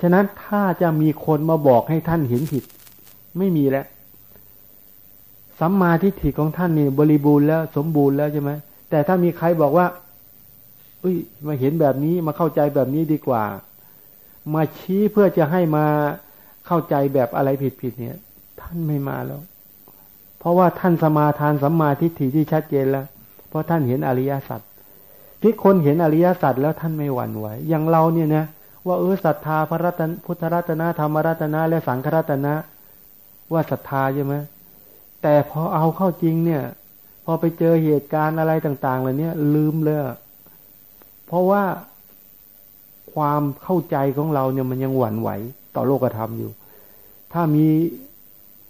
ฉะนั้นถ้าจะมีคนมาบอกให้ท่านเห็นผิด ไม่มีแล้ว สัมมาทิฏฐิของท่านนี่บริบูรณ์แล้วสมบูรณ์แล้วใช่ไหมแต่ถ้ามีใครบอกว่าอุ้ยมาเห็นแบบนี้มาเข้าใจแบบนี้ดีกว่า มาชี้เพื่อจะให้มาเข้าใจแบบอะไรผิดๆเนี่ย ท่านไม่มาแล้ว เพราะว่าท่านสมาทานสัมมาทิฏฐิที่ชัดเจนแล้ว เพราะท่านเห็นอริยสัจที่คนเห็นอริยสัจแล้วท่านไม่หวั่นไหวอย่างเราเนี่ยนะว่าเออศรัทธาพระรัตนพุทธรัตนะธรรมรัตนะและสังฆรัตนะ ว่าศรัทธาใช่ไหม แต่พอเอาเข้าจริงเนี่ย พอไปเจอเหตุการณ์อะไรต่าง ๆ เหล่านี้ลืมเลยเพราะว่าความเข้าใจของเราเนี่ยมันยังหวั่นไหว ต่อโลกธรรมอยู่ ถ้ามี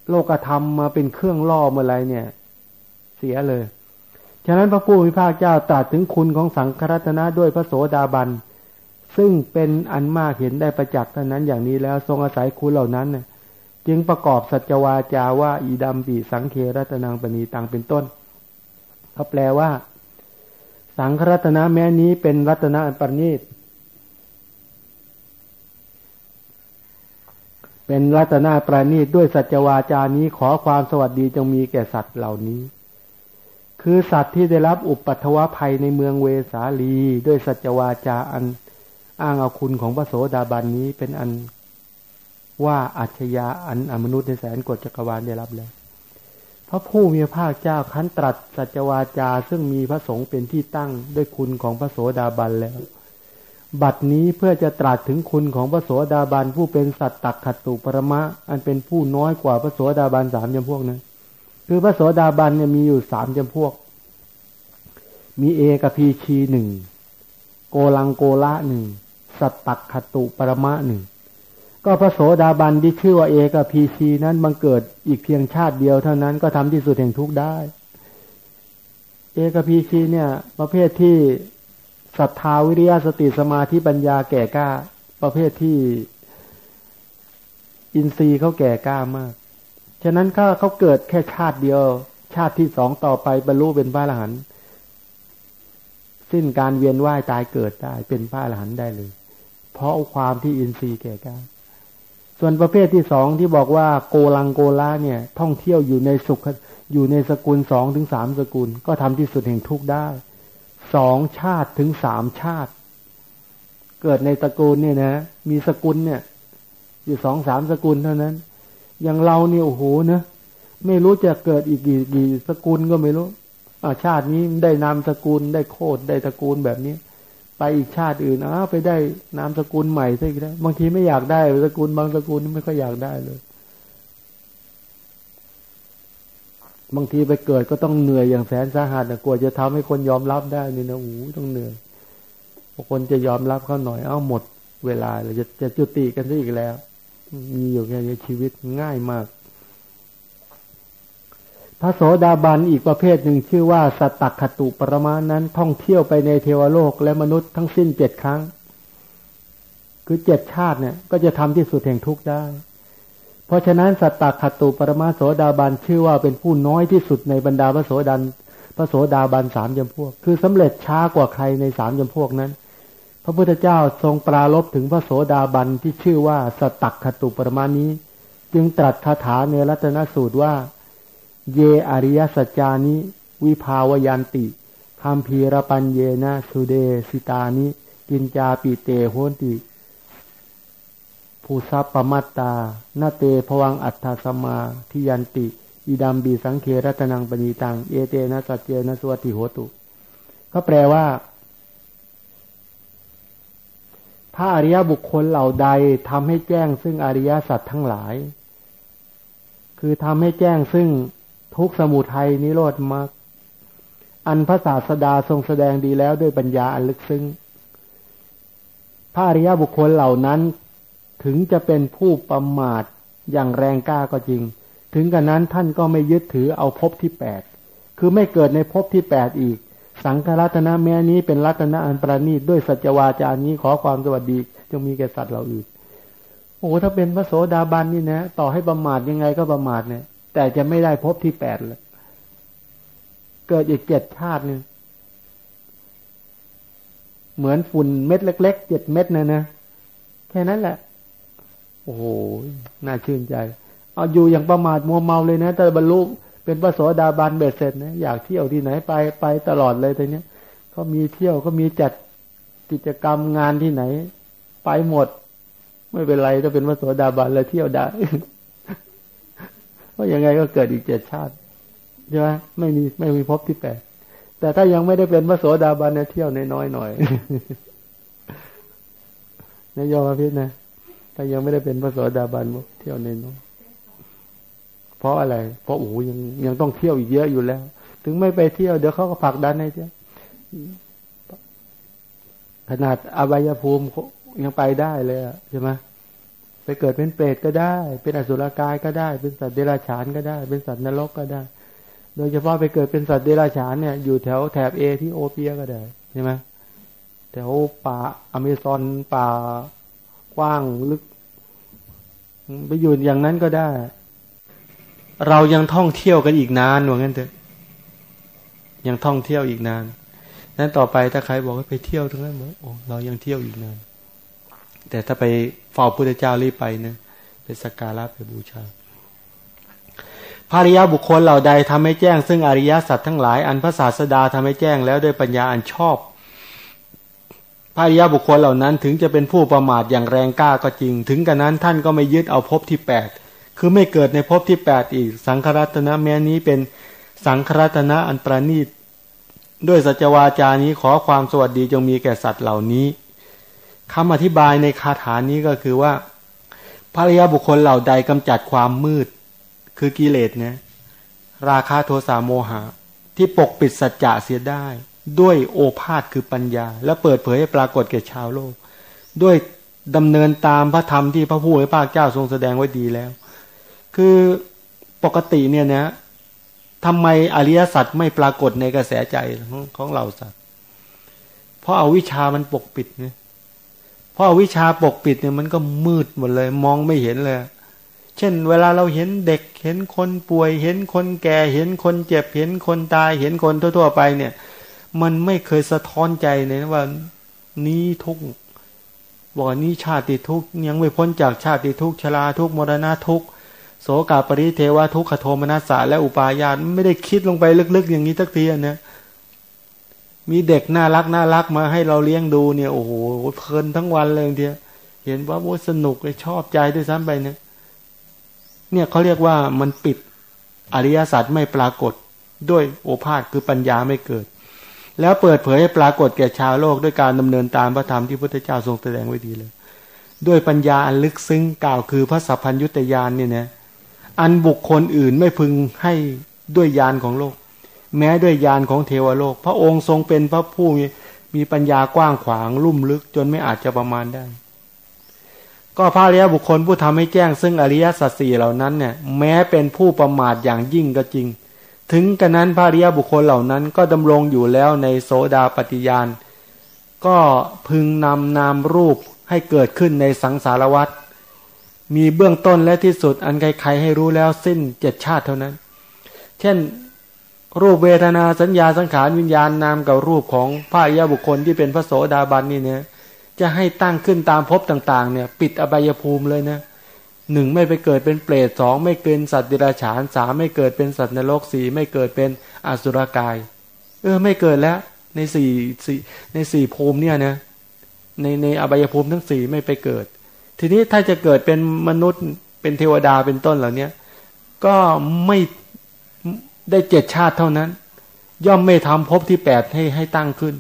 โลกธรรมมาเป็นเครื่องล่อเมื่อไรเนี่ย เสียเลย ฉะนั้นพระผู้มีพระเจ้าตรัสถึงคุณของสังฆรัตนะด้วยพระโสดาบัน ซึ่งเป็นอันมากเห็นได้ประจักษ์เท่านั้นอย่างนี้แล้ว ทรงอาศัยคุณเหล่านั้นเนี่ย จึงประกอบสัจวาจาว่า อีดัมปีสังเครัตนังปณีตังเป็นต้นเขาแปลว่า สังครัตนะแม้นี้เป็นรัตนะอันประณีตเป็นรัตนาประณีตด้วยสัจวาจานี้ขอความสวัสดีจงมีแก่สัตว์เหล่านี้ คือสัตว์ที่ได้รับอุปัตวภัยในเมืองเวสาลี ด้วยสัจวาจาอันอ้างเอาคุณของพระโสดาบันนี้เป็นอัน ว่าอัจฉยาอันอมนุษย์ในแสนกฎจักรวาลได้รับแล้วพระผู้มีพระภาคเจ้าคันตรัสสัจวาจาซึ่งมีพระสงฆ์เป็นที่ตั้งด้วยคุณของพระโสดาบันแล้ว บัดนี้เพื่อจะตรัสถึงคุณของพระโสดาบันผู้เป็นสัตตักขัตตุปรมะ อันเป็นผู้น้อยกว่าพระโสดาบันสามจำพวกนั้นคือพระโสดาบันเนี่ยมีอยู่สามจำพวก มีเอกพีชีหนึ่งโกลังโกละหนึ่งสัตตักขัตตุปรมะหนึ่ง ก็พระโสดาบันที่ชื่อว่าเอกพีชีนั้นบังเกิดอีกเพียงชาติเดียวเท่านั้นก็ทำที่สุดแห่งทุกได้ เอกพีชีเนี่ย ประเภทที่ศรัทธาวิริยะสติสมาธิปัญญาแก่กล้า ประเภทที่ อินทรีย์เขาแก่กล้ามาก ฉะนั้นก็เขาเกิดแค่ชาติเดียว ชาติที่สองต่อไปบรรลุเป็นพระอรหันต์สิ้นการเวียนว่ายตายเกิดได้เป็นพระอรหันต์ได้เลย เพเพราะความที่อินทรีย์แก่กล้า ส่วนประเภทที่สองที่บอกว่าโกลังโกลาเนี่ย ท่องเที่ยวอยู่ในสุขอยู่ในสกุลสองถึงสามสกุล ก็ทำที่สุดแห่งทุกได้สองชาติถึงสามชาติ เกิดในตระกูลเนี่ยนะ มีสกุลเนี่ย อยู่สองสามสกุลเท่านั้น อย่างเราเนี่ยโอ้โหนะไม่รู้จะเกิดอีกกี่กี่สกุลก็ไม่รู้อาชาตินี้ได้นามสกุลได้โคดได้ตระกูลแบบนี้ ไปอีกชาติอื่นอ้าไปได้นามสกุลใหม่ซะอีกแล้วบางทีไม่อยากได้สกุลบางสกุลไม่ค่อยอยากได้เลย บางทีไปเกิดก็ต้องเหนื่อยอย่างแสนสาหัสนะกลัวจะทำให้คนยอมรับได้นี่นะโอ้ต้องเหนื่อยพอคนจะยอมรับเขาหน่อยเอ้าหมด เวลาเลยจะจะจุติกันซะอีกแล้ว มีอยู่แค่นี้ชีวิตง่ายมาก พระโสดาบันอีกประเภทหนึ่งชื่อว่าสตักขตุปรมานั้นท่องเที่ยวไปในเทวโลกและมนุษย์ทั้งสิ้นเจ็ดครั้ง คือเจ็ดชาติเนี่ย ก็จะทำที่สุดแห่งทุกข์ได้ เพราะฉะนั้นสตักขตุปรมาโสดาบันชื่อว่าเป็นผู้น้อยที่สุดในบรรดาพระโสดันพระโสดาบันสามจำพวก คือสำเร็จช้ากว่าใครในสามจำพวกนั้น พระพุทธเจ้าทรงปราลบถึงพระโสดาบันที่ชื่อว่าสตักขตุปรมานี้ จึงตรัสคาถาในรัตนสูตรว่า เยอริยสัจจานิวิภาวยันติคำพีรปัญเยนะสุเดสิตานิกินจาปิเตโหติภูสัพปมัตตานาเตภวังอัตถสมาทิยันติ อิดัมบีสังเครัตนังปณีตัง เอเตนะสัจเจนะสวัติโหตุก็แปลว่า พระอริยบุคคลเหล่าใดทำให้แจ้งซึ่งอริยสัจทั้งหลาย คือทำให้แจ้งซึ่ง ทุกสมุทัยนิโรธมรรคอันพระศาสดาทรงแสดงดีแล้วด้วยปัญญาอันลึกซึ้งพระอริยบุคคลเหล่านั้น ถึงจะเป็นผู้ประมาทอย่างแรงกล้าก็จริง ถึงกันนั้นท่านก็ไม่ยึดถือเอาภพที่แปดคือไม่เกิดในภพที่แปดอีก สังฆรัตนะแม้นี้เป็นรัตนะอันประณีตด้วยสัจวาจานี้ขอความสวัสดีจงมีแก่สัตว์เราอื่นโอ้ถ้าเป็นพระโสดาบันนี่นะ ต่อให้ประมาทยังไงก็ประมาทเนี่ย แต่จะไม่ได้พบที่แปดเลยเกิดอีกเจ็ดชาตินึงเหมือนฝุ่นเม็ดเล็กๆเจ็ดเม็ดนะนะแค่นั้นแหละ โอ้โหน่าชื่นใจ เอาอยู่อย่างประมาทมัวเมาเลยนะแต่บรรลุเป็นพระโสดาบันเบ็ดเสร็จนะอยากเที่ยวที่ไหนไปไปตลอดเลยแตอนนี้เขามีเที่ยวเขามีจัดกิจกรรมงานที่ไหน ไปหมด ไม่เป็นไรถ้าเป็นพระโสดาบันเลยเที่ยวได้ ราะยังไงก็เกิดอีกเจ็ดชาติใช่ไหมไม่มีไม่มีพบที่แปดแต่ถ้ายังไม่ได้เป็นพระโสดาบันเนี่ยเที่ยวในน้อยหน่อยนายยอมพิษนะถ้ายังไม่ได้เป็นพระโสดาบันเที่ยวในน้อยเพราะอะไร เพราะโอ้โหยังยังต้องเที่ยวอีกเยอะอยู่แล้ว ถึงไม่ไปเที่ยวเดี๋ยวเขาก็ผลักดันให้เที่ยวขนาดอบายภูมิยังไปได้เลยใช่ไหม ไปเกิดเป็นเปรตก็ได้ เป็นอสุรกายก็ได้ เป็นสัตว์เดรัจฉานก็ได้ เป็นสัตว์นรกก็ได้ โดยเฉพาะไปเกิดเป็นสัตว์เดรัจฉานเนี่ยอยู่แถวแถบเอที่โอเปียก็ได้ใช่ไหมแถวป่าอเมซอนป่ากว้างลึก ไปอยู่อย่างนั้นก็ได้ เรายังท่องเที่ยวกันอีกนานว่างั้นเถอะยังท่องเที่ยวอีกนานนั้นต่อไปถ้าใครบอกว่าไปเที่ยวทั้งนั้นบอกโอ้เรายังเที่ยวอีกนาน แต่ถ้าไปเฝ้าพุทธเจ้ารีบไปนะไปสักการะไปบูชาภาริยาบุคคลเหล่าใดทำให้แจ้ง ซึ่งอริยสัจทั้งหลายอันพระศาสดาทำให้แจ้งแล้วด้วยปัญญาอันชอบภาริยาบุคคลเหล่านั้นถึงจะเป็นผู้ประมาทอย่างแรงกล้าก็จริง ถึงกันนั้นท่านก็ไม่ยึดเอาภพที่แปดคือไม่เกิดในภพที่แปดอีก สังครัตนะแม้นี้เป็นสังครัตนะอันประณีตด้วยสัจวาจานี้ขอความสวัสดีจงมีแก่สัตว์เหล่านี้ คำอธิบายในคาถานี้ก็คือว่าภริยาบุคคลเหล่าใดกำจัดความมืด คือกิเลสเนี่ยราคาโทสะโมหะ ที่ปกปิดสัจจะเสียได้ ด้วยโอภาษคือปัญญา และเปิดเผยให้ปรากฏแก่ชาวโลก ด้วยดำเนินตามพระธรรมที่พระผู้ให้ภาคเจ้าทรงแสดงไว้ดีแล้ว คือปกติเนี่ยนะทำไมอริยสัจไม่ปรากฏในกระแสใจของของเราสัตว์ เพราะอาวิชามันปกปิดเนี่ย ราะวิชาปกปิดเนี่ยมันก็มืดหมดเลย มองไม่เห็นเลย เช่น เวลาเราเห็นเด็กเห็นคนป่วย เห็นคนแก่เห็นคนเจ็บเห็นคนตาย เห็นคนทั่ว ๆ ไปเนี่ย มันไม่เคยสะท้อนใจเลยว่านี้ทุกบอกว่านี่ชาติทุกข์ยังไม่พ้นจากชาติทุกข์ชราทุกข์มรณะทุกโสกาปริเทวะทุกขโทมนัสสะและอุปาญาตไม่ได้คิดลงไปลึกๆ อย่างนี้ทักทีนะ มีเด็กน่ารักน่ารักมาให้เราเลี้ยงดูเนี่ยโอ้โหเพลินทั้งวันเลยทียเห็นว่าโอ้สนุกเลยชอบใจด้วยซ้ำไปเนี่ยเนี่ยเขาเรียกว่ามันปิดอริยสัจไม่ปรากฏด้วยโอภาษคือปัญญาไม่เกิด แล้วเปิดเผยให้ปรากฏแก่ชาวโลกด้วยการดำเนินตามพระธรรมที่พระพุทธเจ้าทรงแสดงไว้ดีเลย ด้วยปัญญาอันลึกซึ้งกล่าวคือพระสัพพัญยุตยานเนี่ยนะอันบุคคลอื่นไม่พึงให้ด้วยยานของโลก แม้ด้วยยานของเทวโลก พระองค์ทรงเป็นพระผู้มีปัญญากว้างขวางลุ่มลึกจนไม่อาจจะประมาณได้ ก็พระอริยบุคคลผู้ทำให้แจ้ง ซึ่งอริยสัจสี่เหล่านั้นเนี่ยแม้เป็นผู้ประมาทอย่างยิ่งก็จริง ถึงกระนั้นพระอริยบุคคลเหล่านั้นก็ดำรงอยู่แล้วในโสดาปฏิญาณก็พึงนำนามรูปให้เกิดขึ้นในสังสารวัฏมีเบื้องต้นและที่สุดอันใครๆให้รู้แล้วสิ้นเจ็ดชาติเท่านั้น เช่น รูปเวทนาสัญญาสังขารวิญญาณนามกับรูปของพระยาบุคคลที่เป็นพระโสดาบันนี่เนี่ยจะให้ตั้งขึ้นตามภพต่าง ๆ เนี่ย ปิดอบายภูมิเลยนะหนึ่งไม่ไปเกิดเป็นเปรตสองไม่เกินสัตว์ดิราฉานสามไม่เกิดเป็นสัตว์ในโลกสี่ไม่เกิดเป็นอสุรกาย เออไม่เกิดแล้ว ในสี่สี่ในสี่ภูมิเนี่ยนะในในอบายภูมิทั้งสี่ไม่ไปเกิด ทีนี้ถ้าจะเกิดเป็นมนุษย์เป็นเทวดาเป็นต้นเหล่านี้ก็ไม่ ได้เจ็ดชาติเท่านั้น ย่อมไม่ทำภพที่แปดให้ให้ตั้งขึ้น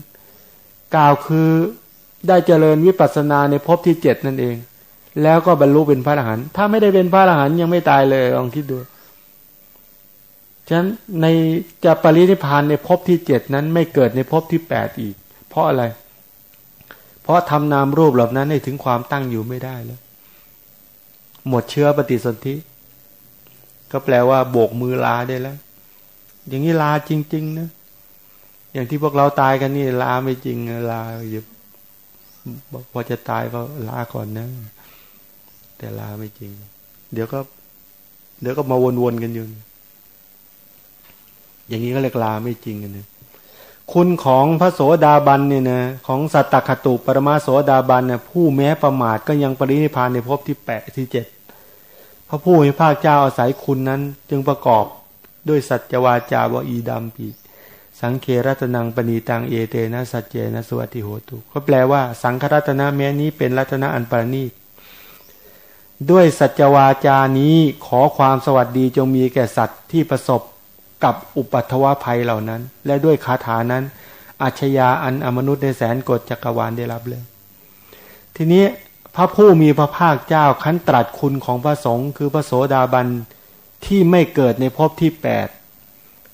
กล่าวคือได้เจริญวิปัสสนาในภพที่เจ็ดนั่นเอง แล้วก็บรรลุเป็นพระอรหันต์ถ้าไม่ได้เป็นพระอรหันต์ยังไม่ตายเลยลองคิดดูฉะนั้นในจะปรินิพานในภพที่เจ็ดนั้นไม่เกิดในภพที่แปดอีก เพราะอะไร เพราะทำนามรูปเหล่านั้นให้ถึงความตั้งอยู่ไม่ได้แล้ว หมดเชื้อปฏิสนธิก็แปลว่าโบกมือลาได้แล้ว อย่างนี้ลาจริง ๆ นะ อย่างที่พวกเราตายกันนี่ ลาไม่จริง ลาอยู่พอจะตายก็ลาก่อนนะ แต่ลาไม่จริง เดี๋ยวก็ เดี๋ยวก็มาวนๆกันอยู่ อย่างนี้ก็เรียกลาไม่จริงกันนะคุณของพระโสดาบันเนี่ยนะของสัตตคตุปรมาโสดาบันเนี่ยผู้แม้ประมาทก็ยังปรินิพานในภพที่แปดที่เจ็ดพระผู้มีพระเจ้าอาศัยคุณนั้น จึงประกอบ ด้วยสัจวาจาวอีดัมปีสังเครัตนังปณีตังเอเตนะสัจเจนะสวัติโหตุก็แปลว่าสังครัตนะแม้นี้เป็นรัตนะอันปรณีด้วยสัจวาจานี้ขอความสวัสดีจงมีแก่สัตว์ที่ประสบกับอุปัตวภัยเหล่านั้น และด้วยคาถานั้นอาชญาอันอมนุษย์ในแสนกฎจักรวาลได้รับเลย ทีนี้พระผู้มีพระภาคเจ้าคั้นตรัสคุณของพระสงฆ์คือพระโสดาบัน ที่ไม่เกิดในภพที่แปด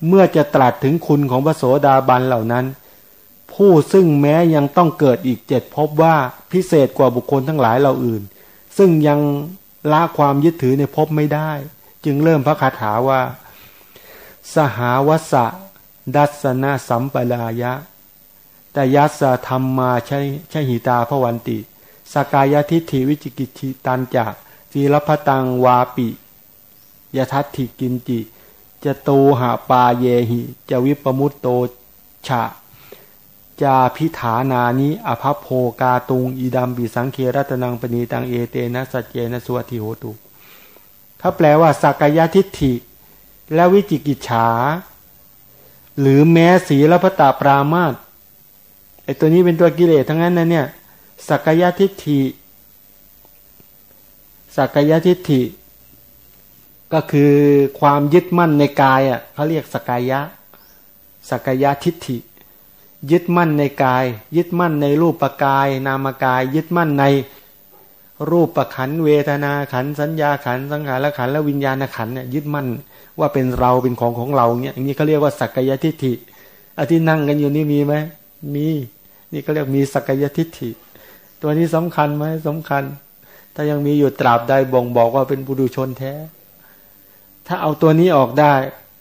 เมื่อจะตรัสถึงคุณของพระโสดาบันเหล่านั้น ผู้ซึ่งแม้ยังต้องเกิดอีกเจ็ดภพว่าพิเศษกว่าบุคคลทั้งหลายเหล่าอื่น ซึ่งยังละความยึดถือในภพไม่ได้ จึงเริ่มพระคาถาว่า สหาวสะ ดัสนาสัมปลายะแต่ยัสธรรมมาใช่ใช่หิตาพวันติ สกายทิฏฐิวิจิกิจิตันจะจีรพตังวาปิ ยทัตถิกินจิ จะตูหาปาเยหิ จะวิปมุตโตฉะจาพิฐานานิอภพโภกาตุง อีดัมบิสังเครัตนังปณีตังเอเตนะสัจเจนะสวัติโหตุถ้าแปลว่าสักยทิฏฐิ และวิจิกิจฉา หรือแม้สีละพตาปรามาตไอตัวนี้เป็นตัวกิเลสทั้งนั้นนะเนี่ยสักยะทิฏฐิสักยะทิฏฐิ ก็คือความยึดมั่นในกายอะเขาเรียกสักยะสักยะทิฏฐิ ยึดมั่นในกาย ยึดมั่นในรูปปกาย นามกาย ยึดมั่นในรูปขันเวทนาขันสัญญาขันสังขารขันและวิญญาณขันเนี่ยยึดมั่นว่าเป็นเราเป็นของของเราเนี่ยอย่างนี้เขาเรียกว่าสักกายทิฏฐิอที่นั่งกันอยู่นี่มีไหมมี นี่เขาเรียกมีสักกายทิฏฐิ ตัวนี้สำคัญไหมสำคัญ ถ้ายังมีอยู่ตราบใดบ่งบอกว่าเป็นบุตุชนแท้ ถ้าเอาตัวนี้ออกได้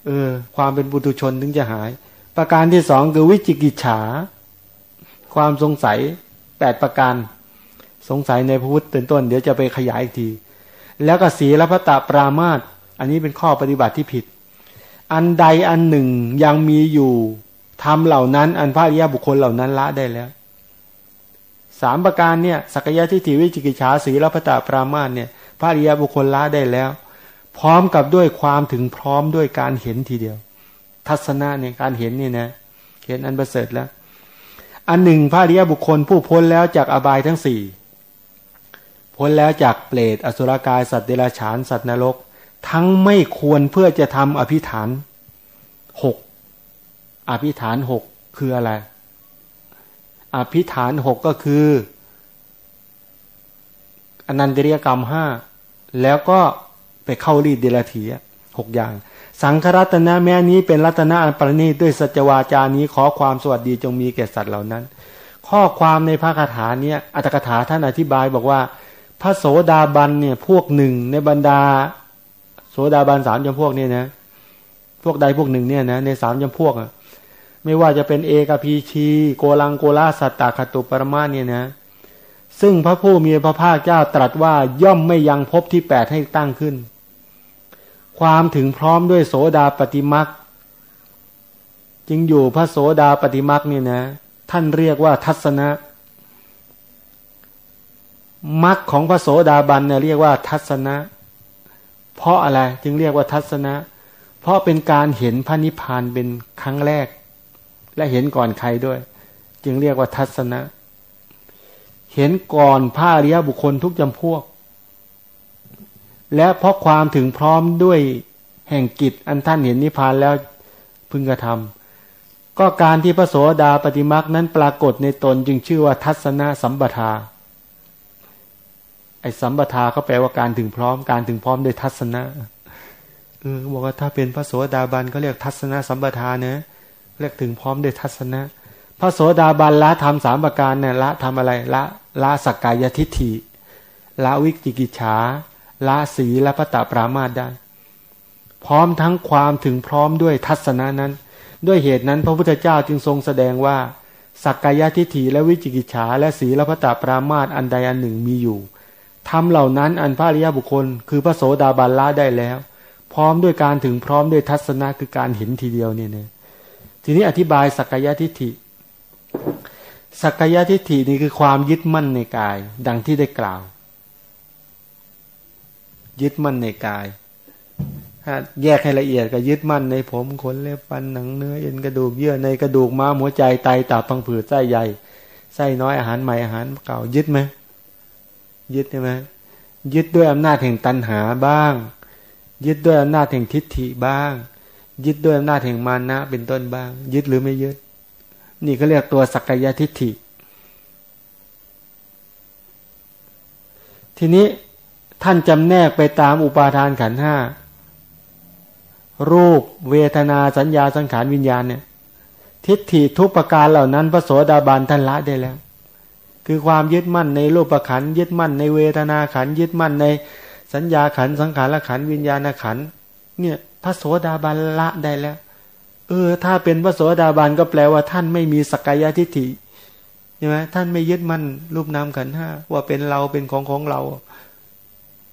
เออ ความเป็นบุตุชนถึงจะหาย ประการที่สองคือวิจิกิจฉา ความสงสัยแปดประการ สงสัยในพระพุทธเป็นต้น เดี๋ยวจะไปขยายอีกที แล้วก็สีลพระตาปรามาตอันนี้เป็นข้อปฏิบัติที่ผิด อันใดอันหนึ่งยังมีอยู่ทำเหล่านั้น อันพระอริยบุคคลเหล่านั้นละได้แล้วสามประการเนี่ยสักยะทิฏฐิวิจิกิจฉาสีละพตาปรามาสเนี่ยพระอริยบุคคลละได้แล้ว พร้อมกับด้วยความถึงพร้อมด้วยการเห็นทีเดียว ทัศนะเนี่ยการเห็นนี่นะเห็นอันประเสริฐแล้ว อันหนึ่งพระริยบุคคลผู้พ้นแล้วจากอบายทั้งสี่พ้นแล้วจากเปรตอสุรกายสัตว์เดรัจฉานสัตว์นรก ทั้งไม่ควรเพื่อจะทำอภิฐานหกอภิฐานหกคืออะไร อภิฐานหกก็คืออนันตริยกรรมห้าแล้วก็ ไปเข้ารีดเดลทีหกอย่าง สังครัตนะแม้นี้เป็นรัตนะอันประณีตด้วยสัจวาจานี้ขอความสวัสดีจงมีแก่สัตว์เหล่านั้น ข้อความในพระคาถาเนี้ยอัตถกถาท่านอธิบายบอกว่า พระโสดาบันเนี่ยพวกหนึ่งในบรรดา โสดาบันสามจำพวกเนี่ยนะ พวกใดพวกหนึ่งเนี่ยนะในสามจำพวกอะไม่ว่าจะเป็นเอกพีชีโกลังโกลาสัตตาคตุปรมาเนี่ยนะ ซึ่งพระผู้มีพระภาคเจ้าตรัสว่าย่อมไม่ยังพบที่แปดให้ตั้งขึ้น ความถึงพร้อมด้วยโสดาปฏิมักจึงอยู่พระโสดาปฏิมักเนี่ยนะ ท่านเรียกว่าทัศนะมักของพระโสดาบันเนี่ยเรียกว่าทัศนะ เพราะอะไรจึงเรียกว่าทัศนะ เพราะเป็นการเห็นพระนิพพานเป็นครั้งแรก และเห็นก่อนใครด้วย จึงเรียกว่าทัศนะ เห็นก่อนพระอริยบุคคลทุกจำพวก และเพราะความถึงพร้อมด้วยแห่งกิจอันท่านเห็นนิพพานแล้วพึงกระทำก็การที่พระโสดาปฏิมักนั้นปรากฏในตนจึงชื่อว่าทัศนสัมปทาไอ้สัมปทาก็แปลว่าการถึงพร้อมการถึงพร้อมด้วยทัศนะเออบอกว่าถ้าเป็นพระโสดาบันก็เรียกทัศนะสัมปทาเนะเรียกถึงพร้อมด้วยทัศนะ พระโสดาบันละทำสามประการเนี่ยละทำอะไรละละสักกายทิฏฐิละวิจิกิจฉา ละสีและพระตาปรามาตได้ พร้อมทั้งความถึงพร้อมด้วยทัศนะนั้น ด้วยเหตุนั้นพระพุทธเจ้าจึงทรงแสดงว่า สักกายทิฏฐิและวิจิกิจฉาและสีและพระตาปรามาตอันใดอันหนึ่งมีอยู่ทำเหล่านั้นอันพระอริยบุคคล คือพระโสดาบันละได้แล้ว พร้อมด้วยการถึงพร้อมด้วยทัศนะคือการเห็นทีเดียวเนี่ยเนี่ยทีนี้อธิบายสักกายทิฏฐิสักกายทิฏฐินี่คือความยึดมั่นในกาย ดังที่ได้กล่าว ยึดมั่นในกายแยกให้ละเอียดก็ยึดมั่นในผมขนเล็บฟันหนังเนื้อเอ็นกระดูกเยื่อในกระดูกม้ามหัวใจไตตับพังผืดไส้ใหญ่ไส้น้อยอาหารใหม่อาหารเก่ายึดไหมยึดใช่ไหมยึดด้วยอำนาจแห่งตันหาบ้าง ยึดด้วยอำนาจแห่งทิฏฐิบ้าง ยึดด้วยอำนาจแห่งมานะเป็นต้นบ้าง ยึดหรือไม่ยึด นี่ก็เรียกตัวสักกายทิฏฐิ ทีนี้ ท่านจำแนกไปตามอุปาทานขันห้ารูปเวทนาสัญญาสังขารวิญญาณเนี่ย ทิฏฐิทุกประการเหล่านั้น พระโสดาบันท่านละได้แล้ว คือความยึดมั่นในรูปขันยึดมั่นในเวทนาขันยึดมั่นในสัญญาขันสังขารขันวิญญาณขันเนี่ยพระโสดาบันละได้แล้ว เออ ถ้าเป็นพระโสดาบันก็แปลว่าท่านไม่มีสกายทิฏฐิใช่ไหมท่านไม่ยึดมั่นรูปนามขันห้าว่าเป็นเราเป็นของของเรา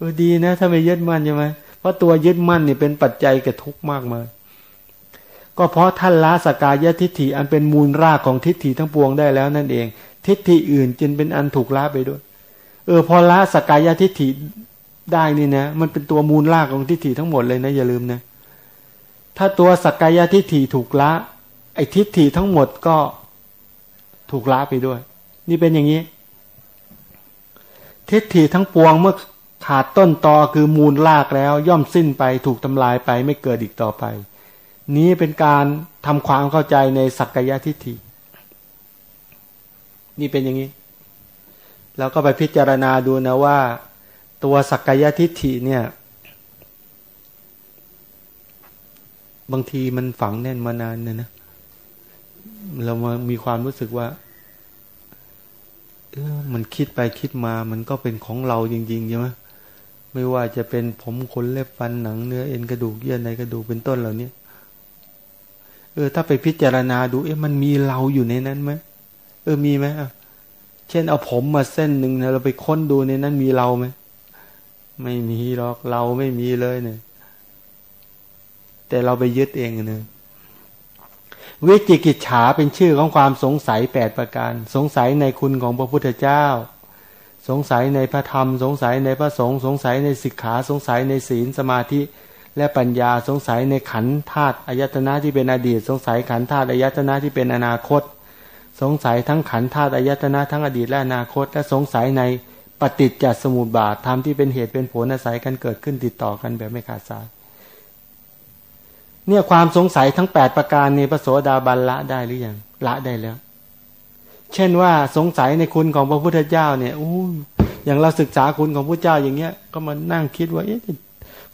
ออดีนะ ถ้าไม่ยึดมั่นใช่ไหมเพราะตัวยึดมั่นนี่เป็นปัจจัยแก่ทุกข์มากมายก็เพราะท่านละสกายทิฏฐิอันเป็นมูลรากของทิฏฐิทั้งปวงได้แล้วนั่นเอง ทิฏฐิอื่นจึงเป็นอันถูกละไปด้วย เออพอละสกายทิฏฐิได้นี่นะ มันเป็นตัวมูลรากของทิฏฐิทั้งหมดเลยนะอย่าลืมนะ ถ้าตัวสกกายทิฏฐิถูกละ ไอ้ทิฏฐิทั้งหมดก็ถูกละไปด้วย นี่เป็นอย่างนี้ ทิฏฐิทั้งปวงเมื่อ ขาดต้นตอคือมูลลากแล้ว ย่อมสิ้นไปถูกทำลายไปไม่เกิดอีกต่อไป นี้เป็นการทำความเข้าใจในสักกายทิฏฐิ นี่เป็นอย่างนี้เราก็ไปพิจารณาดูนะว่า ตัวสักกายทิฏฐิเนี่ย บางทีมันฝังแน่นมานานเนี่ยนะ เรามามีความรู้สึกว่าเออมันคิดไปคิดมา มันก็เป็นของเราจริงๆใช่ไหม ไม่ว่าจะเป็นผมขนเล็บฟันหนังเนื้อเอ็นกระดูกเยื่อในกระดูกเป็นต้นเหล่านี้เออ ถ้าไปพิจารณาดู เอ๊ะมันมีเราอยู่ในนั้นไหมเออมีไหมอะเช่นเอาผมมาเส้นหนึ่งนะเราไปค้นดูในนั้นมีเราไหมไม่มีหรอกเราไม่มีเลยเนี่ย แต่เราไปยึดเองนะวิจิกิจฉาเป็นชื่อของความสงสัยแปดประการ สงสัยในคุณของพระพุทธเจ้า สงสัยในพระธรรม สงสัยในพระสงฆ์สงสัยในสิกขาสงสัยในศีลสมาธิ และปัญญาสงสัยในขันธาตุอายตนะที่เป็นอดีต สงสัยขันธาตุอายตนะที่เป็นอนาคต สงสัยทั้งขันธาตุอายตนะทั้งอดีตและอนาคต และสงสัยในปฏิจจสมุปบาทธรรมที่เป็นเหตุเป็นผลอาศัยกันเกิดขึ้นติดต่อกันแบบไม่ขาดสายเนี่ยความสงสัยทั้งแปดประการในพระโสดาบันละได้หรือยังละได้แล้ว เช่นว่าสงสัยในคุณของพระพุทธเจ้าเนี่ยอู้อย่างเราศึกษาคุณของพระเจ้าอย่างเงี้ย ก็มานั่งคิดว่าเอ๊ะ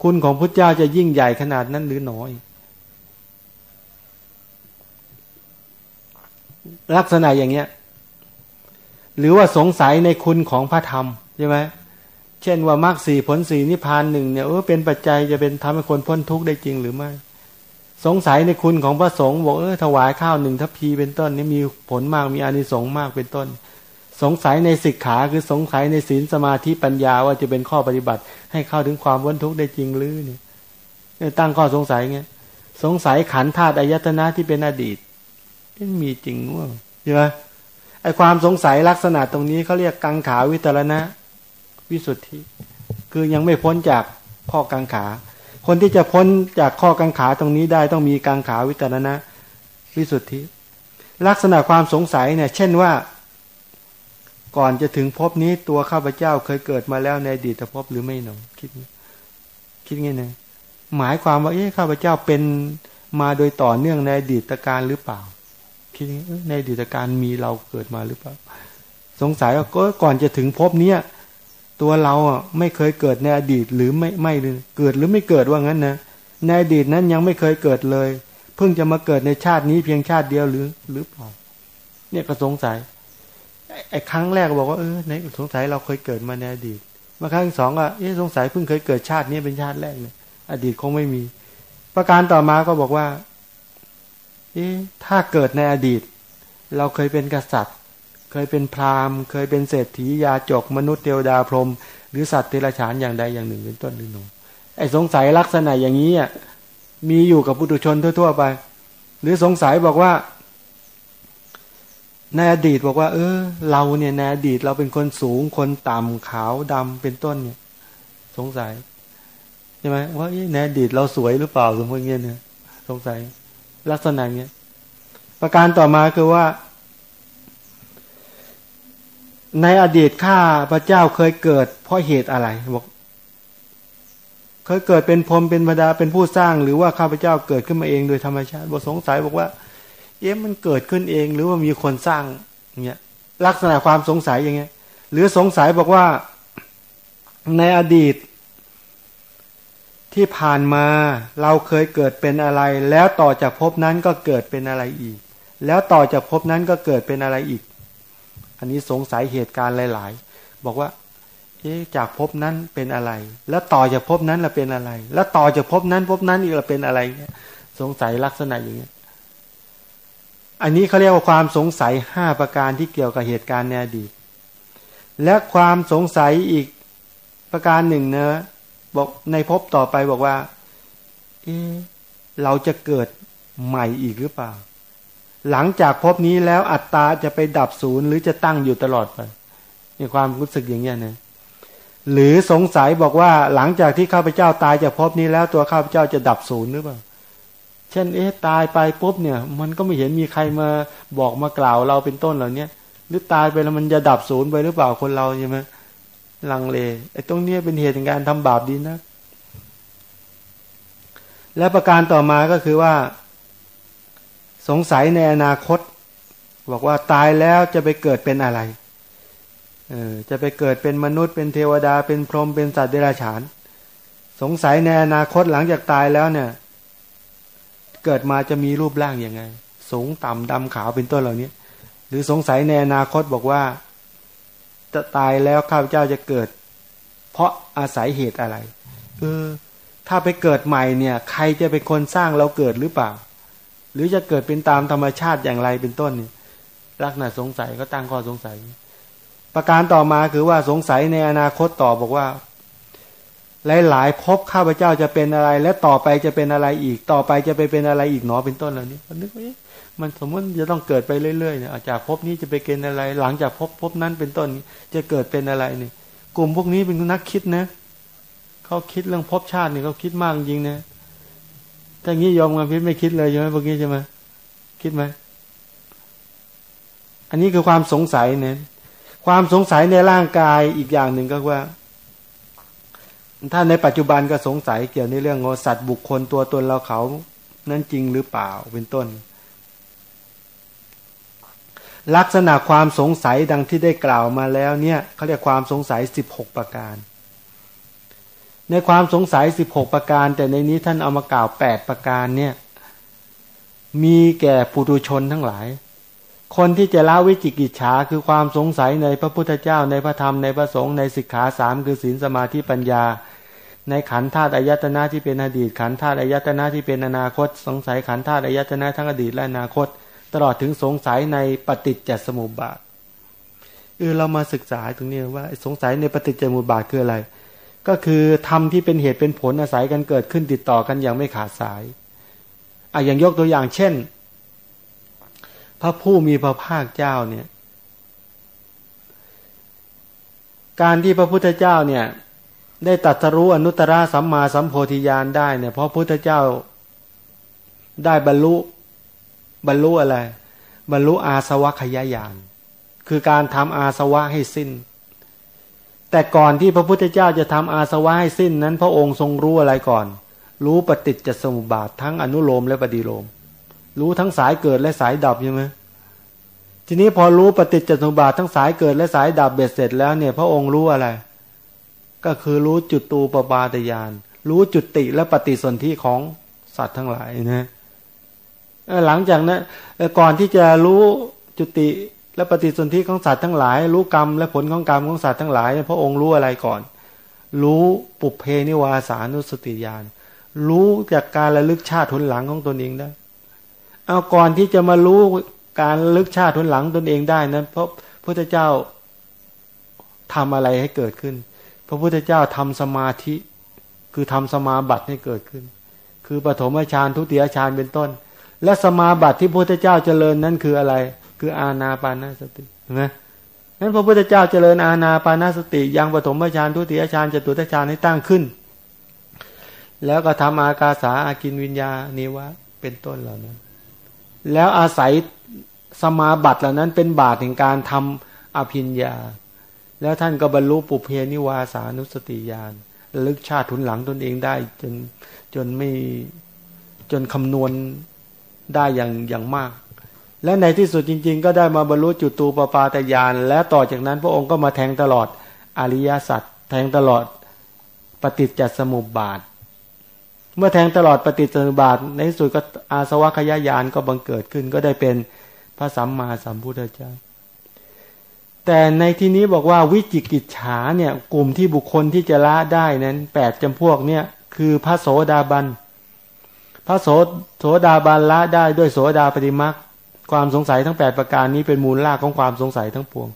คุณของพระเจ้าจะยิ่งใหญ่ขนาดนั้นหรือน้อย ลักษณะอย่างเงี้ย หรือว่าสงสัยในคุณของพระธรรมใช่ไหมเช่นว่ามรรคสี่ผลสี่นิพพานหนึ่งเนี่ยเออเป็นปัจจัยจะเป็นทำให้คนพ้นทุกข์ได้จริงหรือไม่ สงสัยในคุณของพระสงฆ์บอกเออถวายข้าวหนึ่งทัพพีเป็นต้นนี่มีผลมากมีอานิสงส์มากเป็นต้น สงสัยในสิกขาคือสงสัยในศีลสมาธิปัญญาว่าจะเป็นข้อปฏิบัติ ให้เข้าถึงความพ้นทุกข์ได้จริงหรือนี่ตั้งข้อสงสัยไงสงสัยขันธาตุอายตนะที่เป็นอดีตมันมีจริงว่าใช่ไหมไอความสงสัยลักษณะตรงนี้เขาเรียกกังขาวิตรณะ วิสุทธิ คือยังไม่พ้นจากข้อกังขา คนที่จะพ้นจากข้อกังขาตรงนี้ได้ต้องมีกังขาวิตรณะ วิสุทธิ ลักษณะความสงสัยเนี่ยเช่นว่า ก่อนจะถึงพบนี้ตัวข้าพเจ้าเคยเกิดมาแล้วในอดีตพบหรือไม่หนอคิดคิดไงนะหมายความว่าเอ๊ะข้าพเจ้าเป็นมาโดยต่อเนื่องในอดีตการหรือเปล่า คิดในอดีตการมีเราเกิดมาหรือเปล่า สงสัยว่าก่อนจะถึงพบเนี้ย ตัวเราอะไม่เคยเกิดในอดีตหรือไม่ไม่เลยเกิดหรือไม่เกิดว่างั้นนะในอดีตนั้นยังไม่เคยเกิดเลย เพิ่งจะมาเกิดในชาตินี้เพียงชาติเดียวหรือหรือเปล่าเนี่ยก็สงสัยไอ้ครั้งแรกบอกว่าเออในสงสัยเราเคยเกิดมาในอดีตมาครั้งสองอะเอ๊ะสงสัยเพิ่งเคยเกิดชาตินี้เป็นชาติแรกเลยอดีตคงไม่มี ประการต่อมาก็บอกว่าเอ๊ะถ้าเกิดในอดีต เราเคยเป็นกษัตริย์ เคยเป็นพราหมณ์ เคยเป็นเศรษฐียาจกมนุษย์เทวดาพรหมหรือสัตว์เทระฉานอย่างใดอย่างหนึ่งเป็นต้นหรือหนูไอ้สงสัยลักษณะอย่างนี้อะมีอยู่กับปุถุชนทั่ว ๆ ไป หรือสงสัยบอกว่าในอดีตบอกว่า เออ เราเนี่ยในอดีตเราเป็นคนสูงคนต่ำขาวดำเป็นต้นเนี่ย สงสัยใช่ไหมว่าในอดีตเราสวยหรือเปล่าสมมติเงี้ยเนี่ยสงสัยลักษณะเนี้ยประการต่อมาคือว่า ในอดีตข้าพระเจ้าเคยเกิด เพราะเหตุอะไรบอกเคยเกิดเป็นพรมเป็นบดาเป็นผู้สร้าง หรือว่าข้าพเจ้าเกิดขึ้นมาเองโดยธรรมชาติบอกสงสัยบอกว่า เอ๊ะมันเกิดขึ้นเอง หรือว่ามีคนสร้างเนี่ยลักษณะความสงสัยอย่างเงี้ย หรือสงสัยบอกว่าในอดีตที่ผ่านมาเราเคยเกิดเป็นอะไร แล้วต่อจากภพนั้นก็เกิดเป็นอะไรอีก แล้วต่อจากภพนั้นก็เกิดเป็นอะไรอีก อันนี้สงสัยเหตุการณ์หลาย ๆ บอกว่า เอ๊จากภพนั้นเป็นอะไร แล้วต่อจากภพนั้นเราเป็นอะไร แล้วต่อจากภพนั้นภพนั้นอีกเราเป็นอะไรเนี่ยสงสัยลักษณะอย่างเงี้ยอันนี้เขาเรียกว่าความสงสัยห้าประการที่เกี่ยวกับเหตุการณ์ในอดีต และความสงสัยอีกประการหนึ่งเนะบอกในภพต่อไปบอกว่า เอ๊เราจะเกิดใหม่อีกหรือเปล่า หลังจากพบนี้แล้วอัตตาจะไปดับศูนย์หรือจะตั้งอยู่ตลอดไปมีความรู้สึกอย่างนี้นะหรือสงสัยบอกว่าหลังจากที่ข้าพเจ้าตายจากพบนี้แล้วตัวข้าพเจ้าจะดับศูนย์หรือเปล่า เช่นเอ๊ะตายไปปุ๊บเนี่ย มันก็ไม่เห็นมีใครมาบอกมากล่าวเราเป็นต้นเหล่านี้หรือตายไปแล้วมันจะดับศูนย์ไปหรือเปล่าคนเราใช่ไหมลังเลไอ้ตรงนี้เป็นเหตุในการทำบาปดีนะ และประการต่อมาก็คือว่า สงสัยในอนาคต บอกว่าตายแล้วจะไปเกิดเป็นอะไรเออจะไปเกิดเป็นมนุษย์เป็นเทวดาเป็นพรหมเป็นสัตว์เดรัจฉาน สงสัยในอนาคตหลังจากตายแล้วเนี่ย เกิดมาจะมีรูปร่างยังไง สูงต่ำดำขาวเป็นต้นเหล่านี้หรือสงสัยในอนาคตบอกว่า จะตายแล้วข้าพเจ้าจะเกิด เพราะอาศัยเหตุอะไรเออถ้าไปเกิดใหม่เนี่ย ใครจะเป็นคนสร้างเราเกิดหรือเปล่า หรือจะเกิดเป็นตามธรรมชาติอย่างไรเป็นต้นนี่ลักษณะสงสัยก็ตั้งข้อสงสัย ประการต่อมาคือว่าสงสัยในอนาคตต่อบอกว่า หลายๆพบข้าพเจ้าจะเป็นอะไร และต่อไปจะเป็นอะไรอีก ต่อไปจะไปเป็นอะไรอีกหนอเป็นต้นเหล่านี้นึกว่ามันสมมติจะต้องเกิดไปเรื่อยๆเนี่ยจากภพนี้จะไปเกณฑ์อะไร หลังจากภพภพนั้นเป็นต้นจะเกิดเป็นอะไรเนี่ยกลุ่มพวกนี้เป็นนักคิดนะเขาคิดเรื่องภพชาติเนี่ยเขาคิดมากจริงนะ ถ้างี้ยอมกันพิษไม่คิดเลยใช่ไหมพวกนี้ใช่ไหมคิดไหมอันนี้คือความสงสัยเนี่ยความสงสัยในร่างกายอีกอย่างหนึ่งก็ว่า ถ้าในปัจจุบันก็สงสัยเกี่ยวในเรื่องสัตว์บุคคลตัวตนเราเขา นั้นจริงหรือเปล่าเป็นต้น ลักษณะความสงสัยดังที่ได้กล่าวมาแล้วเนี่ยเขาเรียกความสงสัยสิบหกประการ ในความสงสัยสิบหกประการ แต่ในนี้ท่านเอามากล่าวแปดประการเนี่ย มีแก่ปุถุชนทั้งหลาย คนที่จะละวิจิกิจฉาคือความสงสัยในพระพุทธเจ้าในพระธรรมในพระสงฆ์ในสิกขาสามคือศีลสมาธิปัญญา ในขันธาตุอายตนะที่เป็นอดีต ขันธาตุอายตนะที่เป็นอนาคต สงสัยขันธาตุอายตนะทั้งอดีตและอนาคต ตลอดถึงสงสัยในปฏิจจสมุปบาทเออเรามาศึกษาตรงนี้ว่าสงสัยในปฏิจจสมุปบาทคืออะไร ก็คือธรรมที่เป็นเหตุเป็นผลอาศัยกันเกิดขึ้นติดต่อกันอย่างไม่ขาดสายอะอย่างยกตัวอย่างเช่น พระผู้มีพระภาคเจ้าเนี่ย การที่พระพุทธเจ้าเนี่ย ได้ตัดสรู้อนุตตรสัมมาสัมโพธิญาณได้เนี่ย เพราะพุทธเจ้าได้บรรลุบรรลุอะไร บรรลุอาสวะขยายานคือการทำอาสวะให้สิ้น แต่ก่อนที่พระพุทธเจ้าจะทำอาสวะให้สิ้นนั้น พระองค์ทรงรู้อะไรก่อน รู้ปฏิจจสมุปบาททั้งอนุโลมและปฏิโลม รู้ทั้งสายเกิดและสายดับใช่ไหมทีนี้พอรู้ปฏิจจสมุปบาททั้งสายเกิดและสายดับเบ็ดเสร็จแล้วเนี่ย พระองค์รู้อะไร ก็คือรู้จุดตูปบาตยาน รู้จุดติและปฏิสนธิของสัตว์ทั้งหลายนะหลังจากนั้นก่อนที่จะรู้จุติ และปฏิสนธิของสัตว์ทั้งหลาย รู้กรรมและผลของกรรมของสัตว์ทั้งหลายพระองค์รู้อะไรก่อน รู้ปุเพนิวาสานุสติญาณรู้จากการระลึกชาติทุนหลังของตนเองได้เอาก่อนที่จะมารู้การลึกชาติทุนหลังตนเองได้นั้นเพราะพระพุทธเจ้าทำอะไรให้เกิดขึ้น พระพุทธเจ้าทำสมาธิ คือทำสมาบัติให้เกิดขึ้น คือปฐมฌานทุติยฌานเป็นต้น และสมาบัติที่พระพุทธเจ้าเจริญนั้นคืออะไร คืออาณาปานาสตินไหมนั้นพระพุทธเจ้าเจริญอาณาปานาสติยังปฐมฌานทุติยฌานจตุตฌานให้ตั้งขึ้น แล้วก็ทำอากาสาอากินวิญญาณิวะเป็นต้นเหล่านั้น แล้วอาศัยสมาบัติเหล่านั้นเป็นบาตแห่งการทำอภิญญา แล้วท่านก็บรรลุปุเพนิวาสานุสติญาณลึกชาติทุนหลังตนเองได้จนจนไม่จนคำนวณได้อย่างอย่างมาก และในที่สุดจริง ๆ ก็ได้มาบรรลุจุตูปปาตญาณและต่อจากนั้นพระองค์ก็มาแทงตลอดอริยสัจแทงตลอดปฏิจจสมุปบาท เมื่อแทงตลอดปฏิจจสมุปบาท ในที่สุดก็อาสวะขยายานก็บังเกิดขึ้นก็ได้เป็นพระสัมมาสัมพุทธเจ้า แต่ในที่นี้บอกว่าวิจิกิจฉาเนี่ยกลุ่มที่บุคคลที่จะละได้นั้นแปดจำพวกเนี่ยคือพระโสดาบัน พระโสโสดาบันละได้ด้วยโสดาปฏิมัก ความสงสัยทั้งแปดประการนี้เป็นมูลรากของความสงสัยทั้งปวง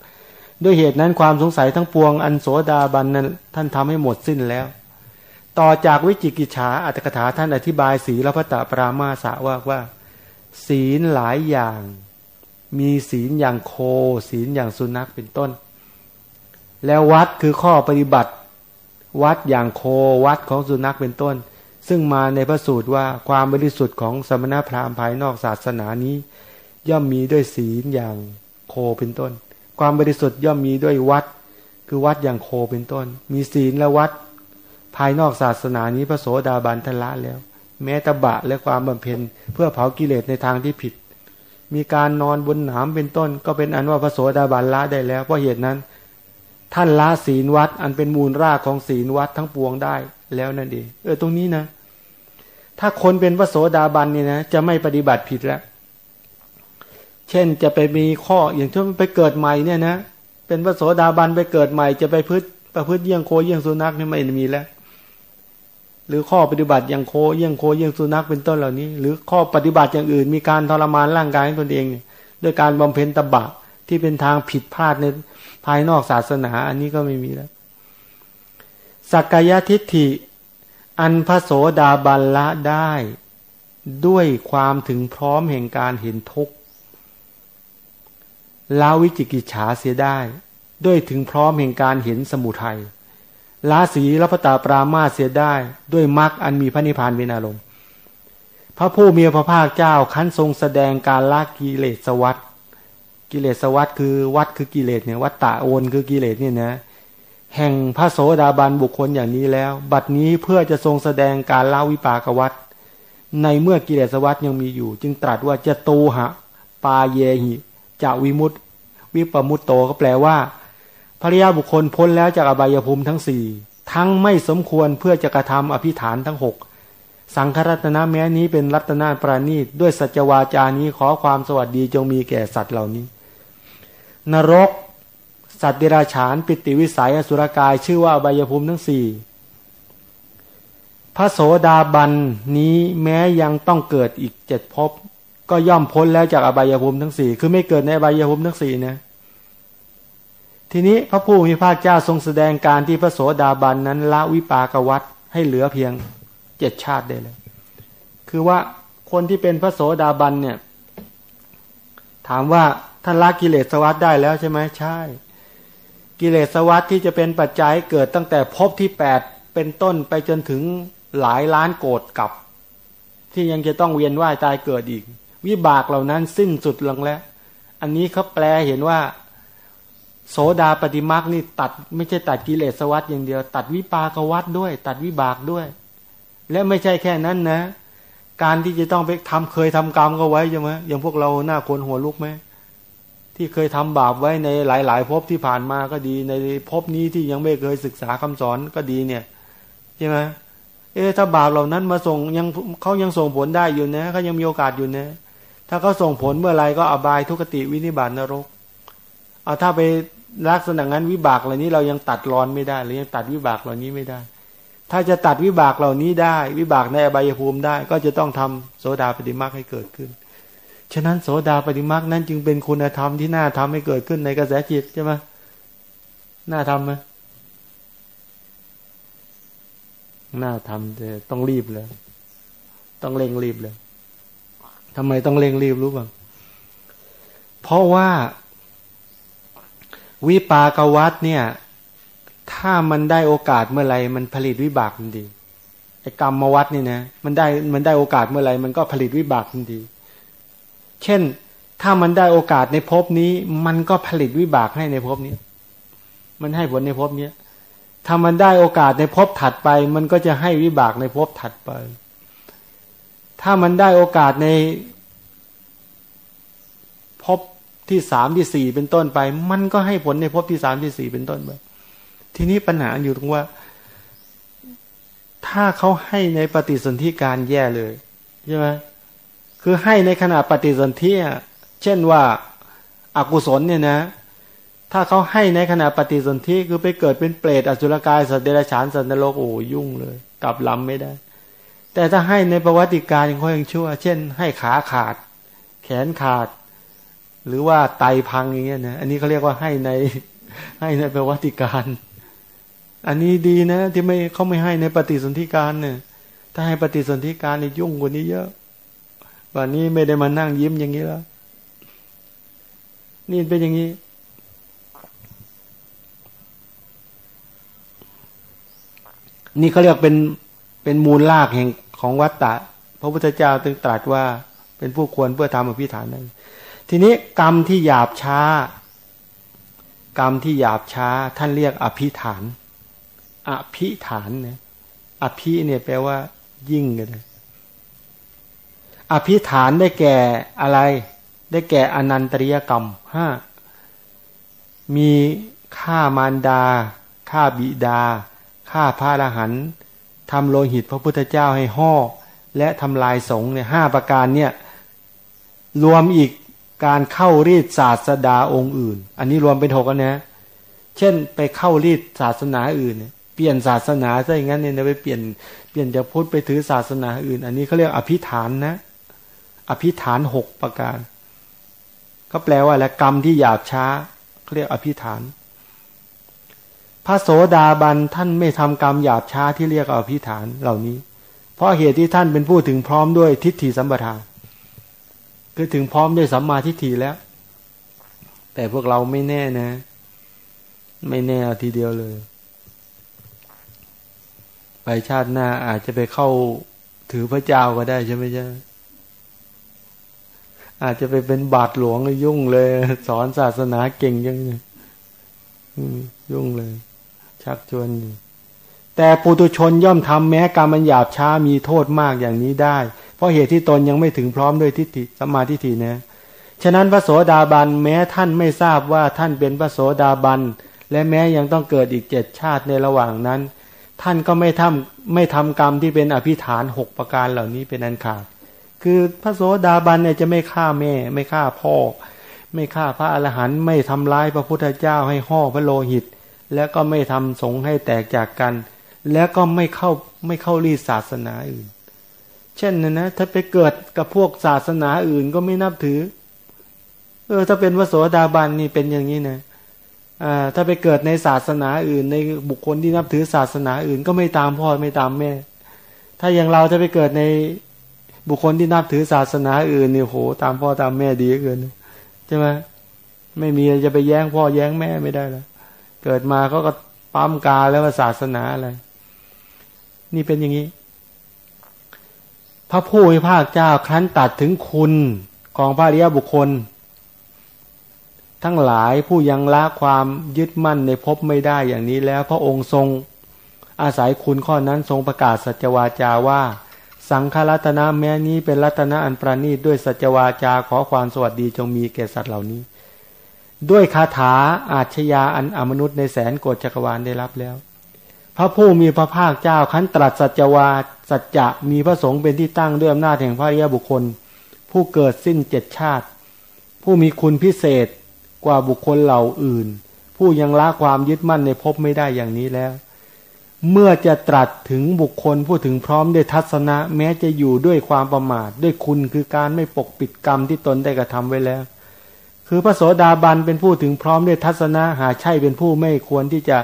ด้วยเหตุนั้นความสงสัยทั้งปวง อันโสดาบันนั้นท่านทำให้หมดสิ้นแล้ว ต่อจากวิจิกิจฉาอัตถกถาท่านอธิบายศีลพัตตปรามาสะว่าว่า ศีลหลายอย่าง มีศีลอย่างโค ศีลอย่างสุนัขเป็นต้น แล้ววัดคือข้อปฏิบัติ วัดอย่างโควัดของสุนัขเป็นต้นซึ่งมาในพระสูตรว่าความบริสุทธิ์ของสมณพราหมณ์ภายนอกศาสนานี้ ย่อมมีด้วยศีลอย่างโคเป็นต้น ความบริสุทธิ์ย่อมมีด้วยวัด คือวัดอย่างโคเป็นต้น มีศีลและวัด ภายนอกศาสนานี้พระโสดาบันทละแล้ว แม้ตบะและความบำเพ็ญเพื่อเผากิเลสในทางที่ผิด มีการนอนบนหนามเป็นต้น ก็เป็นอันว่าพระโสดาบันละได้แล้วเพราะเหตุนั้น ท่านละศีลวัดอันเป็นมูลรากของศีลวัดทั้งปวงได้แล้วนั่นเองเออตรงนี้นะ ถ้าคนเป็นพระโสดาบันเนี่ยนะจะไม่ปฏิบัติผิดแล้ว เช่นจะไปมีข้ออย่างเช่นไปเกิดใหม่เนี่ยนะเป็นพระโสดาบันไปเกิดใหม่ จะไปพืชประพฤติเยี่ยงโคเยี่ยงสุนัขนี่ไม่มีแล้ว หรือข้อปฏิบัติอย่างโคเยี่ยงโคเยี่ยงสุนัขเป็นต้นเหล่านี้ หรือข้อปฏิบัติอย่างอื่น มีการทรมานร่างกายตนเองด้วยการบำเพ็ญตบะที่เป็นทางผิดพลาดในภายนอกศาสนา อันนี้ก็ไม่มีแล้วสักกายทิฏฐิ อันพระโสดาบันละได้ ด้วยความถึงพร้อมแห่งการเห็นทุกข์ ละวิจิกิจฉาเสียได้ ด้วยถึงพร้อมแห่งการเห็นสมุทัยละสีรัพตาปรามาเสียได้ ด้วยมรรคอันมีพระนิพพานเป็นอารมณ์พระผู้มีพระภาคเจ้าคั้นทรงแสดงการละกิเลสวัตกิเลสวัตคือวัดคือกิเลสเนี่ยวัตตะโอนคือกิเลสเนี่ยนะแห่งพระโสดาบันบุคคลอย่างนี้แล้ว บัดนี้เพื่อจะทรงแสดงการละวิปากวัตในเมื่อกิเลสวัตยังมีอยู่ จึงตรัสว่าจะตูหะ ปาเยหิ จะวิมุตติ วิปมุตโตก็แปลว่าภริยาบุคคลพ้นแล้วจากอบายภูมิทั้งสี่ทั้งไม่สมควรเพื่อจะกระทำอภิฐานทั้งหกสังฆรัตนะแม้นี้เป็นรัตนาปราณีตด้วยสัจวาจานี้ขอความสวัสดีจงมีแก่สัตว์เหล่านี้ นรก สัตว์เดรัจฉานปิติวิสัยอสุรกายชื่อว่าอบายภูมิทั้งสี่พระโสดาบันนี้แม้ยังต้องเกิดอีกเจ็ดภพ ก็ย่อมพ้นแล้วจากอบายภูมิทั้งสี่คือไม่เกิดในอบายภูมิทั้งสี่นะทีนี้พระผู้มีพระเจ้าทรงแสดงการที่พระโสดาบันนั้นละวิปากวัตให้เหลือเพียงเจ็ดชาติได้เลย คือว่าคนที่เป็นพระโสดาบันเนี่ย ถามว่าท่านละกิเลสวัตได้แล้วใช่ไหมใช่ กิเลสวัตที่จะเป็นปัจจัยเกิดตั้งแต่ภพที่แปดเป็นต้นไปจนถึงหลายล้านโกดกับ ที่ยังจะต้องเวียนว่ายตายเกิดอีก วิบากเหล่านั้นสิ้นสุดลงแล้ว อันนี้เขาแปลเห็นว่า โสดาปฏิมาคนี่ตัดไม่ใช่ตัดกิเลสวัตอย่างเดียว ตัดวิปากวัตด้วย ตัดวิบากด้วย และไม่ใช่แค่นั้นนะ การที่จะต้องไปทำเคยทำกรรมก็ไว้ใช่ไหมอย่างพวกเราหน้าคนหัวลุกไหมที่เคยทำบาปไว้ในหลาย ๆ ภพที่ผ่านมาก็ดีในภพนี้ที่ยังไม่เคยศึกษาคำสอนก็ดีเนี่ยใช่ไหมเอ๊ถ้าบาปเหล่านั้นมาส่งยังเขายังส่งผลได้อยู่นะเขายังมีโอกาสอยู่นะ ถ้าเขาส่งผลเมื่อไรก็อบายทุกติวินิบาตนรกเอาถ้าไปลักษณะนั้นวิบากเหล่านี้เรายังตัดรอนไม่ได้หรือยังตัดวิบากเหล่านี้ไม่ได้ ถ้าจะตัดวิบากเหล่านี้ได้ วิบากในอบายภูมิได้ ก็จะต้องทำโสดาปฏิมาให้เกิดขึ้น ฉะนั้นโสดาปฏิมานั้นจึงเป็นคุณธรรมที่น่าทำให้เกิดขึ้นในกระแสจิตใช่ไหมน่าทำไหมน่าทำแต่ต้องรีบเลย ต้องเร่งรีบเลย ทำไมต้องเร่งรีบรู้บ้างเพราะว่า วิปากวัตเนี่ย ถ้ามันได้โอกาสเมื่อไรมันผลิตวิบากทันทีไอ้กรรมวัตนี่นะมันได้มันได้โอกาสเมื่อไรมันก็ผลิตวิบากทันทีเช่นถ้ามันได้โอกาสในภพนี้ มันก็ผลิตวิบากให้ในภพนี้ มันให้ผลในภพนี้ถ้ามันได้โอกาสในภพถัดไป มันก็จะให้วิบากในภพถัดไป ถ้ามันได้โอกาสในภพที่สามที่สี่เป็นต้นไป มันก็ให้ผลในภพที่สามที่สี่เป็นต้นไป ทีนี้ปัญหาอยู่ตรงว่า ถ้าเขาให้ในปฏิสนธิการแย่เลยใช่ไหมคือให้ในขณะปฏิสนธิเช่นว่าอากุศลเนี่ยนะ ถ้าเขาให้ในขณะปฏิสนธิคือไปเกิดเป็นเปรตอสุรกายสัตว์เดรัจฉานสัตว์นรกโอ้ยุ่งเลย กลับลำไม่ได้ แต่ถ้าให้ในประวัติการยังค่อยยังชั่ว เช่น ให้ขาขาด แขนขาด หรือว่าไตพังอย่างเงี้ยนะอันนี้เขาเรียกว่าให้ในให้ในประวัติการ อันนี้ดีนะ ที่ไม่เขาไม่ให้ในปฏิสนธิการเนี่ยถ้าให้ปฏิสนธิการนี่ยุ่งกว่านี้เยอะวันนี้ไม่ได้มานั่งยิ้มอย่างนี้แล้วนี่เป็นอย่างนี้นี่เขาเรียกเป็นเป็นมูลลากแห่ง ของวัตตะ พระพุทธเจ้าตึงตรัสว่าเป็นผู้ควรเพื่อทำอภิฐานนั้น ทีนี้กรรมที่หยาบช้า กรรมที่หยาบช้าท่านเรียกอภิฐาน อภิฐานเนี่ยอภิเนี่ยแปลว่า ยิ่งเลยอภิฐานได้แก่อะไร ได้แก่อนันตริยกรรมห้ามีฆ่ามารดาฆ่าบิดาฆ่าพระอรหันต์ ทำโลหิตพระพุทธเจ้าให้ห่อและทำลายสงเนี่ยห้าประการเนี่ยรวมอีกการเข้ารีดศาสดาองค์อื่น อันนี้รวมเป็นหกนะ เช่นไปเข้ารีดศาสนาอื่น เปลี่ยนศาสนาซะอย่างนั้นเนี่ยไปเปลี่ยนเปลี่ยนจากพุทธไปถือศาสนาอื่น อันนี้เขาเรียกอภิฐานนะ อภิฐานหกประการ ก็แปลว่าแล้วกรรมที่หยาบช้าเขาเรียกอภิฐาน พระโสดาบันท่านไม่ทำกรรมหยาบช้าที่เรียกอภิฐานเหล่านี้ เพราะเหตุที่ท่านเป็นผู้ถึงพร้อมด้วยทิฏฐิสัมปทาคือถึงพร้อมด้วยสัมมาทิฏฐิแล้ว แต่พวกเราไม่แน่นะ ไม่แน่เอาทีเดียวเลย ไปชาติหน้าอาจจะไปเข้าถือพระเจ้าก็ได้ใช่ไหมจ๊ะอาจจะไปเป็นบาทหลวงยุ่งเลย สอนศาสนาเก่งยังยุ่งเลย ชักชวน แต่ปุตุชนย่อมทำแม้การมมันหยาบช้ามีโทษมากอย่างนี้ได้ เพราะเหตุที่ตนยังไม่ถึงพร้อมด้วยทิฏฐิสัมมาทิฏฐินะฉะนั้นพระโสดาบันแม้ท่านไม่ทราบว่าท่านเป็นพระโสดาบันและแม้ยังต้องเกิดอีกเจ็ดชาติในระหว่างนั้น ท่านก็ไม่ทำไม่ทำกรรมที่เป็นอภิฐานหกประการเหล่านี้เป็นอันขาดคือพระโสดาบันเนี่ยจะไม่ฆ่าแม่ ไม่ฆ่าพ่อ ไม่ฆ่าพระอรหันต์ไม่ทำร้ายพระพุทธเจ้าให้ห่อพระโลหิต แล้วก็ไม่ทำสงให้แตกจากกัน แล้วก็ไม่เข้าไม่เข้ารีศาสนาอื่น เช่นนะนะถ้าไปเกิดกับพวกศาสนาอื่นก็ไม่นับถือ เออ ถ้าเป็นพระโสดาบันนี่เป็นอย่างนี้นะอ่าถ้าไปเกิดในศาสนาอื่น ในบุคคลที่นับถือศาสนาอื่น ก็ไม่ตามพ่อไม่ตามแม่ ถ้าอย่างเราถ้าไปเกิดในบุคคลที่นับถือศาสนาอื่นนี่โห ตามพ่อตามแม่ดีเกินใช่ไหมไม่มีจะไปแย้งพ่อแย้งแม่ไม่ได้แล้ว เกิดมาเขาก็ปั๊มกาแล้วว่าศาสนาอะไร นี่เป็นอย่างนี้ พระผู้มีภาคเจ้าครั้นตัดถึงคุณของพระริยบุคคล ทั้งหลายผู้ยังละความยึดมั่นในภพไม่ได้อย่างนี้แล้ว พระองค์ทรงอาศัยคุณข้อนั้นทรงประกาศสัจวาจาว่า สังฆรัตนะแม้นี้เป็นรัตนะอันประณีตด้วยสัจวาจาขอความสวัสดีจงมีแก่สัตว์เหล่านี้ ด้วยคาถาอาชญาอันอมนุษย์ในแสนโกฏจักรวาลได้รับแล้ว พระผู้มีพระภาคเจ้าขันตรัสสัจวาสัจจะมีพระสงฆ์เป็นที่ตั้งด้วยอำนาจแห่งพระริยบุคคล ผู้เกิดสิ้นเจ็ดชาติ ผู้มีคุณพิเศษกว่าบุคคลเหล่าอื่น ผู้ยังละความยึดมั่นในภพไม่ได้อย่างนี้แล้ว เมื่อจะตรัสถึงบุคคลผู้ถึงพร้อมด้วยทัศนะ แม้จะอยู่ด้วยความประมาทด้วยคุณคือการไม่ปกปิดกรรมที่ตนได้กระทำไว้แล้ว คือพระโสดาบันเป็นผู้ถึงพร้อมด้วยทัศนะหาใช่เป็นผู้ไม่ควรที่จะ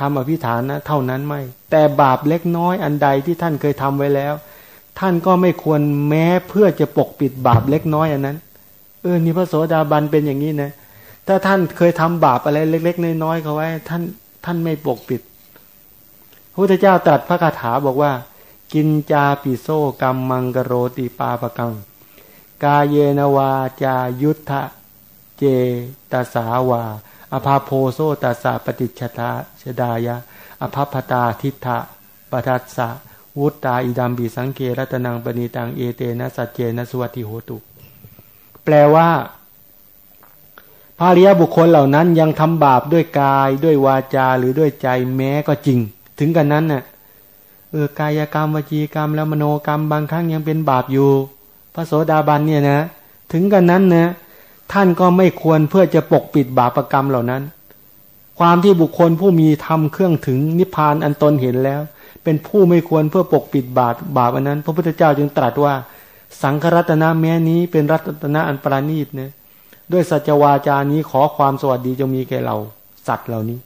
ทำอภิฐานนะเท่านั้นไม่ แต่บาปเล็กน้อยอันใดที่ท่านเคยทำไว้แล้ว ท่านก็ไม่ควรแม้เพื่อจะปกปิดบาปเล็กน้อยอันนั้น เออนี่พระโสดาบันเป็นอย่างนี้นะถ้าท่านเคยทำบาปอะไรเล็ก ๆ น้อยๆเขาไว้ ท่านท่านไม่ปกปิดพระพุทธเจ้าตรัสพระคาถาบอกว่า กินจาปิโซกรรมมังกโรติปาปกัง กาเยนวาจายุทธ เจตาสาวา อภาโพโซตัสสะปฏิชตาชดายะ อภพตาทิฏฐะปทัสสะวุตตาอิดัมบีสังเกรัตนังปณีตังเอเตนะสัจเจนะสวัติโหตุ แปลว่าภาริยบุคคลเหล่านั้นยังทำบาปด้วยกายด้วยวาจาหรือด้วยใจแม้ก็จริง ถึงกันนั้นเน่ะเออกายกรรมวจีกรรมแล้วมโนกรรมบางครั้งยังเป็นบาปอยู่ พระโสดาบันเนี่ยนะ ถึงกันนั้นนะ ท่านก็ไม่ควรเพื่อจะปกปิดบาปรกรรมเหล่านั้น ความที่บุคคลผู้มีทำเครื่องถึงนิพพานอันตนเห็นแล้ว เป็นผู้ไม่ควรเพื่อปกปิดบาปบาปอันนั้น พระพุทธเจ้าจึงตรัสว่า สังครัตนะแม้นี้เป็นรัตนะอันปราณีตเนี่ยด้วยสัจวาจานี้ขอความสวัสดีจงมีแก่เราสัตว์เหล่านี้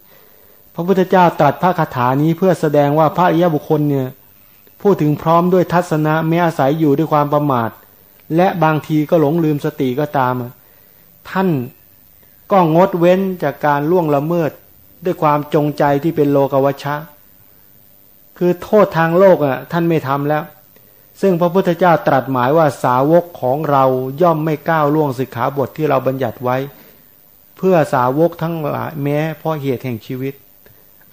พระพุทธเจ้าตรัสพระคาถานี้เพื่อแสดงว่าพระอริยบุคคลเนี่ยพูดถึงพร้อมด้วยทัศนะไม่อาศัยอยู่ด้วยความประมาท และบางทีก็หลงลืมสติก็ตาม ท่านก็งดเว้นจากการล่วงละเมิดด้วยความจงใจที่เป็นโลกวัชชะ คือโทษทางโลกอะท่านไม่ทำแล้ว ซึ่งพระพุทธเจ้าตรัสหมายว่าสาวกของเราย่อมไม่ก้าวล่วงสิกขาบทที่เราบัญญัติไว้ เพื่อสาวกทั้งหลายแม้เพราะเหตุแห่งชีวิต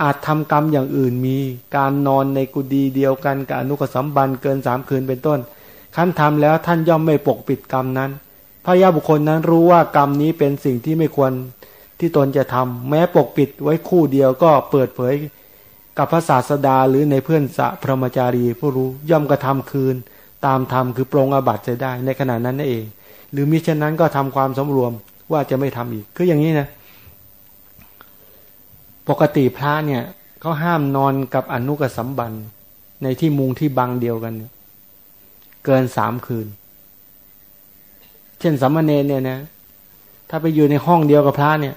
อาจทำกรรมอย่างอื่นมีการนอนในกุฏิเดียวกันกับอนุกสัมบันเกินสามคืนเป็นต้นขั้นทำแล้วท่านย่อมไม่ปกปิดกรรมนั้น พระยาบุคคลนั้นรู้ว่ากรรมนี้เป็นสิ่งที่ไม่ควรที่ตนจะทำแม้ปกปิดไว้คู่เดียวก็เปิดเผยกับพระศาสดาหรือในเพื่อนสะพรหมจารีผู้รู้ย่อมกระทาคืน ตามธรรมคือปรงอาบัติจะได้ในขณะนั้นนั่นเอง หรือมิฉะนั้นก็ทำความสมรวมว่าจะไม่ทำอีกคืออย่างนี้นะปกติพระเนี่ยเขาห้ามนอนกับอนุกสัมบันในที่มุงที่บังเดียวกัน เกินสามคืน เช่นสัมมาเนเนี่ยนะ ถ้าไปอยู่ในห้องเดียวกับพระเนี่ย